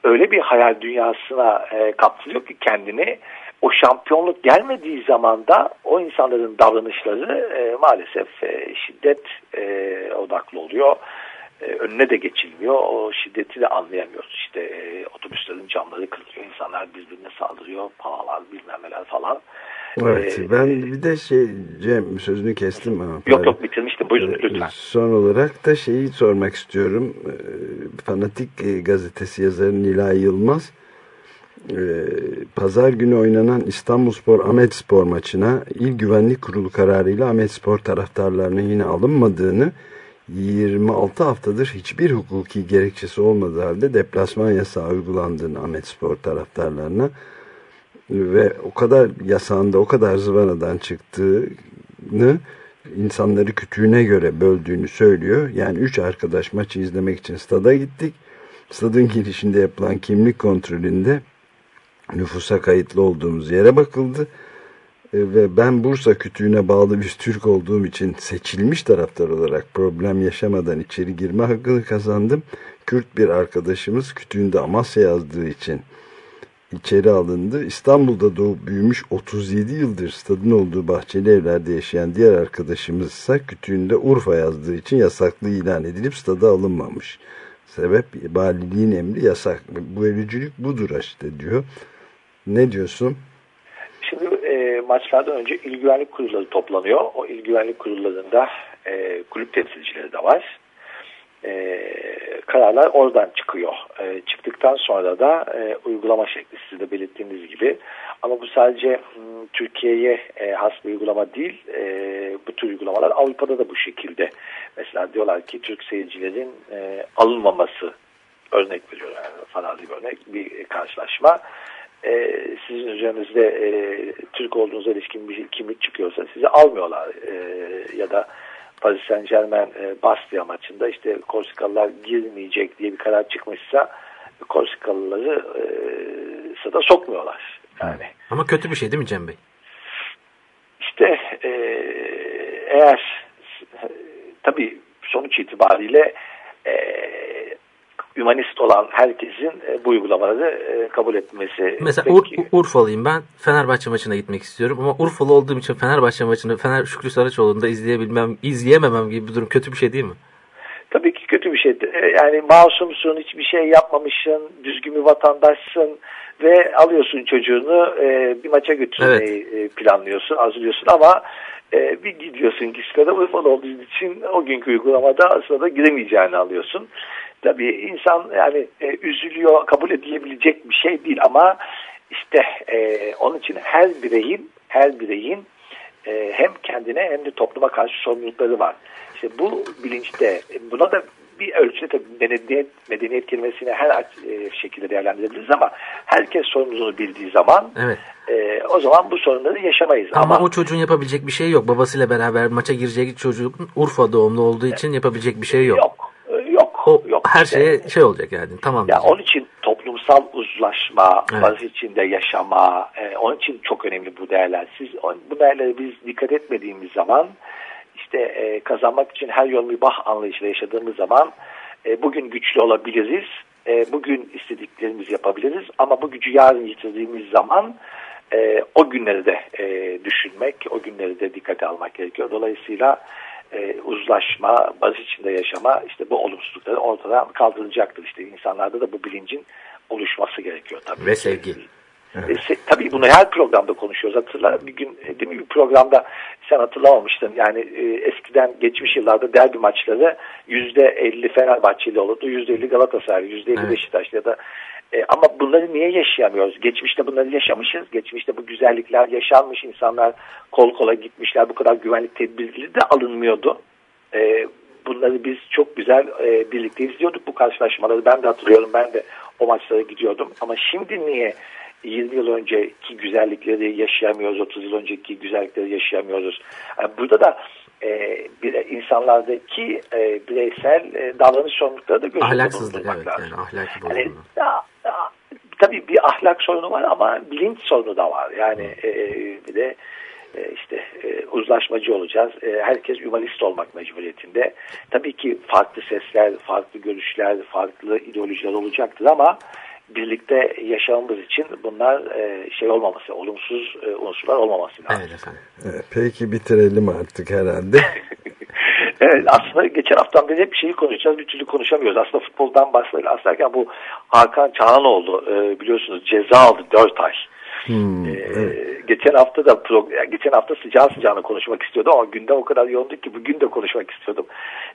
öyle bir hayal dünyasına e, kaptırıyor ki kendini o şampiyonluk gelmediği zaman da o insanların davranışları e, maalesef e, şiddet e, odaklı oluyor. E, önüne de geçilmiyor. O şiddeti de anlayamıyoruz. İşte e, otobüslerin camları kırılıyor. insanlar birbirine saldırıyor. Palalar bilmem neler falan. Evet Ee, ben bir de şey Cem sözünü kestim ama. Yok pardon. yok bitirmiştim. Buyurun lütfen. Son olarak da şeyi sormak istiyorum. Ee, Fanatik e, gazetesi yazarı Nilay Yılmaz e, pazar günü oynanan İstanbulspor Ahmet Spor maçına İl Güvenlik Kurulu kararıyla Ahmet Spor taraftarlarının yine alınmadığını 26 haftadır hiçbir hukuki gerekçesi olmadığı halde deplasman yasağı uygulandığını Ahmet Spor taraftarlarına ve o kadar yasağında o kadar zıvanadan çıktığını insanları kütüğüne göre böldüğünü söylüyor. Yani üç arkadaş maçı izlemek için stada gittik. Stadın girişinde yapılan kimlik kontrolünde nüfusa kayıtlı olduğumuz yere bakıldı. E, Ve ben Bursa kütüğüne bağlı bir Türk olduğum için seçilmiş taraftar olarak problem yaşamadan içeri girme hakkını kazandım. Kürt bir arkadaşımız kütüğünde Amasya yazdığı için içeri alındı. İstanbul'da doğup büyümüş 37 yıldır stadın olduğu bahçeli evlerde yaşayan diğer arkadaşımız ise kütüğünde Urfa yazdığı için yasaklı ilan edilip stada alınmamış. Sebep valiliğin emri yasak. Bu ölücülük budur işte diyor. Ne diyorsun? Şimdi e, maçlardan önce il güvenlik kurulları toplanıyor. O il güvenlik kurullarında e, kulüp temsilcileri de var. E, kararlar oradan çıkıyor. E, çıktıktan sonra da e, uygulama şekli siz de belirttiğiniz gibi. Ama bu sadece m, Türkiye'ye e, has bir uygulama değil. E, bu tür uygulamalar Avrupa'da da bu şekilde. Mesela diyorlar ki Türk seyircilerin e, alınmaması örnek veriyor yani bir örnek bir karşılaşma. E, sizin üzerinizde e, Türk olduğunuza ilişkin bir kimlik çıkıyorsa sizi almıyorlar E, ya da Paris Saint Germain e, Bastia maçında işte Korsikalılar girmeyecek diye bir karar çıkmışsa Korsikalıları e, sada sokmuyorlar. Yani Ama kötü bir şey değil mi Cem Bey? işte e, eğer tabii sonuç itibariyle e, hümanist olan herkesin e, bu uygulamaları e, kabul etmesi. Mesela Ur- Urfalıyım ben Fenerbahçe maçına gitmek istiyorum ama Urfalı olduğum için Fenerbahçe maçını Fener Şükrü Saraçoğlu'nda izleyebilmem, izleyememem gibi bir durum kötü bir şey değil mi? Tabii ki kötü bir şey. E, Yani masumsun, hiçbir şey yapmamışsın, düzgün bir vatandaşsın ve alıyorsun çocuğunu bir maça götürmeyi e, planlıyorsun, hazırlıyorsun ama e, bir gidiyorsun ki sırada Urfalı olduğu için o günkü uygulamada aslında giremeyeceğini alıyorsun. Tabii insan yani e, üzülüyor, kabul edilebilecek bir şey değil ama işte e, onun için her bireyin her bireyin e, hem kendine hem de topluma karşı sorumlulukları var. İşte bu bilinçte e, buna da bir ölçüde tabii medeniyet, medeniyet kelimesini her e, şekilde değerlendirebiliriz ama herkes sorumluluğunu bildiği zaman Evet. e, o zaman bu sorunları yaşamayız. Ama, Ama, o çocuğun yapabilecek bir şey yok. Babasıyla beraber maça girecek çocuk Urfa doğumlu olduğu için yapabilecek bir şey yok. yok. E, Yok. Her şeye şey olacak yani. Tamam. Ya onun için toplumsal uzlaşma, Evet. barış içinde yaşama, e, onun için çok önemli bu değerler. Siz bu değerlere biz dikkat etmediğimiz zaman, işte e, kazanmak için her yol mübah anlayışıyla yaşadığımız zaman, e, bugün güçlü olabiliriz, e, bugün istediklerimizi yapabiliriz, ama bu gücü yarın yitirdiğimiz zaman e, o günleri de e, düşünmek, o günleri de dikkate almak gerekiyor. Dolayısıyla e, uzlaşma, barış içinde yaşama işte bu olumsuzlukları ortadan kaldırılacaktır. İşte insanlarda da bu bilincin oluşması gerekiyor tabii. Ve sevgi. E, se- tabii bunu her programda konuşuyoruz. Hatırla bir gün e, değil mi bir programda sen hatırlamamıştın. Yani e, eskiden geçmiş yıllarda derbi maçları yüzde elli Fenerbahçeli olurdu. Yüzde elli Galatasaray, yüzde elli Evet. Beşiktaş ya da e, ama bunları niye yaşayamıyoruz? Geçmişte bunları yaşamışız. Geçmişte bu güzellikler yaşanmış. insanlar kol kola gitmişler. Bu kadar güvenlik tedbirleri de alınmıyordu. E, bunları biz çok güzel e, birlikte izliyorduk bu karşılaşmaları. Ben de hatırlıyorum. Ben de o maçlara gidiyordum. Ama şimdi niye 20 yıl önceki güzellikleri yaşayamıyoruz, 30 yıl önceki güzellikleri yaşayamıyoruz. Yani burada da e, bir, insanlardaki e, bireysel e, davranış sorumlulukları da göz önünde Ahlaksızlık evet lazım. yani ahlaki Yani, bozulma. ya, ya, tabii bir ahlak sorunu var ama bilinç sorunu da var. Yani e, bir de e, işte e, uzlaşmacı olacağız. E, herkes humanist olmak mecburiyetinde. Tabii ki farklı sesler, farklı görüşler, farklı ideolojiler olacaktır ama birlikte yaşamamız için bunlar e, şey olmaması, olumsuz e, unsurlar olmaması lazım. Evet efendim. Evet, peki bitirelim artık herhalde. Evet, aslında geçen haftan beri hep şeyi konuşacağız. Bir türlü konuşamıyoruz. Aslında futboldan bahsederken bu Hakan Çağanoğlu e, biliyorsunuz ceza aldı 4 ay. Hmm, E, evet. geçen hafta da geçen hafta sıcağı sıcağına konuşmak istiyordum ama gündem o kadar yoğundu ki bugün de konuşmak istiyordum.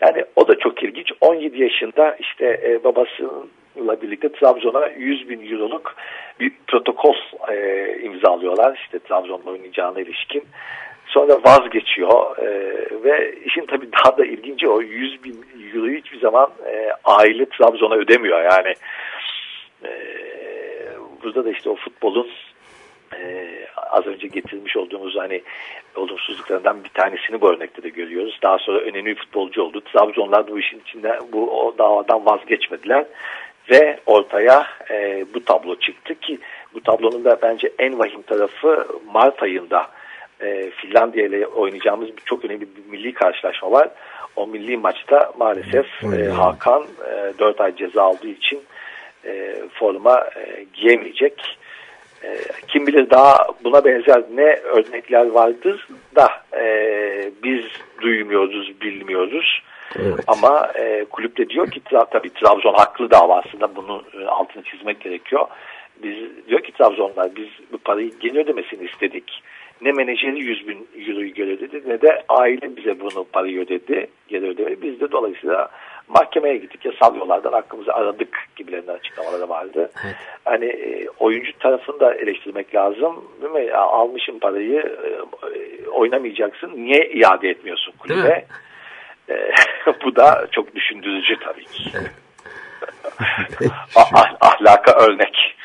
Yani o da çok ilginç. 17 yaşında işte e, babasıyla birlikte Trabzon'a 100 bin euroluk bir protokol e, imzalıyorlar. İşte Trabzon'la oynayacağına ilişkin. Sonra vazgeçiyor e, ve işin tabii daha da ilginci o 100 bin euroyu hiçbir zaman e, aile Trabzon'a ödemiyor yani. E, burada da işte o futbolun e, az önce getirmiş olduğumuz hani olumsuzluklarından bir tanesini bu örnekte de görüyoruz. Daha sonra önemli bir futbolcu oldu. Trabzonlar bu işin içinde bu o davadan vazgeçmediler ve ortaya e, bu tablo çıktı ki bu tablonun da bence en vahim tarafı Mart ayında e, Finlandiya ile oynayacağımız bir çok önemli bir milli karşılaşma var. O milli maçta maalesef e, Hakan e, 4 ay ceza aldığı için e, forma e, giyemeyecek. E, kim bilir daha buna benzer ne örnekler vardır da e, biz duymuyoruz, bilmiyoruz. Evet. Ama e, kulüp de diyor ki tabii Trabzon haklı davasında bunu e, altını çizmek gerekiyor. Biz diyor ki Trabzonlar biz bu parayı geri ödemesini istedik. Ne menajeri 100 bin euroyu geri ödedi ne de aile bize bunu parayı ödedi, geri ödemedi. Biz de dolayısıyla mahkemeye gittik yasal yollardan hakkımızı aradık gibilerinden açıklamaları vardı. Hani e, oyuncu tarafını da eleştirmek lazım. Değil mi? Ya, almışın parayı e, oynamayacaksın. Niye iade etmiyorsun kulübe? E, bu da çok düşündürücü tabii ki. Ah- ah- ahlaka örnek.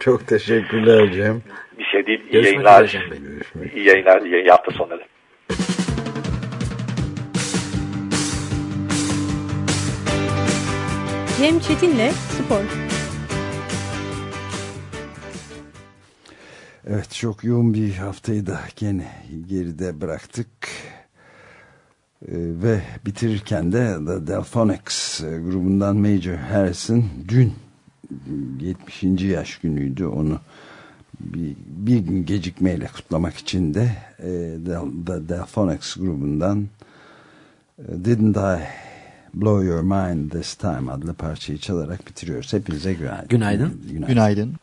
Çok teşekkürler Cem. Bir şey değil. İyi Görüşmek yayınlar. İyi yayınlar. İyi hafta sonları. Cem Çetin'le Spor. Evet çok yoğun bir haftayı da gene geride bıraktık. Ee, ve bitirirken de The Delphonics e, grubundan Major Harrison dün 70. yaş günüydü onu bir, bir gün gecikmeyle kutlamak için de e, Del- The Delphonics grubundan e, Didn't I Blow Your Mind This Time adlı parçayı çalarak bitiriyoruz. Hepinize günaydın. Günaydın. Günaydın. Günaydın.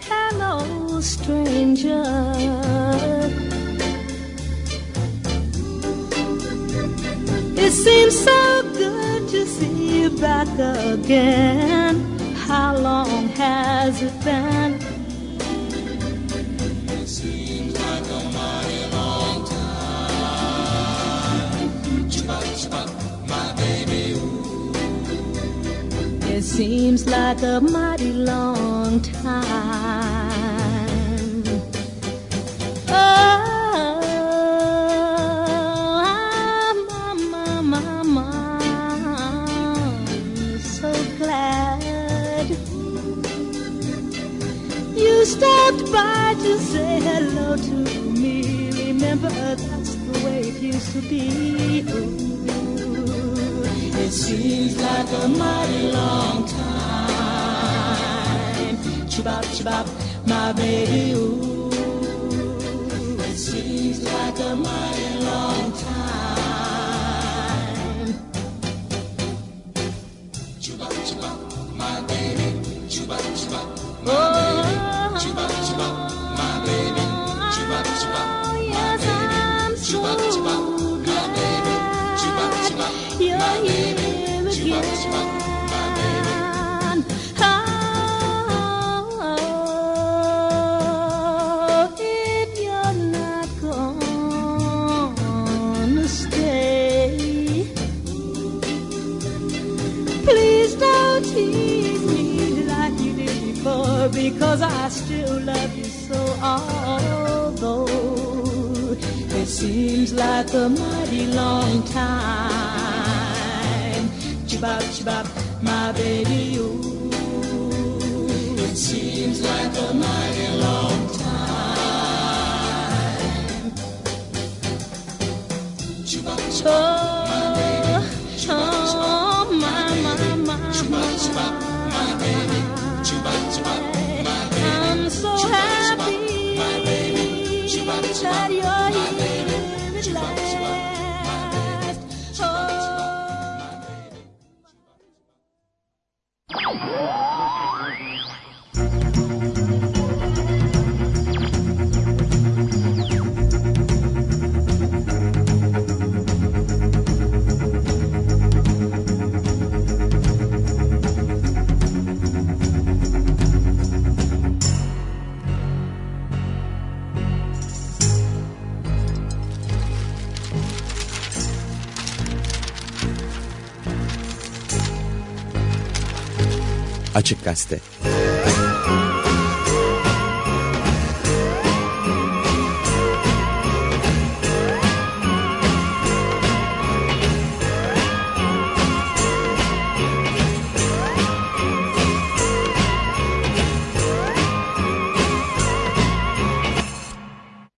Hello, stranger. Seems so good to see you back again. How long has it been? It seems like a mighty long time. Chupac, chupac, my baby. It seems like a mighty long time. To say hello to me. Remember, that's the way it used to be. Ooh. It seems like a mighty long time. Chibop, chibop, my baby, ooh. It seems like a mighty seems like a mighty long time. Chibop, chibop, my baby, ooh. It seems like a mighty long time. Chibop, chibop, my baby. Oh, my, my, my, my, baby. I'm so happy. that you're Açık Gazete